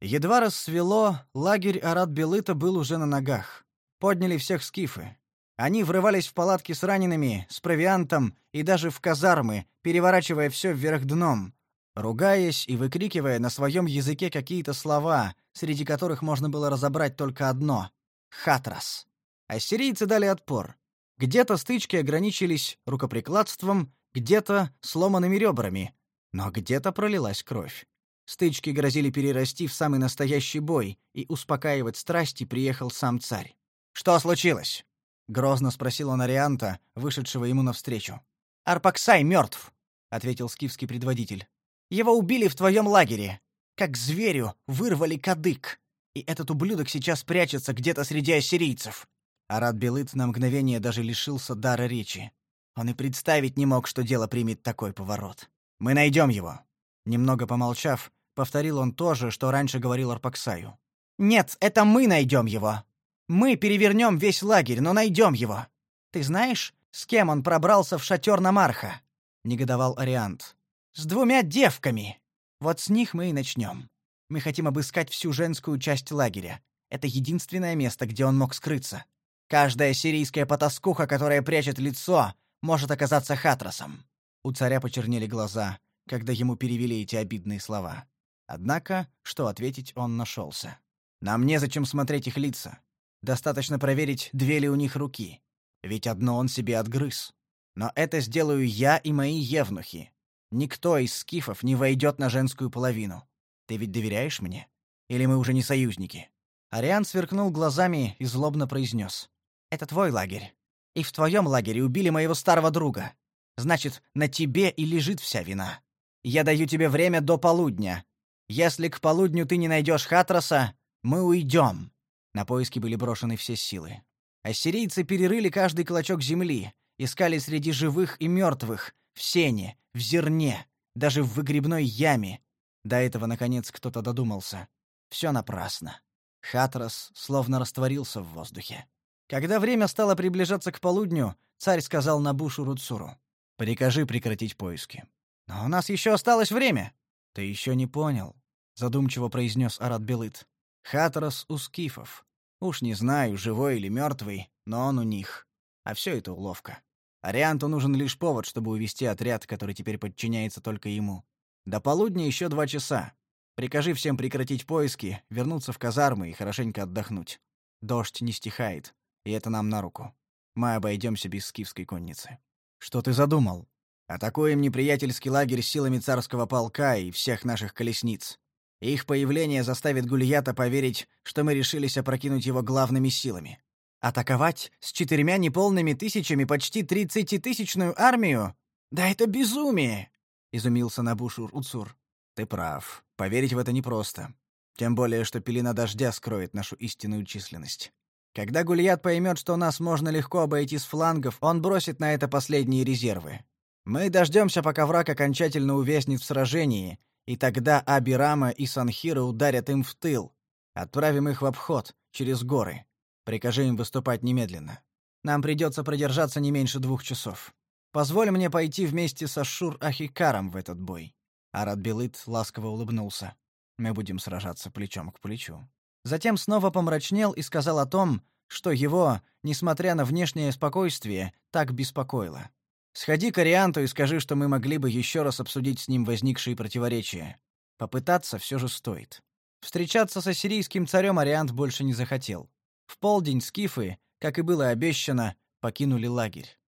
Едва рассвело, лагерь Арат-Белыта был уже на ногах. Подняли всех скифы. Они врывались в палатки с ранеными, с провиантом и даже в казармы, переворачивая все вверх дном, ругаясь и выкрикивая на своем языке какие-то слова, среди которых можно было разобрать только одно — «хатрас». Ассирийцы дали отпор. Где-то стычки ограничились рукоприкладством, где-то сломанными ребрами, но где-то пролилась кровь. Стычки грозили перерасти в самый настоящий бой, и успокаивать страсти приехал сам царь. «Что случилось?» — грозно спросил он Арианта, вышедшего ему навстречу. «Арпаксай мертв», — ответил скифский предводитель. Его убили в твоем лагере. Как зверю вырвали кадык. И этот ублюдок сейчас прячется где-то среди ассирийцев. Арат Белыт на мгновение даже лишился дара речи. Он и представить не мог, что дело примет такой поворот. «Мы найдем его». Немного помолчав, повторил он то же, что раньше говорил Арпаксаю. «Нет, это мы найдем его. Мы перевернем весь лагерь, но найдем его. Ты знаешь, с кем он пробрался в шатер Намарха?» — негодовал Ариант. С двумя девками. Вот с них мы и начнем. Мы хотим обыскать всю женскую часть лагеря. Это единственное место, где он мог скрыться. Каждая сирийская потаскуха, которая прячет лицо, может оказаться Хатросом. У царя почернели глаза, когда ему перевели эти обидные слова. Однако, что ответить он нашелся. Нам незачем смотреть их лица. Достаточно проверить, две ли у них руки. Ведь одно он себе отгрыз. Но это сделаю я и мои евнухи. Никто из скифов не войдет на женскую половину. Ты ведь доверяешь мне? Или мы уже не союзники?» Ариан сверкнул глазами и злобно произнес. «Это твой лагерь. И в твоем лагере убили моего старого друга. Значит, на тебе и лежит вся вина. Я даю тебе время до полудня. Если к полудню ты не найдешь Хатроса, мы уйдем. На поиски были брошены все силы. Ассирийцы перерыли каждый клочок земли, искали среди живых и мертвых, в сене, в зерне, даже в выгребной яме. До этого, наконец, кто-то додумался. Все напрасно. Хатрос словно растворился в воздухе. Когда время стало приближаться к полудню, царь сказал Набушу Руцуру. «Прикажи прекратить поиски». «Но у нас еще осталось время». «Ты еще не понял», — задумчиво произнес Арат Белыт. Хатрос у скифов. Уж не знаю, живой или мертвый, но он у них. А все это уловка. Арианту нужен лишь повод, чтобы увести отряд, который теперь подчиняется только ему. До полудня еще два часа. Прикажи всем прекратить поиски, вернуться в казармы и хорошенько отдохнуть. Дождь не стихает, и это нам на руку. Мы обойдемся без скифской конницы. Что ты задумал? Атакуем неприятельский лагерь силами царского полка и всех наших колесниц. Их появление заставит Гульята поверить, что мы решились опрокинуть его главными силами. Атаковать с четырьмя неполными тысячами почти тридцатитысячную армию? Да это безумие! изумился Набушур Уцур. Ты прав. Поверить в это непросто. Тем более, что пелена дождя скроет нашу истинную численность. Когда Гульят поймет, что нас можно легко обойти с флангов, он бросит на это последние резервы. Мы дождемся, пока враг окончательно увязнет в сражении, и тогда Абирама и Санхира ударят им в тыл. Отправим их в обход, через горы. Прикажи им выступать немедленно. Нам придется продержаться не меньше двух часов. Позволь мне пойти вместе со Шур-Ахикаром в этот бой». Арат Белыт ласково улыбнулся. «Мы будем сражаться плечом к плечу». Затем снова помрачнел и сказал о том, что его, несмотря на внешнее спокойствие, так беспокоило. Сходи к Арианту и скажи, что мы могли бы еще раз обсудить с ним возникшие противоречия. Попытаться все же стоит. Встречаться с ассирийским царем Ариант больше не захотел. В полдень скифы, как и было обещано, покинули лагерь.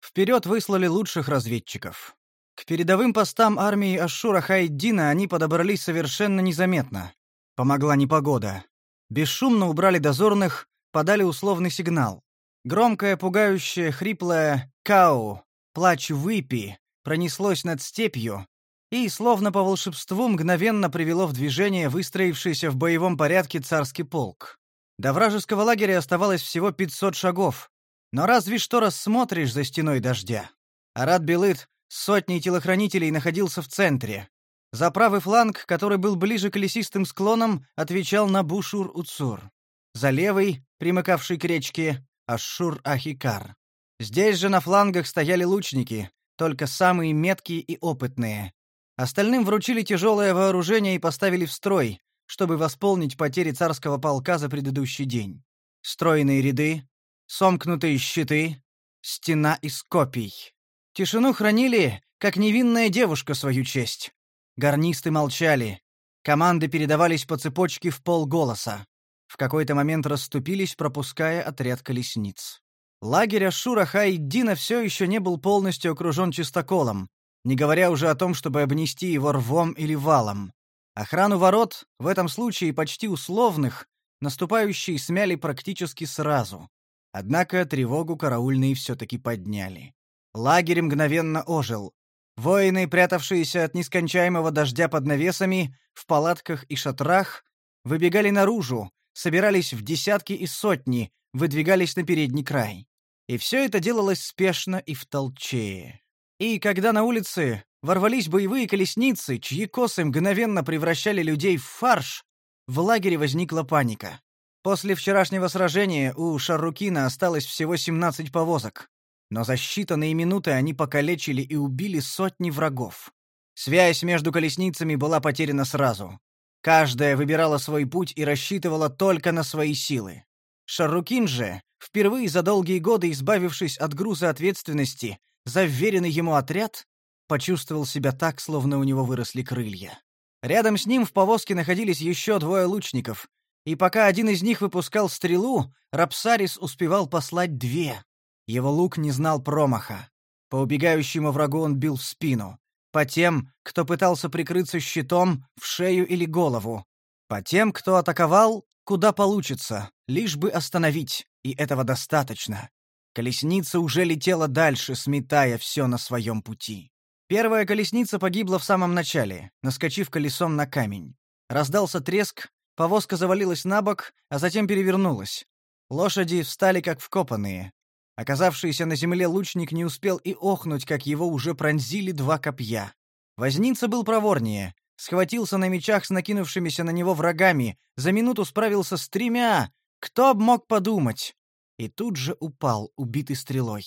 Вперед выслали лучших разведчиков. К передовым постам армии Ашура Хайддина они подобрались совершенно незаметно. Помогла непогода. Бесшумно убрали дозорных, подали условный сигнал. Громкое, пугающее, хриплое «Кау», плач «Выпи» пронеслось над степью и, словно по волшебству, мгновенно привело в движение выстроившийся в боевом порядке царский полк. До вражеского лагеря оставалось всего 500 шагов, но разве что рассмотришь за стеной дождя. Арат Белыт с сотней телохранителей находился в центре. За правый фланг, который был ближе к лесистым склонам, отвечал на Бушур-Уцур. За левый, примыкавший к речке, Ашшур-Ахикар. Здесь же на флангах стояли лучники, только самые меткие и опытные. Остальным вручили тяжелое вооружение и поставили в строй, чтобы восполнить потери царского полка за предыдущий день. Стройные ряды, сомкнутые щиты, стена из копий. Тишину хранили, как невинная девушка свою честь. Гарнисты молчали. Команды передавались по цепочке в полголоса в какой-то момент расступились, пропуская отряд колесниц. Лагерь Ашура Хайддина все еще не был полностью окружен чистоколом, не говоря уже о том, чтобы обнести его рвом или валом. Охрану ворот, в этом случае почти условных, наступающие смяли практически сразу. Однако тревогу караульные все-таки подняли. Лагерь мгновенно ожил. Воины, прятавшиеся от нескончаемого дождя под навесами, в палатках и шатрах, выбегали наружу, собирались в десятки и сотни, выдвигались на передний край. И все это делалось спешно и в толчее. И когда на улице ворвались боевые колесницы, чьи косы мгновенно превращали людей в фарш, в лагере возникла паника. После вчерашнего сражения у Шаррукина осталось всего 17 повозок. Но за считанные минуты они покалечили и убили сотни врагов. Связь между колесницами была потеряна сразу. Каждая выбирала свой путь и рассчитывала только на свои силы. Шаррукин же, впервые за долгие годы избавившись от груза ответственности за вверенный ему отряд, почувствовал себя так, словно у него выросли крылья. Рядом с ним в повозке находились еще двое лучников, и пока один из них выпускал стрелу, Рапсарис успевал послать две. Его лук не знал промаха. По убегающему врагу он бил в спину. По тем, кто пытался прикрыться щитом, в шею или голову. По тем, кто атаковал, куда получится, лишь бы остановить, и этого достаточно. Колесница уже летела дальше, сметая все на своем пути. Первая колесница погибла в самом начале, наскочив колесом на камень. Раздался треск, повозка завалилась на бок, а затем перевернулась. Лошади встали как вкопанные. Оказавшийся на земле лучник не успел и охнуть, как его уже пронзили два копья. Возница был проворнее, схватился на мечах с накинувшимися на него врагами, за минуту справился с тремя. Кто б мог подумать? И тут же упал, убитый стрелой.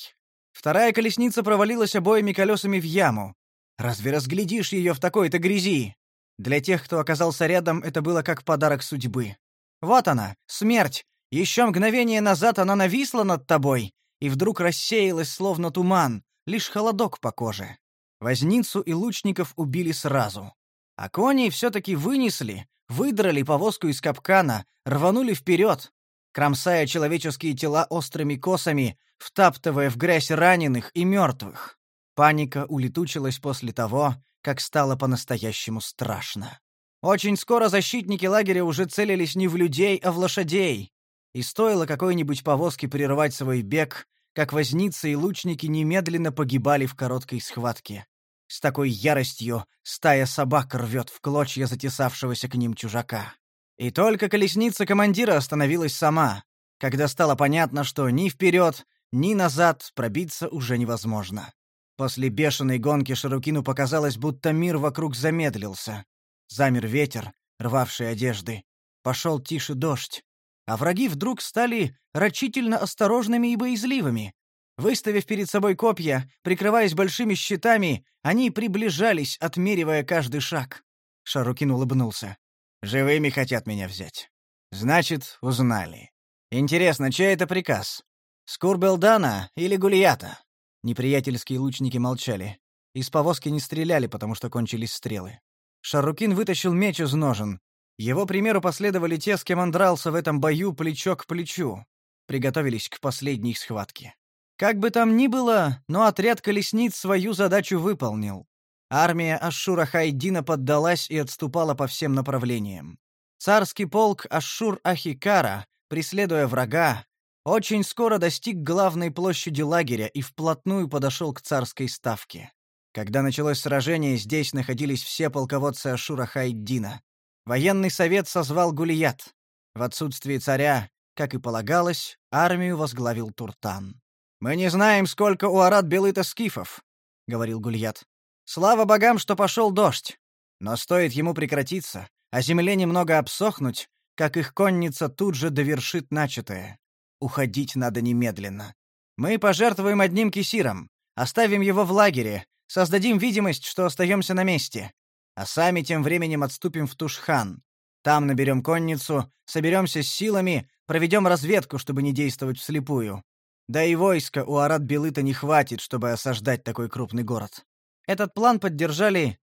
Вторая колесница провалилась обоими колесами в яму. Разве разглядишь ее в такой-то грязи? Для тех, кто оказался рядом, это было как подарок судьбы. Вот она, смерть. Еще мгновение назад она нависла над тобой, и вдруг рассеялась, словно туман, лишь холодок по коже. Возницу и лучников убили сразу. А коней все-таки вынесли, выдрали повозку из капкана, рванули вперед, кромсая человеческие тела острыми косами, втаптывая в грязь раненых и мертвых. Паника улетучилась после того, как стало по-настоящему страшно. Очень скоро защитники лагеря уже целились не в людей, а в лошадей. И стоило какой-нибудь повозке прервать свой бег, как возницы и лучники немедленно погибали в короткой схватке. С такой яростью стая собак рвет в клочья затесавшегося к ним чужака. И только колесница командира остановилась сама, когда стало понятно, что ни вперед, ни назад пробиться уже невозможно. После бешеной гонки Шарукину показалось, будто мир вокруг замедлился. Замер ветер, рвавший одежды. Пошел тише дождь а враги вдруг стали рачительно осторожными и боязливыми. Выставив перед собой копья, прикрываясь большими щитами, они приближались, отмеривая каждый шаг. Шарукин улыбнулся. «Живыми хотят меня взять. Значит, узнали. Интересно, чей это приказ? Скурбелдана или Гулията?» Неприятельские лучники молчали. Из повозки не стреляли, потому что кончились стрелы. Шарукин вытащил меч из ножен, его примеру последовали те, с кем он дрался в этом бою плечо к плечу. Приготовились к последней схватке. Как бы там ни было, но отряд колесниц свою задачу выполнил. Армия Ашшура Хайдина поддалась и отступала по всем направлениям. Царский полк Ашшур-Ахикара, преследуя врага, очень скоро достиг главной площади лагеря и вплотную подошел к царской ставке. Когда началось сражение, здесь находились все полководцы Ашура Хайдина. Военный совет созвал Гулият. В отсутствие царя, как и полагалось, армию возглавил Туртан. «Мы не знаем, сколько у Арат Белыта скифов», — говорил Гульят. «Слава богам, что пошел дождь. Но стоит ему прекратиться, а земле немного обсохнуть, как их конница тут же довершит начатое. Уходить надо немедленно. Мы пожертвуем одним кисиром, оставим его в лагере, создадим видимость, что остаемся на месте а сами тем временем отступим в Тушхан. Там наберем конницу, соберемся с силами, проведем разведку, чтобы не действовать вслепую. Да и войска у Арат-Белыта не хватит, чтобы осаждать такой крупный город. Этот план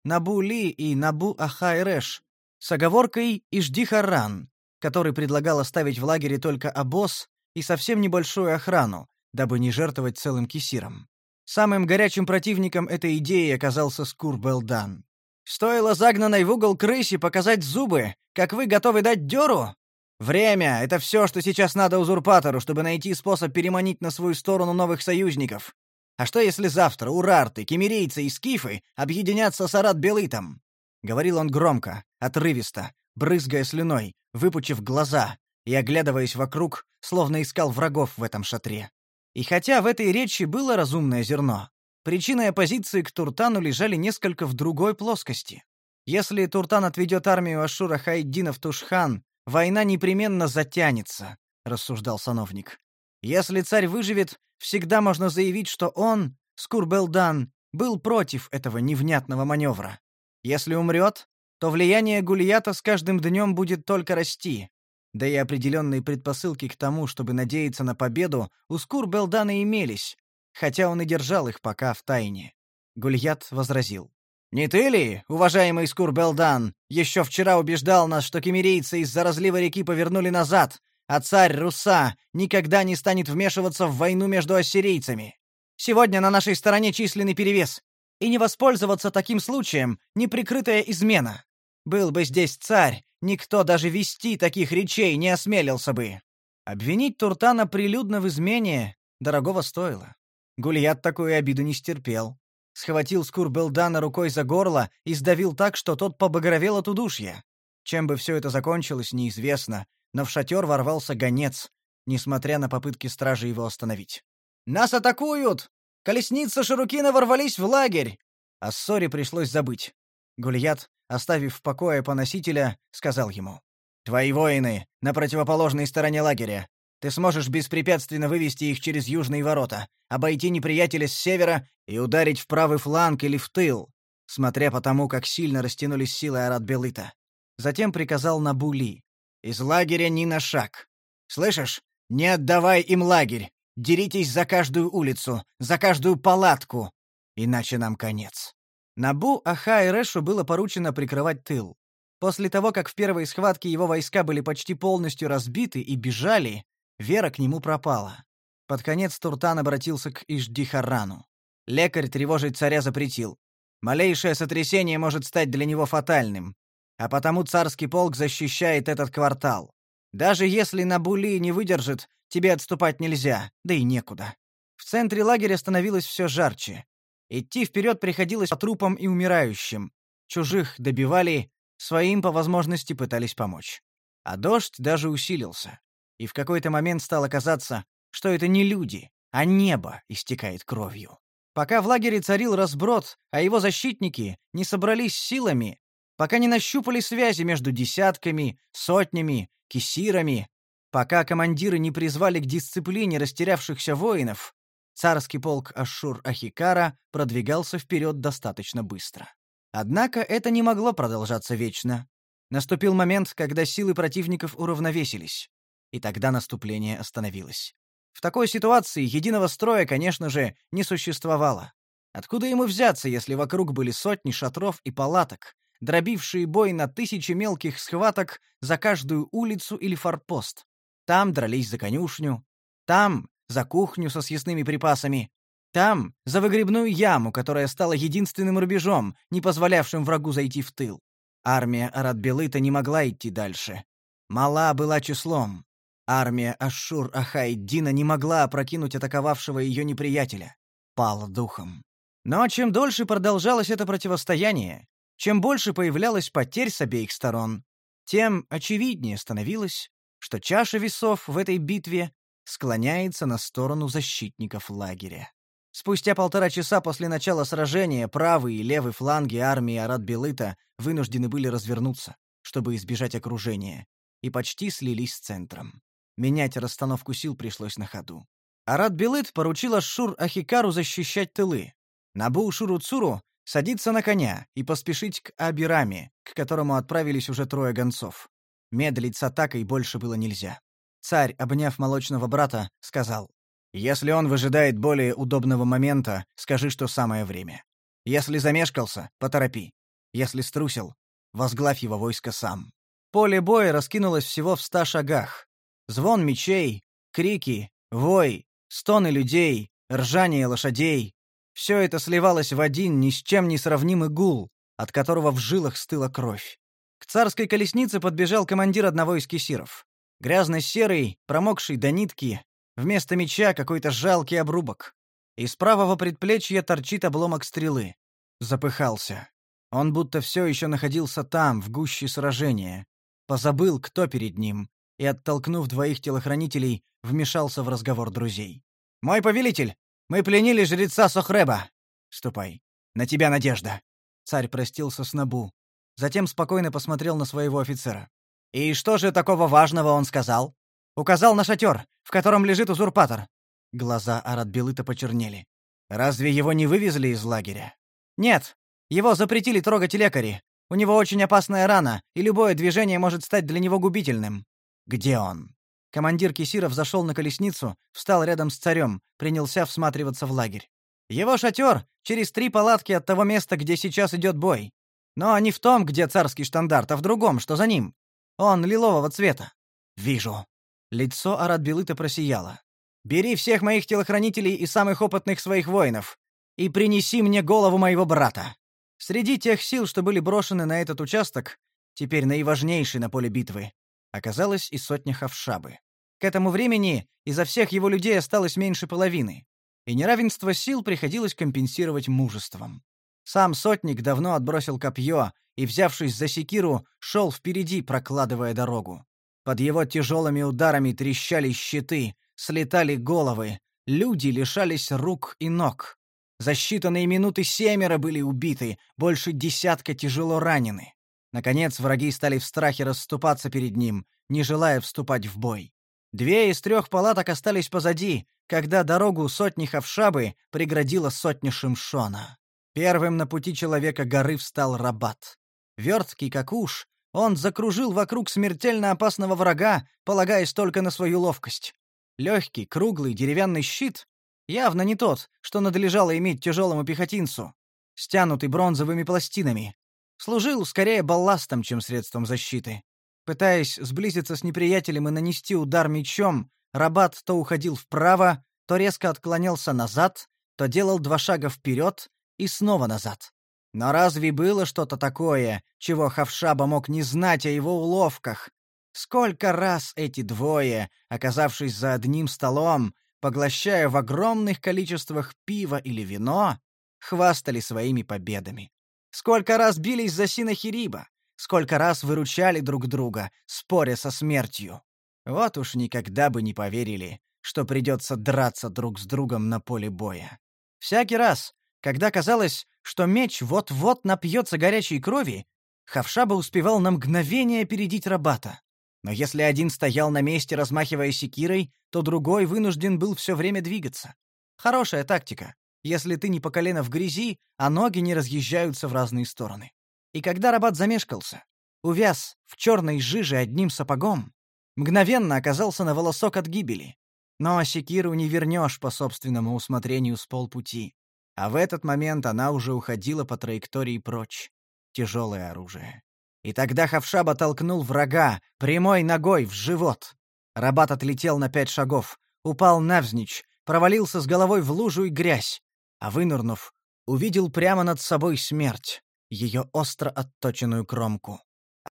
Набу-Ли и Набу-Ахайреш с оговоркой Ижди-Харран, который предлагал оставить в лагере только обоз и совсем небольшую охрану, дабы не жертвовать целым кисиром. Самым горячим противником этой идеи оказался Скур-Белдан. Стоило загнанной в угол крысе показать зубы, как вы готовы дать дёру? Время — это все, что сейчас надо узурпатору, чтобы найти способ переманить на свою сторону новых союзников. А что если завтра урарты, кемерийцы и скифы объединятся с Арат-Белытом? Говорил он громко, отрывисто, брызгая слюной, выпучив глаза и оглядываясь вокруг, словно искал врагов в этом шатре. И хотя в этой речи было разумное зерно, Причины оппозиции к Туртану лежали несколько в другой плоскости. Если Туртан отведет армию Ашура Хайддина в Тушхан, война непременно затянется, рассуждал сановник. Если царь выживет, всегда можно заявить, что он, Скурбелдан, был против этого невнятного маневра. Если умрет, то влияние Гульята с каждым днем будет только расти. Да и определенные предпосылки к тому, чтобы надеяться на победу, у Скур Белдана имелись, хотя он и держал их пока в тайне. Гульят возразил. «Не ты ли, уважаемый Скур Белдан, еще вчера убеждал нас, что кемерийцы из-за разлива реки повернули назад, а царь Руса никогда не станет вмешиваться в войну между ассирийцами? Сегодня на нашей стороне численный перевес, и не воспользоваться таким случаем — неприкрытая измена. Был бы здесь царь, никто даже вести таких речей не осмелился бы. Обвинить Туртана прилюдно в измене дорогого стоило. Гульят такую обиду не стерпел. Схватил Скурбелдана рукой за горло и сдавил так, что тот побагровел от удушья. Чем бы все это закончилось, неизвестно, но в шатер ворвался гонец, несмотря на попытки стражи его остановить. «Нас атакуют! Колесницы Ширукина ворвались в лагерь!» О ссоре пришлось забыть. Гульят, оставив в покое поносителя, сказал ему. «Твои воины на противоположной стороне лагеря. Ты сможешь беспрепятственно вывести их через южные ворота, обойти неприятеля с севера и ударить в правый фланг или в тыл, смотря по тому, как сильно растянулись силы Арат-Белыта. Затем приказал Набули. «Из лагеря ни на шаг. Слышишь? Не отдавай им лагерь. Деритесь за каждую улицу, за каждую палатку. Иначе нам конец». Набу Аха и Решу было поручено прикрывать тыл. После того, как в первой схватке его войска были почти полностью разбиты и бежали, вера к нему пропала. Под конец Туртан обратился к Иждихарану. Лекарь тревожить царя запретил. Малейшее сотрясение может стать для него фатальным, а потому царский полк защищает этот квартал. Даже если Набули не выдержит, тебе отступать нельзя, да и некуда. В центре лагеря становилось все жарче. Идти вперед приходилось по трупам и умирающим. Чужих добивали, своим по возможности пытались помочь. А дождь даже усилился. И в какой-то момент стало казаться, что это не люди, а небо истекает кровью. Пока в лагере царил разброд, а его защитники не собрались силами, пока не нащупали связи между десятками, сотнями, кисирами, пока командиры не призвали к дисциплине растерявшихся воинов, царский полк Ашур-Ахикара продвигался вперед достаточно быстро. Однако это не могло продолжаться вечно. Наступил момент, когда силы противников уравновесились, и тогда наступление остановилось. В такой ситуации единого строя, конечно же, не существовало. Откуда ему взяться, если вокруг были сотни шатров и палаток, дробившие бой на тысячи мелких схваток за каждую улицу или форпост? Там дрались за конюшню, там за кухню со съестными припасами, там за выгребную яму, которая стала единственным рубежом, не позволявшим врагу зайти в тыл. Армия Аратбелыта не могла идти дальше. Мала была числом. Армия Ашшур-Ахайддина не могла опрокинуть атаковавшего ее неприятеля. Пала духом. Но чем дольше продолжалось это противостояние, чем больше появлялось потерь с обеих сторон, тем очевиднее становилось, что чаша весов в этой битве склоняется на сторону защитников лагеря. Спустя полтора часа после начала сражения правый и левый фланги армии Арат-Белыта вынуждены были развернуться, чтобы избежать окружения, и почти слились с центром. Менять расстановку сил пришлось на ходу. Арат Белыт поручил Ашшур Ахикару защищать тылы. Набу Шуру Цуру садиться на коня и поспешить к Абираме, к которому отправились уже трое гонцов. Медлить с атакой больше было нельзя. Царь, обняв молочного брата, сказал, «Если он выжидает более удобного момента, скажи, что самое время. Если замешкался, поторопи. Если струсил, возглавь его войско сам». Поле боя раскинулось всего в ста шагах. Звон мечей, крики, вой, стоны людей, ржание лошадей — все это сливалось в один ни с чем не сравнимый гул, от которого в жилах стыла кровь. К царской колеснице подбежал командир одного из кисиров. Грязно-серый, промокший до нитки, вместо меча какой-то жалкий обрубок. Из правого предплечья торчит обломок стрелы. Запыхался. Он будто все еще находился там, в гуще сражения. Позабыл, кто перед ним, и, оттолкнув двоих телохранителей, вмешался в разговор друзей. «Мой повелитель, мы пленили жреца Сохреба. Ступай. На тебя надежда». Царь простился с Набу. Затем спокойно посмотрел на своего офицера. «И что же такого важного он сказал?» «Указал на шатер, в котором лежит узурпатор». Глаза Аратбелыта почернели. «Разве его не вывезли из лагеря?» «Нет. Его запретили трогать лекари. У него очень опасная рана, и любое движение может стать для него губительным. Где он? Командир Кисиров зашел на колесницу, встал рядом с царем, принялся всматриваться в лагерь. Его шатер через три палатки от того места, где сейчас идет бой. Но не в том, где царский штандарт, а в другом, что за ним. Он лилового цвета. Вижу. Лицо Арат-Белыта просияло. Бери всех моих телохранителей и самых опытных своих воинов и принеси мне голову моего брата. Среди тех сил, что были брошены на этот участок, теперь наиважнейший на поле битвы, оказалось и сотня Хавшабы. К этому времени изо всех его людей осталось меньше половины, и неравенство сил приходилось компенсировать мужеством. Сам сотник давно отбросил копье и, взявшись за секиру, шел впереди, прокладывая дорогу. Под его тяжелыми ударами трещали щиты, слетали головы, люди лишались рук и ног. За считанные минуты семеро были убиты, больше десятка тяжело ранены. Наконец враги стали в страхе расступаться перед ним, не желая вступать в бой. Две из трех палаток остались позади, когда дорогу сотни Хавшабы преградила сотня Шимшона. Первым на пути человека горы встал Рабат. Верткий, как уж, он закружил вокруг смертельно опасного врага, полагаясь только на свою ловкость. Легкий, круглый деревянный щит Явно не тот, что надлежало иметь тяжелому пехотинцу, стянутый бронзовыми пластинами. Служил скорее балластом, чем средством защиты. Пытаясь сблизиться с неприятелем и нанести удар мечом, Рабат то уходил вправо, то резко отклонялся назад, то делал два шага вперед и снова назад. Но разве было что-то такое, чего Хавшаба мог не знать о его уловках? Сколько раз эти двое, оказавшись за одним столом, поглощая в огромных количествах пиво или вино, хвастали своими победами. Сколько раз бились за Синахириба, сколько раз выручали друг друга, споря со смертью. Вот уж никогда бы не поверили, что придется драться друг с другом на поле боя. Всякий раз, когда казалось, что меч вот-вот напьется горячей крови, Хавшаба успевал на мгновение опередить Рабата. Но если один стоял на месте, размахивая секирой, то другой вынужден был все время двигаться. Хорошая тактика, если ты не по колено в грязи, а ноги не разъезжаются в разные стороны. И когда Рабат замешкался, увяз в черной жиже одним сапогом, мгновенно оказался на волосок от гибели. Но секиру не вернешь по собственному усмотрению с полпути. А в этот момент она уже уходила по траектории прочь. Тяжелое оружие. И тогда Хавшаба толкнул врага прямой ногой в живот. Рабат отлетел на пять шагов, упал навзничь, провалился с головой в лужу и грязь, а вынырнув, увидел прямо над собой смерть, ее остро отточенную кромку.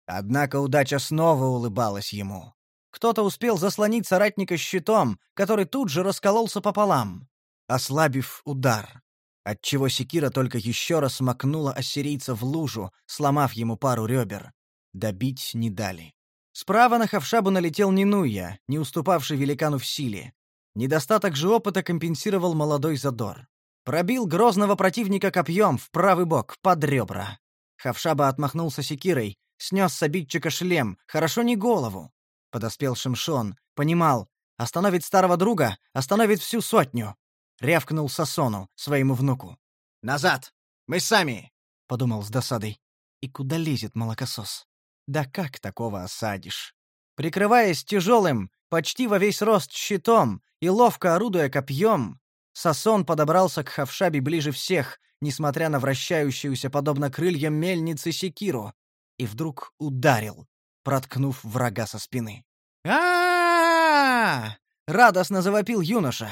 Однако удача снова улыбалась ему. Кто-то успел заслонить соратника щитом, который тут же раскололся пополам, ослабив удар отчего секира только еще раз макнула ассирийца в лужу, сломав ему пару ребер. Добить не дали. Справа на Хавшабу налетел Нинуя, не уступавший великану в силе. Недостаток же опыта компенсировал молодой задор. Пробил грозного противника копьем в правый бок, под ребра. Хавшаба отмахнулся секирой, снес с обидчика шлем, хорошо не голову. Подоспел Шимшон, понимал, остановит старого друга, остановит всю сотню рявкнул Сосону, своему внуку. «Назад! Мы сами!» — подумал с досадой. «И куда лезет молокосос? Да как такого осадишь?» Прикрываясь тяжелым, почти во весь рост щитом и ловко орудуя копьем, Сосон подобрался к Хавшабе ближе всех, несмотря на вращающуюся подобно крыльям мельницы секиру, и вдруг ударил, проткнув врага со спины. а радостно завопил юноша.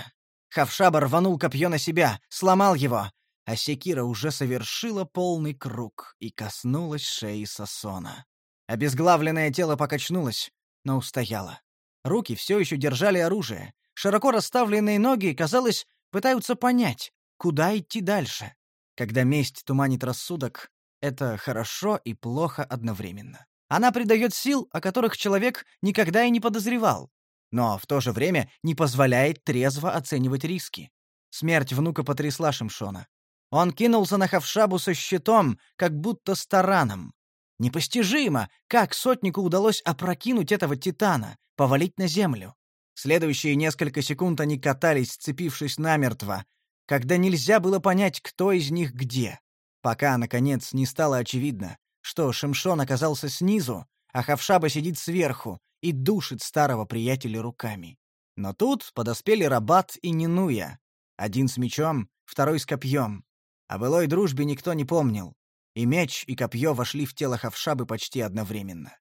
Хавшаба рванул копье на себя, сломал его, а секира уже совершила полный круг и коснулась шеи Сосона. Обезглавленное тело покачнулось, но устояло. Руки все еще держали оружие. Широко расставленные ноги, казалось, пытаются понять, куда идти дальше. Когда месть туманит рассудок, это хорошо и плохо одновременно. Она придает сил, о которых человек никогда и не подозревал но в то же время не позволяет трезво оценивать риски. Смерть внука потрясла Шимшона. Он кинулся на Хавшабу со щитом, как будто с тараном. Непостижимо, как сотнику удалось опрокинуть этого титана, повалить на землю. Следующие несколько секунд они катались, сцепившись намертво, когда нельзя было понять, кто из них где. Пока, наконец, не стало очевидно, что Шимшон оказался снизу, а Хавшаба сидит сверху и душит старого приятеля руками. Но тут подоспели Рабат и Нинуя. Один с мечом, второй с копьем. О былой дружбе никто не помнил. И меч, и копье вошли в тело Хавшабы почти одновременно.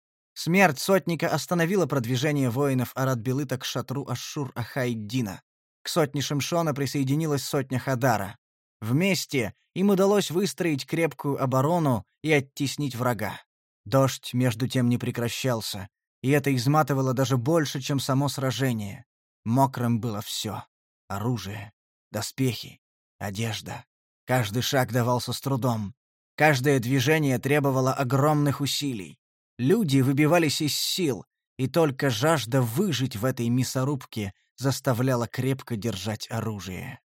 Смерть сотника остановила продвижение воинов Арат-Белыта к шатру Ашшур-Ахайддина. К сотне Шимшона присоединилась сотня Хадара. Вместе им удалось выстроить крепкую оборону и оттеснить врага. Дождь между тем не прекращался, и это изматывало даже больше, чем само сражение. Мокрым было все — оружие, доспехи, одежда. Каждый шаг давался с трудом. Каждое движение требовало огромных усилий. Люди выбивались из сил, и только жажда выжить в этой мясорубке заставляла крепко держать оружие.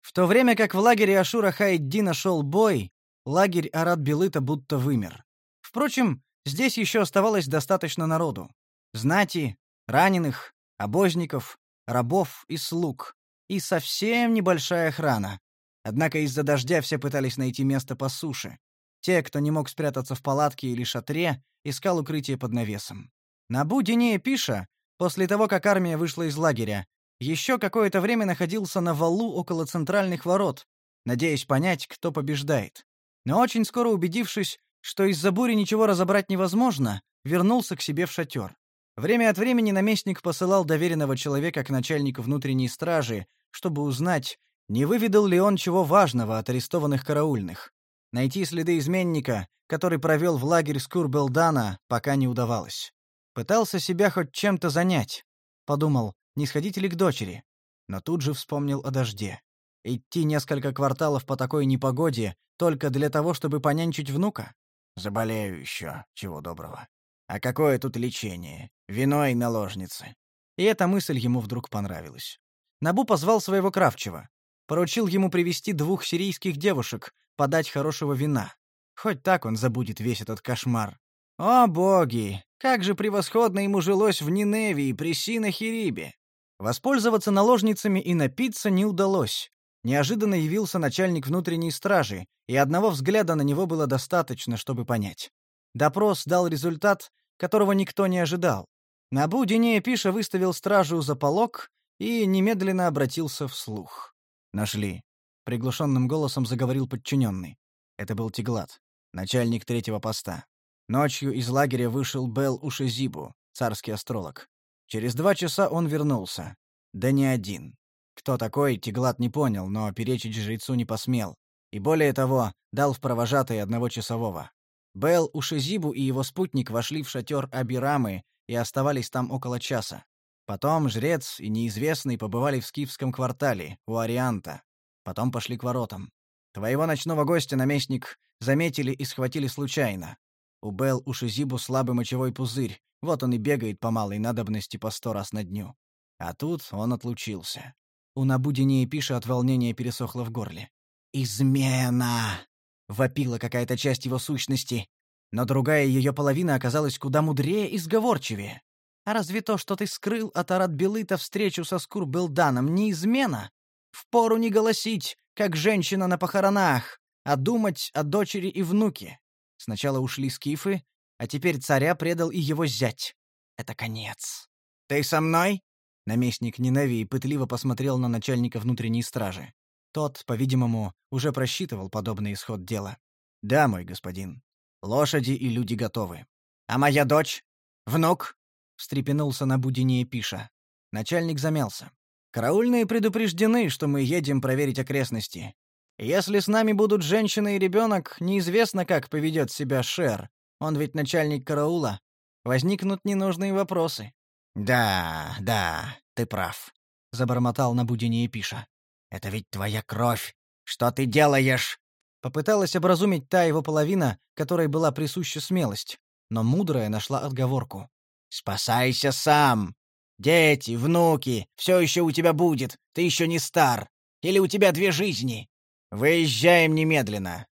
В то время как в лагере Ашура Хайддина шел бой, лагерь Арат-Белыта будто вымер. Впрочем, здесь еще оставалось достаточно народу. Знати, раненых, обозников, рабов и слуг. И совсем небольшая охрана. Однако из-за дождя все пытались найти место по суше. Те, кто не мог спрятаться в палатке или шатре, искал укрытие под навесом. Набу Денея Пиша, после того, как армия вышла из лагеря, еще какое-то время находился на валу около центральных ворот, надеясь понять, кто побеждает. Но очень скоро убедившись, что из-за бури ничего разобрать невозможно, вернулся к себе в шатер. Время от времени наместник посылал доверенного человека к начальнику внутренней стражи, чтобы узнать, не выведал ли он чего важного от арестованных караульных. Найти следы изменника, который провел в лагерь Скурбелдана, пока не удавалось. Пытался себя хоть чем-то занять. Подумал, не сходить ли к дочери. Но тут же вспомнил о дожде. Идти несколько кварталов по такой непогоде только для того, чтобы понянчить внука? Заболею еще, чего доброго. А какое тут лечение? Вино и наложницы. И эта мысль ему вдруг понравилась. Набу позвал своего Кравчева. Поручил ему привести двух сирийских девушек, подать хорошего вина. Хоть так он забудет весь этот кошмар. О, боги! Как же превосходно ему жилось в Ниневии при Синахирибе! Воспользоваться наложницами и напиться не удалось. Неожиданно явился начальник внутренней стражи, и одного взгляда на него было достаточно, чтобы понять. Допрос дал результат, которого никто не ожидал. Набу Денея Пиша выставил стражу за полог и немедленно обратился вслух. «Нашли», — приглушенным голосом заговорил подчиненный. Это был Теглат, начальник третьего поста. Ночью из лагеря вышел Бел Ушезибу, царский астролог. Через два часа он вернулся. Да не один. Кто такой, Теглат не понял, но перечить жрецу не посмел. И более того, дал в провожатые одного часового. Бел Ушезибу и его спутник вошли в шатер Абирамы и оставались там около часа. Потом жрец и неизвестный побывали в скифском квартале, у Арианта. Потом пошли к воротам. Твоего ночного гостя, наместник, заметили и схватили случайно. У Бел Ушизибу слабый мочевой пузырь, вот он и бегает по малой надобности по сто раз на дню. А тут он отлучился. У Набудине Пиша от волнения пересохло в горле. «Измена!» — вопила какая-то часть его сущности, но другая ее половина оказалась куда мудрее и сговорчивее. «А разве то, что ты скрыл от Арат Белыта встречу со Скурбелданом, не измена? Впору не голосить, как женщина на похоронах, а думать о дочери и внуке. Сначала ушли скифы, а теперь царя предал и его зять. Это конец. «Ты со мной?» Наместник Ниневии пытливо посмотрел на начальника внутренней стражи. Тот, по-видимому, уже просчитывал подобный исход дела. «Да, мой господин. Лошади и люди готовы. А моя дочь? Внук?» — встрепенулся на будине Пиша. Начальник замялся. «Караульные предупреждены, что мы едем проверить окрестности. Если с нами будут женщина и ребенок, неизвестно, как поведет себя Шер. Он ведь начальник караула. Возникнут ненужные вопросы. «Да, да, ты прав», — забормотал на будине Пиша. «Это ведь твоя кровь. Что ты делаешь?» Попыталась образумить та его половина, которой была присуща смелость, но мудрая нашла отговорку. «Спасайся сам! Дети, внуки, все еще у тебя будет, ты еще не стар. Или у тебя две жизни. Выезжаем немедленно.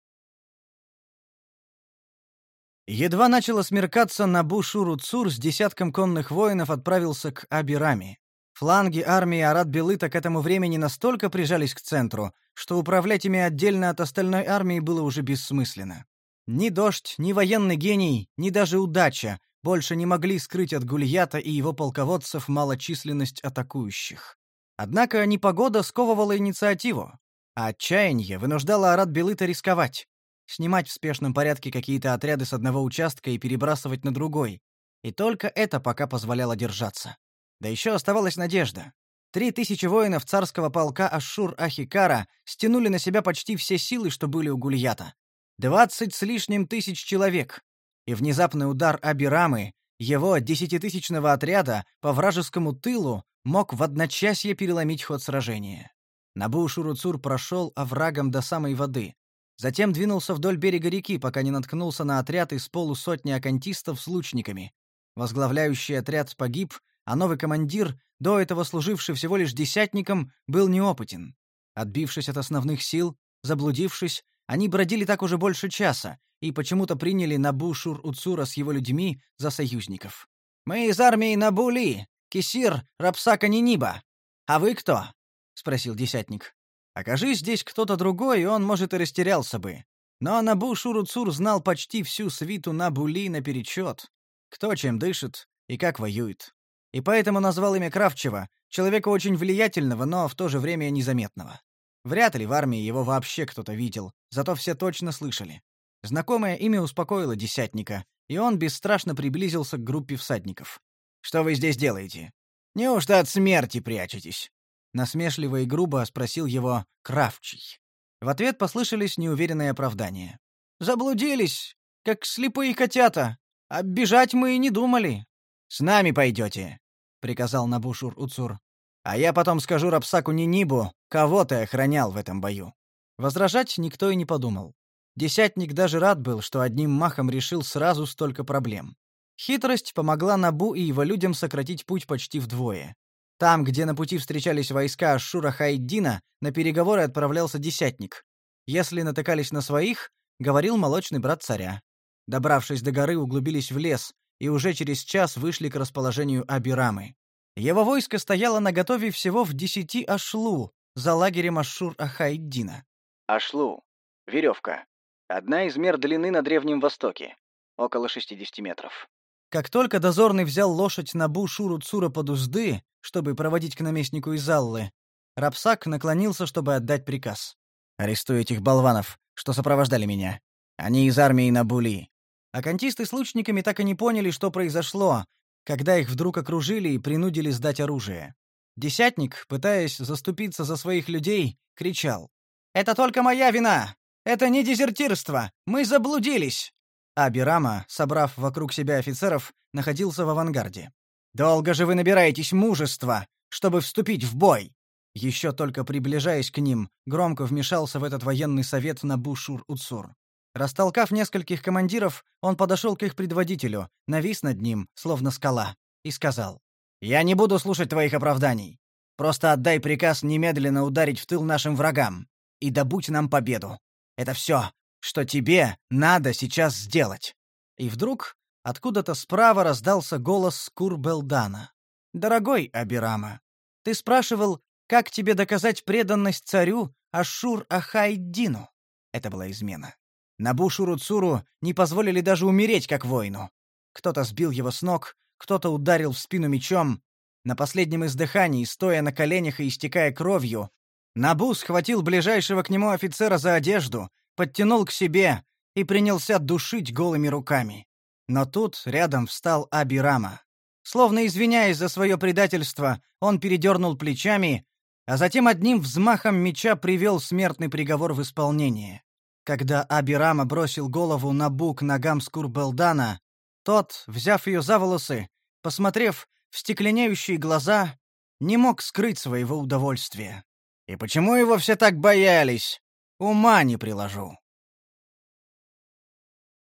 Едва начало смеркаться, Набу Шуру Цур с десятком конных воинов отправился к Абираме. Фланги армии Арат-Белыта к этому времени настолько прижались к центру, что управлять ими отдельно от остальной армии было уже бессмысленно. Ни дождь, ни военный гений, ни даже удача больше не могли скрыть от Гульята и его полководцев малочисленность атакующих. Однако непогода сковывала инициативу, а отчаяние вынуждало Арат-Белыта рисковать, снимать в спешном порядке какие-то отряды с одного участка и перебрасывать на другой. И только это пока позволяло держаться. Да еще оставалась надежда. Три тысячи воинов царского полка Ашшур-Ахикара стянули на себя почти все силы, что были у Гульята. Двадцать с лишним тысяч человек. И внезапный удар Абирамы, его десятитысячного отряда, по вражескому тылу мог в одночасье переломить ход сражения. Набу Шуруцур прошел оврагом до самой воды. Затем двинулся вдоль берега реки, пока не наткнулся на отряд из полусотни акантистов с лучниками. Возглавляющий отряд погиб, а новый командир, до этого служивший всего лишь десятником, был неопытен. Отбившись от основных сил, заблудившись, они бродили так уже больше часа и почему-то приняли Набу Шур-Уцура с его людьми за союзников. «Мы из армии Набули, Кисир, Рапсака Ниниба. А вы кто?» — спросил десятник. «Окажись здесь кто-то другой, он, может, и растерялся бы. Но Набу Шуруцур знал почти всю свиту Набули наперечет. Кто чем дышит и как воюет и поэтому назвал имя Кравчева, человека очень влиятельного, но в то же время незаметного. Вряд ли в армии его вообще кто-то видел, зато все точно слышали. Знакомое имя успокоило десятника, и он бесстрашно приблизился к группе всадников. «Что вы здесь делаете? Неужто от смерти прячетесь?» Насмешливо и грубо спросил его Кравчий. В ответ послышались неуверенные оправдания. «Заблудились, как слепые котята. Оббежать мы и не думали. С нами пойдете приказал Набушур Уцур. А я потом скажу Рапсаку Нинибу, кого ты охранял в этом бою. Возражать никто и не подумал. Десятник даже рад был, что одним махом решил сразу столько проблем. Хитрость помогла Набу и его людям сократить путь почти вдвое. Там, где на пути встречались войска Ашура Хайддина, на переговоры отправлялся десятник. Если натыкались на своих, говорил молочный брат царя. Добравшись до горы, углубились в лес, и уже через час вышли к расположению Абирамы. Его войско стояло наготове всего в десяти ашлу за лагерем Ашшур-Ахайддина. Ашлу. Веревка. Одна из мер длины на Древнем Востоке. Около 60 метров. Как только дозорный взял лошадь на бу Шуру Цура под узды, чтобы проводить к наместнику из Аллы, Рапсак наклонился, чтобы отдать приказ. «Арестуй этих болванов, что сопровождали меня. Они из армии Набули. Акантисты с лучниками так и не поняли, что произошло, когда их вдруг окружили и принудили сдать оружие. Десятник, пытаясь заступиться за своих людей, кричал. «Это только моя вина! Это не дезертирство! Мы заблудились!» А Бирама, собрав вокруг себя офицеров, находился в авангарде. «Долго же вы набираетесь мужества, чтобы вступить в бой!» Еще только приближаясь к ним, громко вмешался в этот военный совет Набушур-Уцур. Растолкав нескольких командиров, он подошел к их предводителю, навис над ним, словно скала, и сказал: "Я не буду слушать твоих оправданий. Просто отдай приказ немедленно ударить в тыл нашим врагам и добудь нам победу. Это все, что тебе надо сейчас сделать". И вдруг откуда-то справа раздался голос Курбелдана. "Дорогой Абирама, ты спрашивал, как тебе доказать преданность царю Ашур-Ахайддину?" Это была измена. Набушуру-Цуру не позволили даже умереть как воину. Кто-то сбил его с ног, кто-то ударил в спину мечом. На последнем издыхании, стоя на коленях и истекая кровью, Набу схватил ближайшего к нему офицера за одежду, подтянул к себе и принялся душить голыми руками. Но тут рядом встал Абирама. Словно извиняясь за свое предательство, он передернул плечами, а затем одним взмахом меча привел смертный приговор в исполнение. Когда Абирама бросил голову на бук ногам Скурбелдана, тот, взяв ее за волосы, посмотрев в стекленеющие глаза, не мог скрыть своего удовольствия. И почему его все так боялись? Ума не приложу.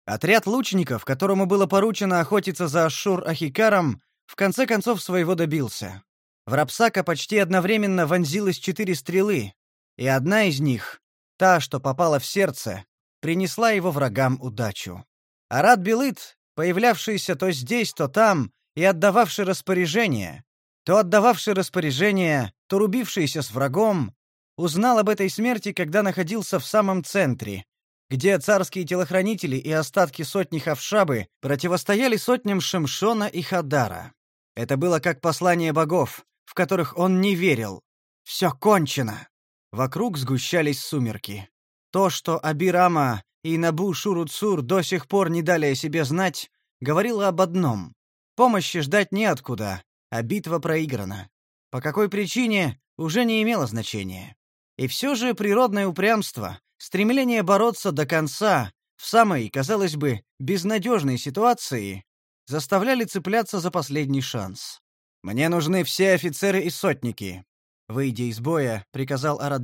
Отряд лучников, которому было поручено охотиться за Ашур-Ахикаром, в конце концов своего добился. В Рапсака почти одновременно вонзилось четыре стрелы, и одна из них, Та, что попала в сердце, принесла его врагам удачу. Арат Белыт, появлявшийся то здесь, то там и отдававший распоряжения, то отдававший распоряжение, то рубившийся с врагом, узнал об этой смерти, когда находился в самом центре, где царские телохранители и остатки сотни Хавшабы противостояли сотням Шемшона и Хадара. Это было как послание богов, в которых он не верил. Все кончено. Вокруг сгущались сумерки. То, что Абирама и Набу Шуруцур до сих пор не дали о себе знать, говорило об одном. Помощи ждать неоткуда, а битва проиграна. По какой причине, уже не имело значения. И все же природное упрямство, стремление бороться до конца в самой, казалось бы, безнадежной ситуации заставляли цепляться за последний шанс. «Мне нужны все офицеры и сотники», — выйдя из боя, приказал Арат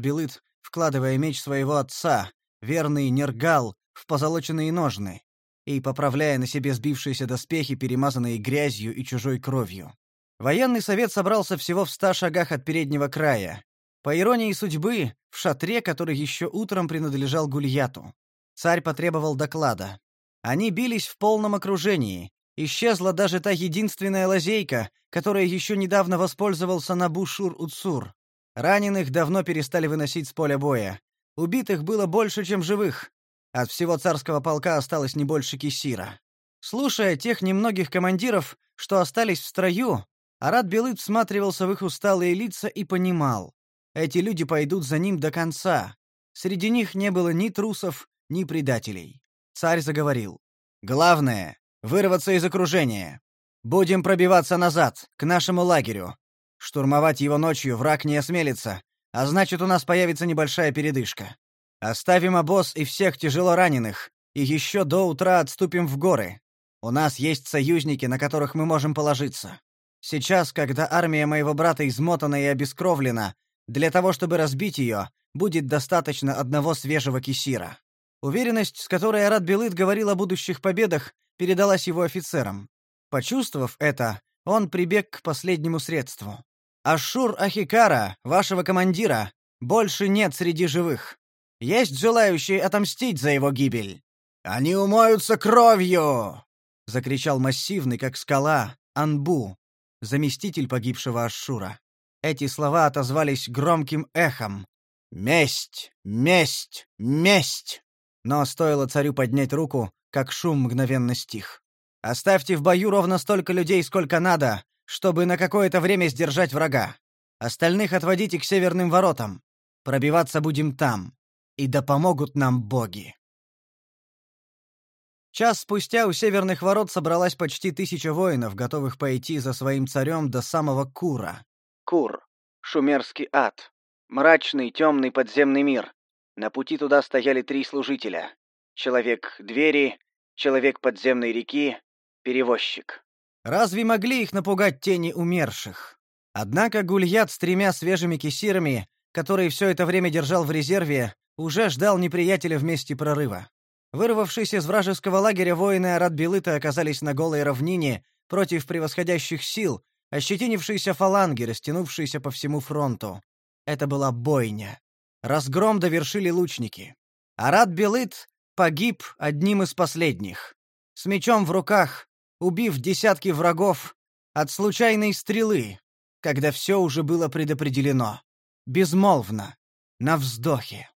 вкладывая меч своего отца, верный Нергал, в позолоченные ножны и поправляя на себе сбившиеся доспехи, перемазанные грязью и чужой кровью. Военный совет собрался всего в ста шагах от переднего края. По иронии судьбы, в шатре, который еще утром принадлежал Гульяту. Царь потребовал доклада. Они бились в полном окружении. Исчезла даже та единственная лазейка, которой еще недавно воспользовался Набушур-Уцур. Раненых давно перестали выносить с поля боя. Убитых было больше, чем живых. От всего царского полка осталось не больше кисира. Слушая тех немногих командиров, что остались в строю, Арат Белыт всматривался в их усталые лица и понимал. Эти люди пойдут за ним до конца. Среди них не было ни трусов, ни предателей. Царь заговорил. «Главное — вырваться из окружения. Будем пробиваться назад, к нашему лагерю. Штурмовать его ночью враг не осмелится, а значит, у нас появится небольшая передышка. Оставим обоз и всех тяжело раненых, и еще до утра отступим в горы. У нас есть союзники, на которых мы можем положиться. Сейчас, когда армия моего брата измотана и обескровлена, для того, чтобы разбить ее, будет достаточно одного свежего кисира. Уверенность, с которой Арат Белыт говорил о будущих победах, передалась его офицерам. Почувствовав это, он прибег к последнему средству. «Ашур Ахикара, вашего командира, больше нет среди живых. Есть желающие отомстить за его гибель?» «Они умоются кровью!» — закричал массивный, как скала, Анбу, заместитель погибшего Ашшура. Эти слова отозвались громким эхом. «Месть! Месть! Месть!» Но стоило царю поднять руку, как шум мгновенно стих. «Оставьте в бою ровно столько людей, сколько надо, чтобы на какое-то время сдержать врага. Остальных отводите к северным воротам. Пробиваться будем там. И да помогут нам боги». Час спустя у северных ворот собралась почти тысяча воинов, готовых пойти за своим царем до самого Кура. Кур. Шумерский ад. Мрачный, темный подземный мир. На пути туда стояли три служителя. Человек двери, человек подземной реки, перевозчик. Разве могли их напугать тени умерших? Однако Гульят с тремя свежими кисирами, который все это время держал в резерве, уже ждал неприятеля в месте прорыва. Вырвавшись из вражеского лагеря, воины Арат-Белыта оказались на голой равнине против превосходящих сил, ощетинившиеся фаланги, растянувшиеся по всему фронту. Это была бойня. Разгром довершили лучники. Арат-Белыт погиб одним из последних. С мечом в руках, убив десятки врагов от случайной стрелы, когда все уже было предопределено. Безмолвно, на вздохе.